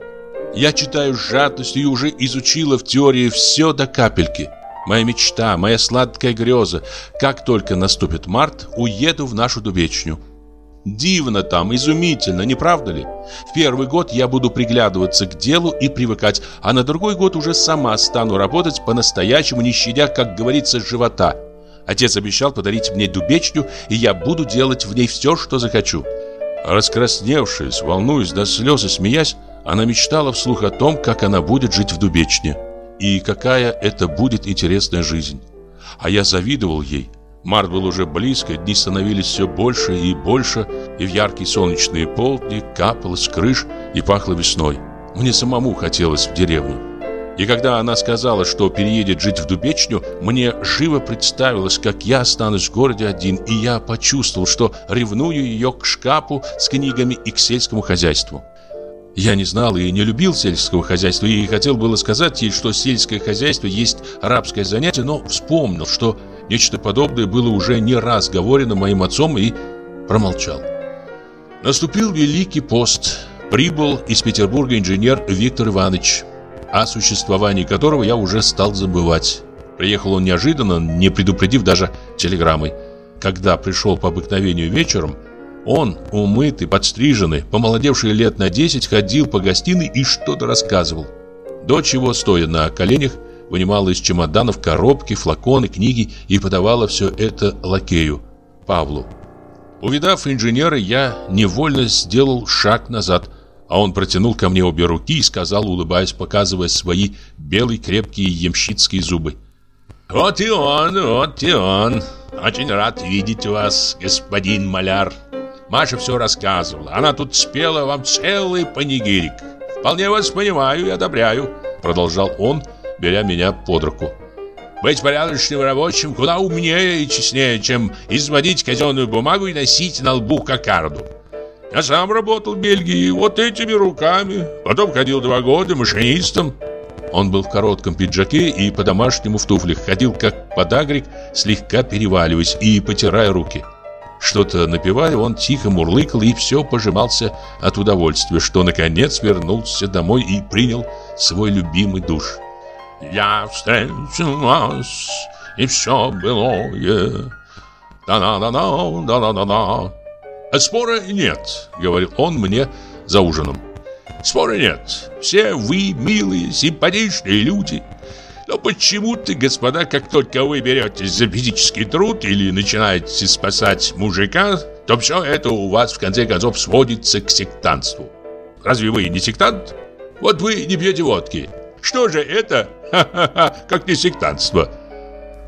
Я читаю с жадностью и уже изучила в теории все до капельки. Моя мечта, моя сладкая греза. Как только наступит март, уеду в нашу дубечню. Дивно там, изумительно, не правда ли? В первый год я буду приглядываться к делу и привыкать, а на другой год уже сама стану работать по-настоящему, не щадя, как говорится, живота. Отец обещал подарить мне дубечню, и я буду делать в ней все, что захочу. Раскрасневшись, волнуясь до слез и смеясь, она мечтала вслух о том, как она будет жить в дубечне. И какая это будет интересная жизнь. А я завидовал ей. Март был уже близко, дни становились все больше и больше, и в яркие солнечные полдни капало с крыш и пахло весной. Мне самому хотелось в деревню. И когда она сказала, что переедет жить в Дубечню, мне живо представилось, как я останусь в городе один, и я почувствовал, что ревную ее к шкафу с книгами и к сельскому хозяйству. Я не знал и не любил сельского хозяйства, и хотел было сказать ей, что сельское хозяйство есть арабское занятие, но вспомнил, что нечто подобное было уже не раз говорено моим отцом и промолчал. Наступил Великий пост. Прибыл из Петербурга инженер Виктор Иванович, о существовании которого я уже стал забывать. Приехал он неожиданно, не предупредив даже телеграммой. Когда пришел по обыкновению вечером, он, умытый, подстриженный, помолодевший лет на 10, ходил по гостиной и что-то рассказывал. Дочь его, стоя на коленях, вынимала из чемоданов коробки, флаконы, книги и подавала все это лакею, Павлу. Увидав инженера, я невольно сделал шаг назад, а он протянул ко мне обе руки и сказал, улыбаясь, показывая свои белые крепкие ямщицкие зубы. «Вот и он, вот и он. Очень рад видеть вас, господин маляр. Маша все рассказывала. Она тут спела вам целый панигирик. Вполне вас понимаю и одобряю», продолжал он, беря меня под руку. Быть порядочным рабочим куда умнее и честнее, чем изводить казенную бумагу и носить на лбу кокарду. Я сам работал в Бельгии вот этими руками. Потом ходил два года машинистом. Он был в коротком пиджаке и по-домашнему в туфлях. Ходил как подагрик, слегка переваливаясь и потирая руки. Что-то напевая, он тихо мурлыкал и все пожимался от удовольствия, что наконец вернулся домой и принял свой любимый душ. «Я встречу вас, и все былое, да-да-да-да, да-да-да-да». «А спора нет», — говорил он мне за ужином. «Спора нет. Все вы милые, симпатичные люди. Но почему-то, господа, как только вы беретесь за физический труд или начинаете спасать мужика, то все это у вас в конце концов сводится к сектантству. Разве вы не сектант? Вот вы не пьете водки. Что же это? Ха-ха-ха, как не сектантство.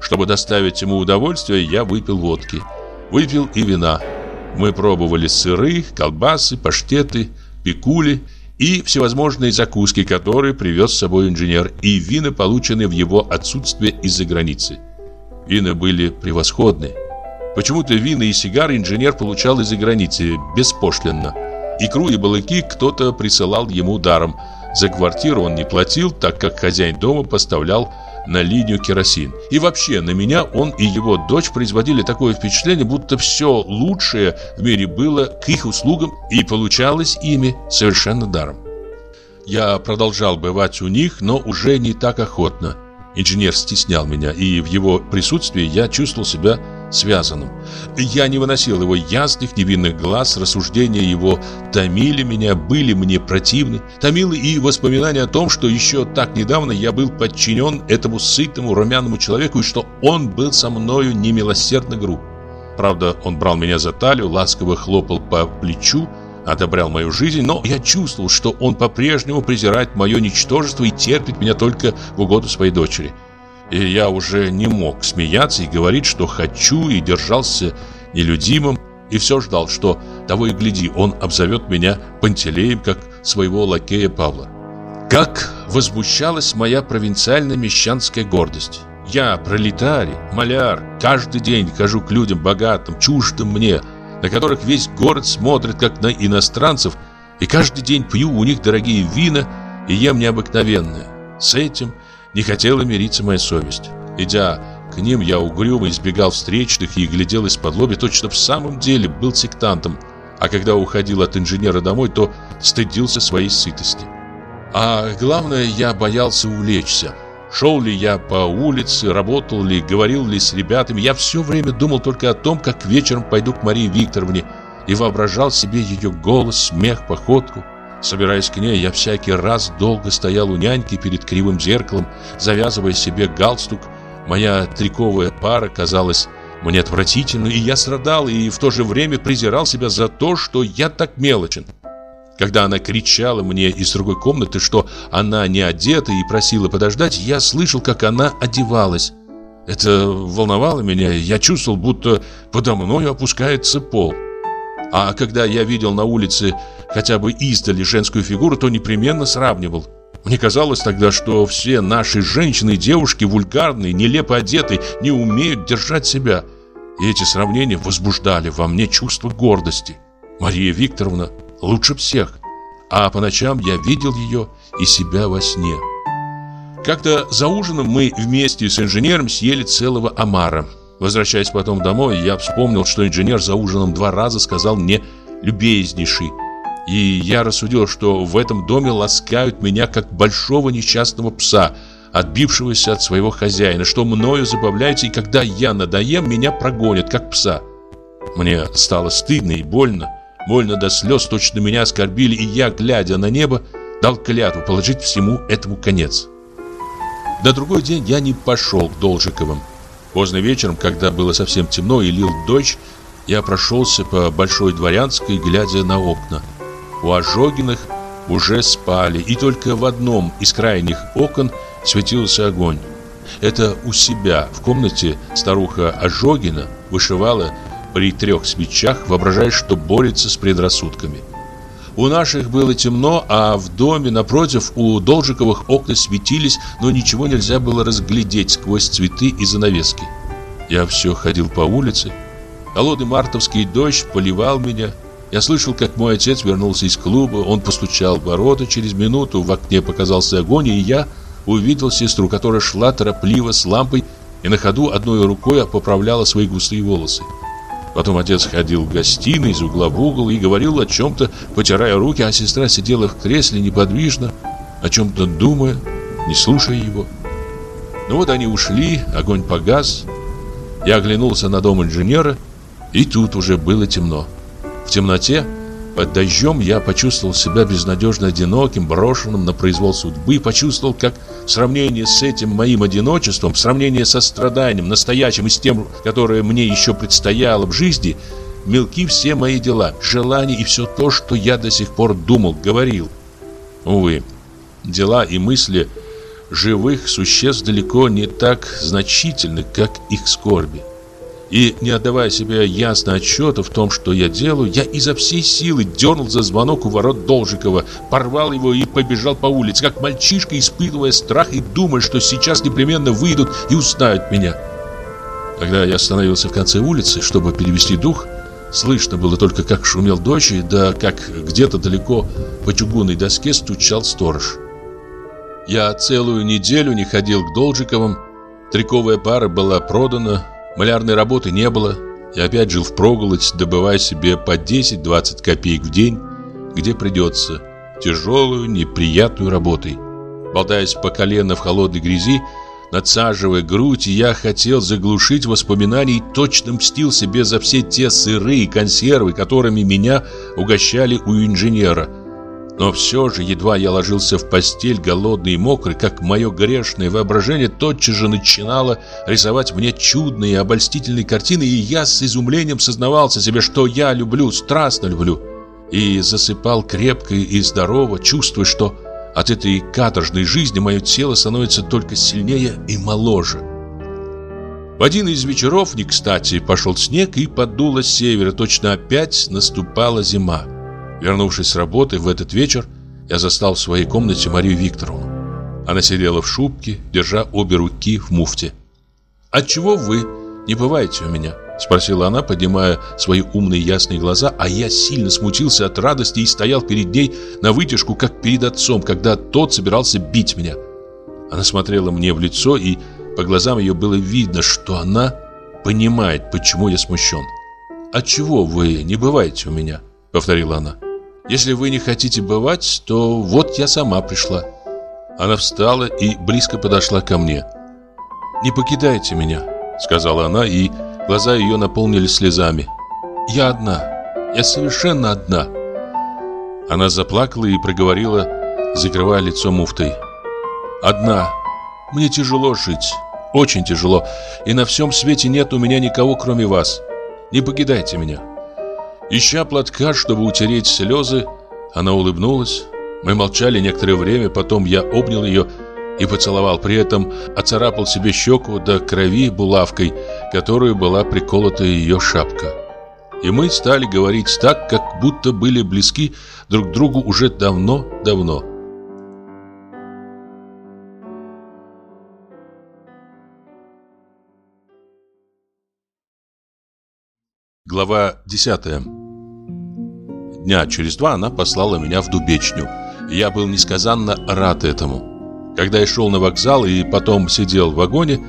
Чтобы доставить ему удовольствие, я выпил водки. Выпил и вина. Мы пробовали сыры, колбасы, паштеты, пикули и всевозможные закуски, которые привез с собой инженер, и вина, полученные в его отсутствие из-за границы. Вина были превосходные. Почему-то вина и сигары инженер получал из-за границы, беспошлинно. Икру и балыки кто-то присылал ему даром. За квартиру он не платил, так как хозяин дома поставлял на линию керосин. И вообще, на меня он и его дочь производили такое впечатление, будто все лучшее в мире было к их услугам и получалось ими совершенно даром. Я продолжал бывать у них, но уже не так охотно. Инженер стеснял меня, и в его присутствии я чувствовал себя связанным. Я не выносил его ясных невинных глаз, рассуждения его томили меня, были мне противны. Томило и воспоминание о том, что еще так недавно я был подчинен этому сытому румяному человеку, и что он был со мною немилосердно груб. Правда, он брал меня за талию, ласково хлопал по плечу, одобрял мою жизнь, но я чувствовал, что он по-прежнему презирает мое ничтожество и терпит меня только в угоду своей дочери. И я уже не мог смеяться и говорить, что хочу, и держался нелюдимым, и все ждал, что того и гляди, он обзовет меня Пантелеем, как своего лакея Павла. Как возмущалась моя провинциальная мещанская гордость. Я, пролетарий, маляр, каждый день хожу к людям богатым, чуждым мне – на которых весь город смотрит как на иностранцев, и каждый день пью у них дорогие вина и ем необыкновенное. С этим не хотела мириться моя совесть. Идя к ним, я угрюмо избегал встречных и глядел из-под лоби, точно в самом деле был сектантом, а когда уходил от инженера домой, то стыдился своей сытости. А главное, я боялся увлечься. Шел ли я по улице, работал ли, говорил ли с ребятами, я все время думал только о том, как вечером пойду к Марии Викторовне и воображал себе ее голос, смех, походку. Собираясь к ней, я всякий раз долго стоял у няньки перед кривым зеркалом, завязывая себе галстук. Моя триковая пара казалась мне отвратительной, и я страдал и в то же время презирал себя за то, что я так мелочен. Когда она кричала мне из другой комнаты, что она не одета и просила подождать, я слышал, как она одевалась. Это волновало меня, я чувствовал, будто подо мной опускается пол. А когда я видел на улице хотя бы издали женскую фигуру, то непременно сравнивал. Мне казалось тогда, что все наши женщины и девушки вульгарные, нелепо одеты, не умеют держать себя. И эти сравнения возбуждали во мне чувство гордости. Мария Викторовна лучше всех. А по ночам я видел ее и себя во сне. Как-то за ужином мы вместе с инженером съели целого омара. Возвращаясь потом домой, я вспомнил, что инженер за ужином два раза сказал мне «любезнейший». И я рассудил, что в этом доме ласкают меня как большого несчастного пса, отбившегося от своего хозяина, что мною забавляется, и когда я надоем, меня прогонят, как пса. Мне стало стыдно и больно. Больно до слез точно меня оскорбили, и я, глядя на небо, дал клятву положить всему этому конец. На другой день я не пошел к Должиковым. Поздно вечером, когда было совсем темно и лил дождь, я прошелся по Большой Дворянской, глядя на окна. У Ожогиных уже спали, и только в одном из крайних окон светился огонь. Это у себя в комнате старуха Ожогина вышивала при трех свечах, воображая, что борется с предрассудками. У наших было темно, а в доме напротив у Должиковых окна светились, но ничего нельзя было разглядеть сквозь цветы и занавески. Я все ходил по улице. Холодный мартовский дождь поливал меня. Я слышал, как мой отец вернулся из клуба. Он постучал в ворота. Через минуту в окне показался огонь, и я увидел сестру, которая шла торопливо с лампой и на ходу одной рукой поправляла свои густые волосы. Потом отец ходил в гостиной из угла в угол и говорил о чем-то, потирая руки, а сестра сидела в кресле неподвижно, о чем-то думая, не слушая его. Ну вот они ушли, огонь погас. Я оглянулся на дом инженера, и тут уже было темно. В темноте под дождем я почувствовал себя безнадежно одиноким, брошенным на произвол судьбы, почувствовал, как в сравнении с этим моим одиночеством, в сравнении со страданием, настоящим и с тем, которое мне еще предстояло в жизни, мелки все мои дела, желания и все то, что я до сих пор думал, говорил. Увы, дела и мысли живых существ далеко не так значительны, как их скорби. И не отдавая себе ясно отчета в том, что я делаю, я изо всей силы дернул за звонок у ворот Должикова, порвал его и побежал по улице, как мальчишка, испытывая страх и думая, что сейчас непременно выйдут и узнают меня. Когда я остановился в конце улицы, чтобы перевести дух, слышно было только, как шумел дождь, да как где-то далеко по чугунной доске стучал сторож. Я целую неделю не ходил к Должиковым. Триковая пара была продана, малярной работы не было. Я опять жил в проголодь, добывая себе по 10-20 копеек в день, где придется, тяжелую, неприятную работой. Болтаясь по колено в холодной грязи, надсаживая грудь, я хотел заглушить воспоминания и точно мстил себе за все те сырые консервы, которыми меня угощали у инженера. Но все же, едва я ложился в постель, голодный и мокрый, как мое грешное воображение тотчас же начинало рисовать мне чудные и обольстительные картины, и я с изумлением сознавался себе, что я люблю, страстно люблю. И засыпал крепко и здорово, чувствуя, что от этой каторжной жизни мое тело становится только сильнее и моложе. В один из вечеров, не кстати, пошел снег и подуло с севера. Точно опять наступала зима. Вернувшись с работы в этот вечер, я застал в своей комнате Марию Викторовну. Она сидела в шубке, держа обе руки в муфте. «Отчего вы не бываете у меня?» Спросила она, поднимая свои умные ясные глаза, а я сильно смутился от радости и стоял перед ней на вытяжку, как перед отцом, когда тот собирался бить меня. Она смотрела мне в лицо, и по глазам ее было видно, что она понимает, почему я смущен. «Отчего вы не бываете у меня?» — повторила она. «Если вы не хотите бывать, то вот я сама пришла». Она встала и близко подошла ко мне. «Не покидайте меня», — сказала она и Глаза ее наполнились слезами. «Я одна. Я совершенно одна». Она заплакала и проговорила, закрывая лицо муфтой. «Одна. Мне тяжело жить. Очень тяжело. И на всем свете нет у меня никого, кроме вас. Не покидайте меня». Ища платка, чтобы утереть слезы, она улыбнулась. Мы молчали некоторое время, потом я обнял ее и поцеловал. При этом оцарапал себе щеку до крови булавкой, которой была приколота ее шапка. И мы стали говорить так, как будто были близки друг другу уже давно-давно. Глава 10 Дня через два она послала меня в Дубечню. Я был несказанно рад этому. Когда я шел на вокзал и потом сидел в вагоне,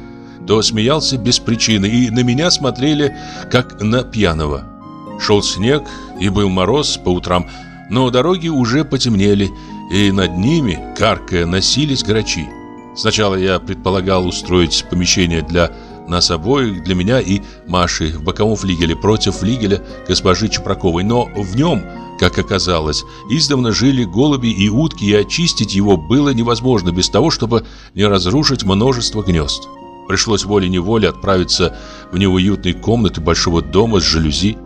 то смеялся без причины, и на меня смотрели, как на пьяного. Шел снег, и был мороз по утрам, но дороги уже потемнели, и над ними, каркая, носились грачи. Сначала я предполагал устроить помещение для нас обоих, для меня и Маши в боковом флигеле против флигеля госпожи Чепраковой, но в нем как оказалось, издавна жили голуби и утки, и очистить его было невозможно без того, чтобы не разрушить множество гнезд. Пришлось волей-неволей отправиться в неуютные комнаты большого дома с жалюзи.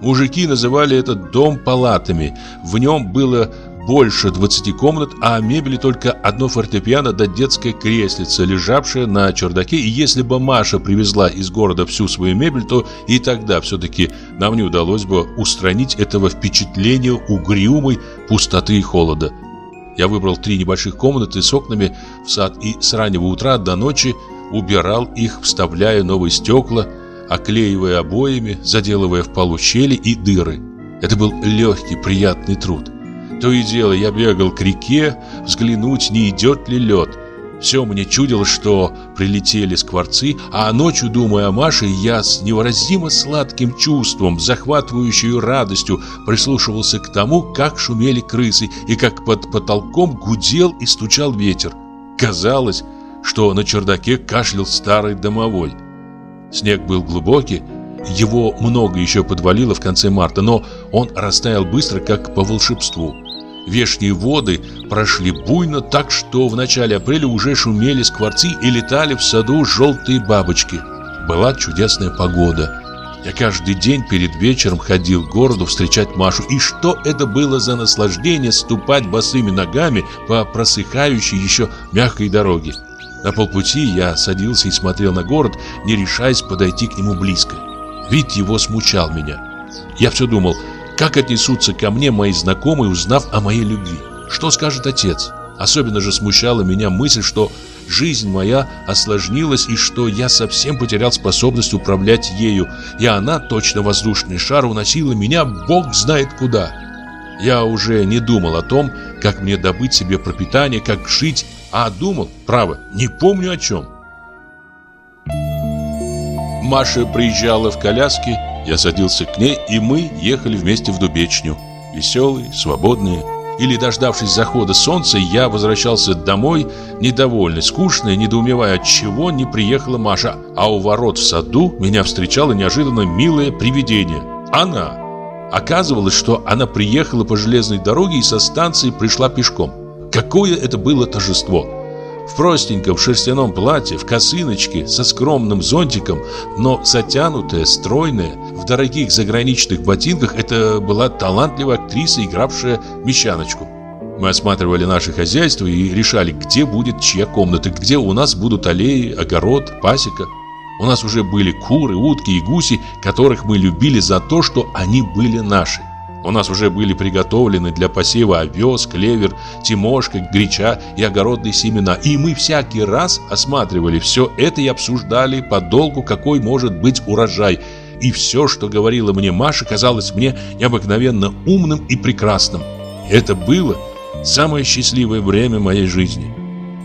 Мужики называли этот дом палатами. В нем было больше 20 комнат, а мебели только одно фортепиано да детская креслица, лежавшая на чердаке. И если бы Маша привезла из города всю свою мебель, то и тогда все-таки нам не удалось бы устранить этого впечатления угрюмой пустоты и холода. Я выбрал три небольших комнаты с окнами в сад и с раннего утра до ночи убирал их, вставляя новые стекла, оклеивая обоями, заделывая в полу щели и дыры. Это был легкий, приятный труд. То и дело я бегал к реке, взглянуть, не идет ли лед. Все мне чудилось, что прилетели скворцы, а ночью, думая о Маше, я с невыразимо сладким чувством, захватывающей радостью, прислушивался к тому, как шумели крысы и как под потолком гудел и стучал ветер. Казалось, что на чердаке кашлял старый домовой. Снег был глубокий, его много еще подвалило в конце марта, но он растаял быстро, как по волшебству. Вешние воды прошли буйно так, что в начале апреля уже шумели скворцы и летали в саду желтые бабочки. Была чудесная погода. Я каждый день перед вечером ходил к городу встречать Машу. И что это было за наслаждение ступать босыми ногами по просыхающей еще мягкой дороге. На полпути я садился и смотрел на город, не решаясь подойти к нему близко. Вид его смущал меня. Я все думал, как отнесутся ко мне мои знакомые, узнав о моей любви? Что скажет отец? Особенно же смущала меня мысль, что жизнь моя осложнилась и что я совсем потерял способность управлять ею, и она, точно воздушный шар, уносила меня бог знает куда. Я уже не думал о том, как мне добыть себе пропитание, как жить, А думал, право, не помню о чем. Маша приезжала в коляске, я садился к ней, и мы ехали вместе в Дубечню. Веселые, свободные. Или, дождавшись захода солнца, я возвращался домой, недовольный, скучный, недоумевая, от чего не приехала Маша. А у ворот в саду меня встречало неожиданно милое привидение. Она. Оказывалось, что она приехала по железной дороге и со станции пришла пешком. Какое это было торжество! В простеньком шерстяном платье, в косыночке, со скромным зонтиком, но затянутая, стройная, в дорогих заграничных ботинках, это была талантливая актриса, игравшая мещаночку. Мы осматривали наше хозяйство и решали, где будет чья комната, где у нас будут аллеи, огород, пасека. У нас уже были куры, утки и гуси, которых мы любили за то, что они были наши. У нас уже были приготовлены для посева овес, клевер, тимошка, греча и огородные семена. И мы всякий раз осматривали все это и обсуждали подолгу, какой может быть урожай. И все, что говорила мне Маша, казалось мне необыкновенно умным и прекрасным. Это было самое счастливое время моей жизни.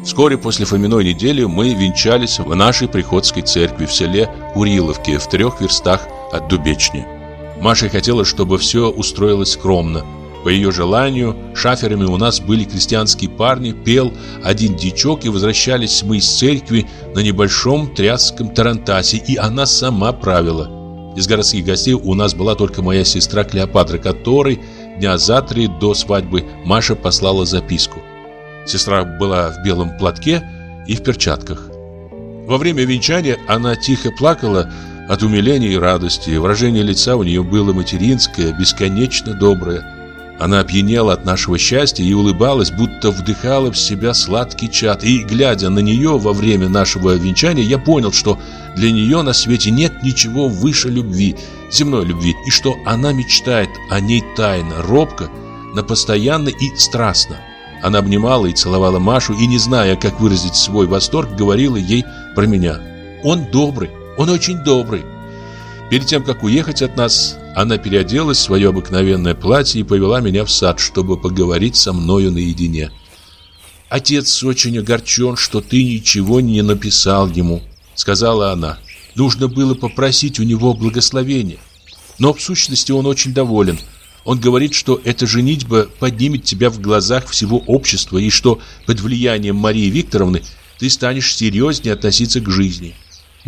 Вскоре после Фоминой недели мы венчались в нашей приходской церкви в селе Куриловке в трех верстах от Дубечни. Маша хотела, чтобы все устроилось скромно. По ее желанию, шаферами у нас были крестьянские парни, пел один дичок, и возвращались мы из церкви на небольшом тряском тарантасе, и она сама правила. Из городских гостей у нас была только моя сестра Клеопатра, которой дня за три до свадьбы Маша послала записку. Сестра была в белом платке и в перчатках. Во время венчания она тихо плакала, от умиления и радости выражение лица у нее было материнское, бесконечно доброе. Она опьянела от нашего счастья и улыбалась, будто вдыхала в себя сладкий чад. И, глядя на нее во время нашего венчания, я понял, что для нее на свете нет ничего выше любви, земной любви, и что она мечтает о ней тайно, робко, но постоянно и страстно. Она обнимала и целовала Машу, и, не зная, как выразить свой восторг, говорила ей про меня. «Он добрый, он очень добрый. Перед тем, как уехать от нас, она переоделась в свое обыкновенное платье и повела меня в сад, чтобы поговорить со мною наедине. «Отец очень огорчен, что ты ничего не написал ему», — сказала она. «Нужно было попросить у него благословения. Но в сущности он очень доволен. Он говорит, что эта женитьба поднимет тебя в глазах всего общества и что под влиянием Марии Викторовны ты станешь серьезнее относиться к жизни».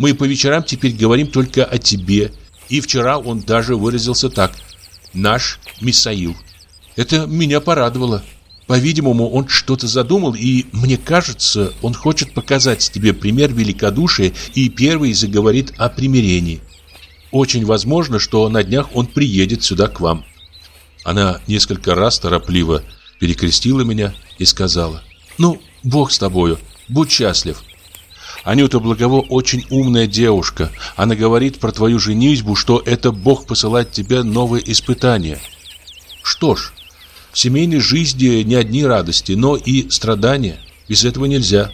Мы по вечерам теперь говорим только о тебе. И вчера он даже выразился так. Наш Мисаил. Это меня порадовало. По-видимому, он что-то задумал, и, мне кажется, он хочет показать тебе пример великодушия и первый заговорит о примирении. Очень возможно, что на днях он приедет сюда к вам. Она несколько раз торопливо перекрестила меня и сказала, «Ну, Бог с тобою, будь счастлив». Анюта Благово очень умная девушка. Она говорит про твою женитьбу, что это Бог посылает тебе новые испытания. Что ж, в семейной жизни не одни радости, но и страдания. Без этого нельзя.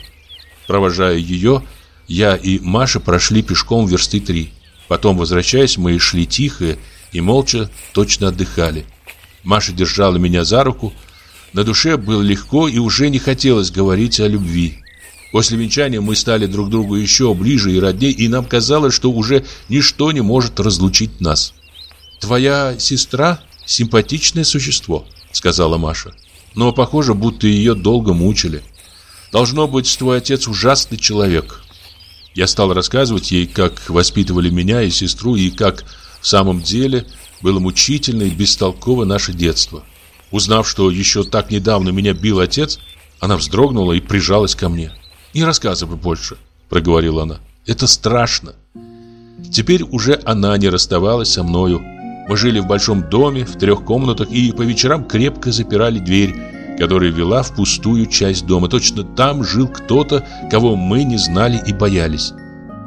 Провожая ее, я и Маша прошли пешком версты три. Потом, возвращаясь, мы шли тихо и молча точно отдыхали. Маша держала меня за руку. На душе было легко и уже не хотелось говорить о любви. После венчания мы стали друг другу еще ближе и родней, и нам казалось, что уже ничто не может разлучить нас. «Твоя сестра – симпатичное существо», – сказала Маша. «Но похоже, будто ее долго мучили. Должно быть, твой отец ужасный человек». Я стал рассказывать ей, как воспитывали меня и сестру, и как в самом деле было мучительно и бестолково наше детство. Узнав, что еще так недавно меня бил отец, она вздрогнула и прижалась ко мне. «Не рассказывай больше», — проговорила она. «Это страшно». Теперь уже она не расставалась со мною. Мы жили в большом доме, в трех комнатах, и по вечерам крепко запирали дверь, которая вела в пустую часть дома. Точно там жил кто-то, кого мы не знали и боялись.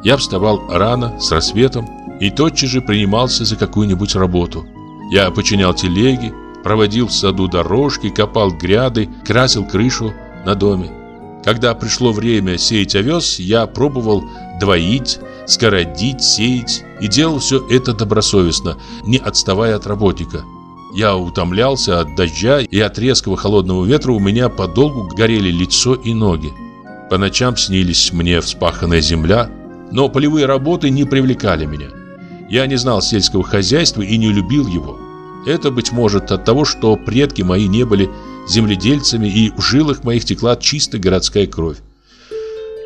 Я вставал рано, с рассветом, и тотчас же принимался за какую-нибудь работу. Я починял телеги, проводил в саду дорожки, копал гряды, красил крышу на доме. Когда пришло время сеять овес, я пробовал двоить, скородить, сеять и делал все это добросовестно, не отставая от работника. Я утомлялся от дождя и от резкого холодного ветра у меня подолгу горели лицо и ноги. По ночам снились мне вспаханная земля, но полевые работы не привлекали меня. Я не знал сельского хозяйства и не любил его. Это, быть может, от того, что предки мои не были земледельцами и в жилах моих текла чисто городская кровь.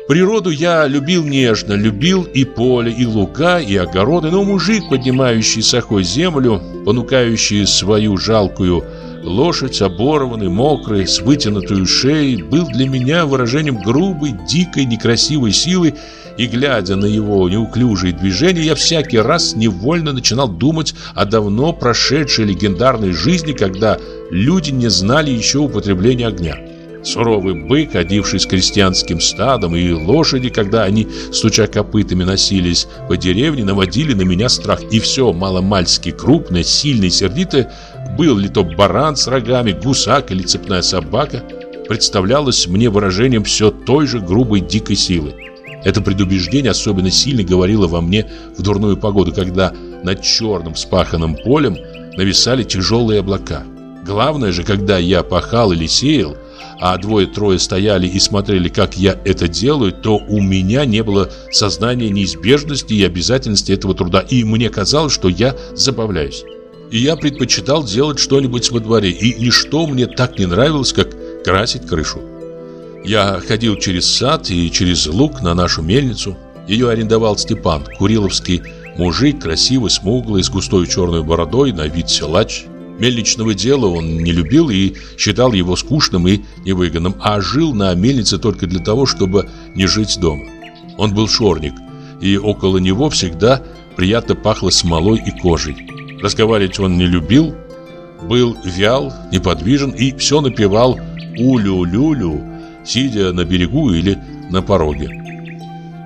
Природу я любил нежно, любил и поле, и луга, и огороды, но мужик, поднимающий сахой землю, понукающий свою жалкую лошадь, оборванный, мокрый, с вытянутой шеей, был для меня выражением грубой, дикой, некрасивой силы, и, глядя на его неуклюжие движения, я всякий раз невольно начинал думать о давно прошедшей легендарной жизни, когда люди не знали еще употребления огня. Суровый бык, ходивший с крестьянским стадом, и лошади, когда они, стуча копытами, носились по деревне, наводили на меня страх. И все маломальски крупное, сильное, сердитое, был ли то баран с рогами, гусак или цепная собака, представлялось мне выражением все той же грубой дикой силы. Это предубеждение особенно сильно говорило во мне в дурную погоду, когда над черным вспаханным полем нависали тяжелые облака. Главное же, когда я пахал или сеял, а двое-трое стояли и смотрели, как я это делаю, то у меня не было сознания неизбежности и обязательности этого труда, и мне казалось, что я забавляюсь. И я предпочитал делать что-нибудь во дворе, и ничто мне так не нравилось, как красить крышу. Я ходил через сад и через луг на нашу мельницу. Ее арендовал Степан, куриловский мужик, красивый, смуглый, с густой черной бородой, на вид силач. Мельничного дела он не любил и считал его скучным и невыгодным, а жил на мельнице только для того, чтобы не жить дома. Он был шорник, и около него всегда приятно пахло смолой и кожей. Разговаривать он не любил, был вял, неподвижен и все напевал «улю-лю-лю», сидя на берегу или на пороге.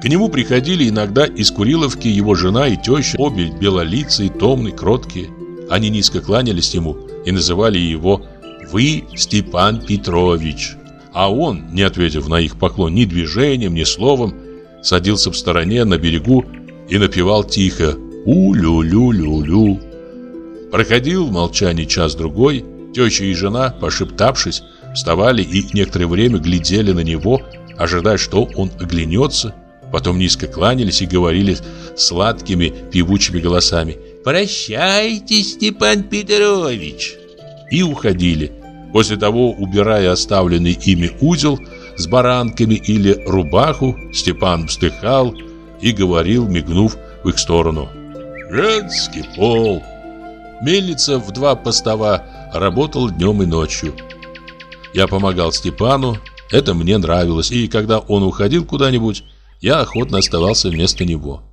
К нему приходили иногда из Куриловки его жена и теща, обе белолицые, томные, кроткие. Они низко кланялись ему и называли его «Вы, Степан Петрович». А он, не ответив на их поклон ни движением, ни словом, садился в стороне на берегу и напевал тихо «У-лю-лю-лю-лю». Проходил в молчании час-другой, теща и жена, пошептавшись, вставали и некоторое время глядели на него, ожидая, что он оглянется, потом низко кланялись и говорили сладкими певучими голосами – «Прощайте, Степан Петрович!» И уходили. После того, убирая оставленный ими узел с баранками или рубаху, Степан вздыхал и говорил, мигнув в их сторону. «Женский пол!» Мельница в два постова работал днем и ночью. Я помогал Степану, это мне нравилось, и когда он уходил куда-нибудь, я охотно оставался вместо него.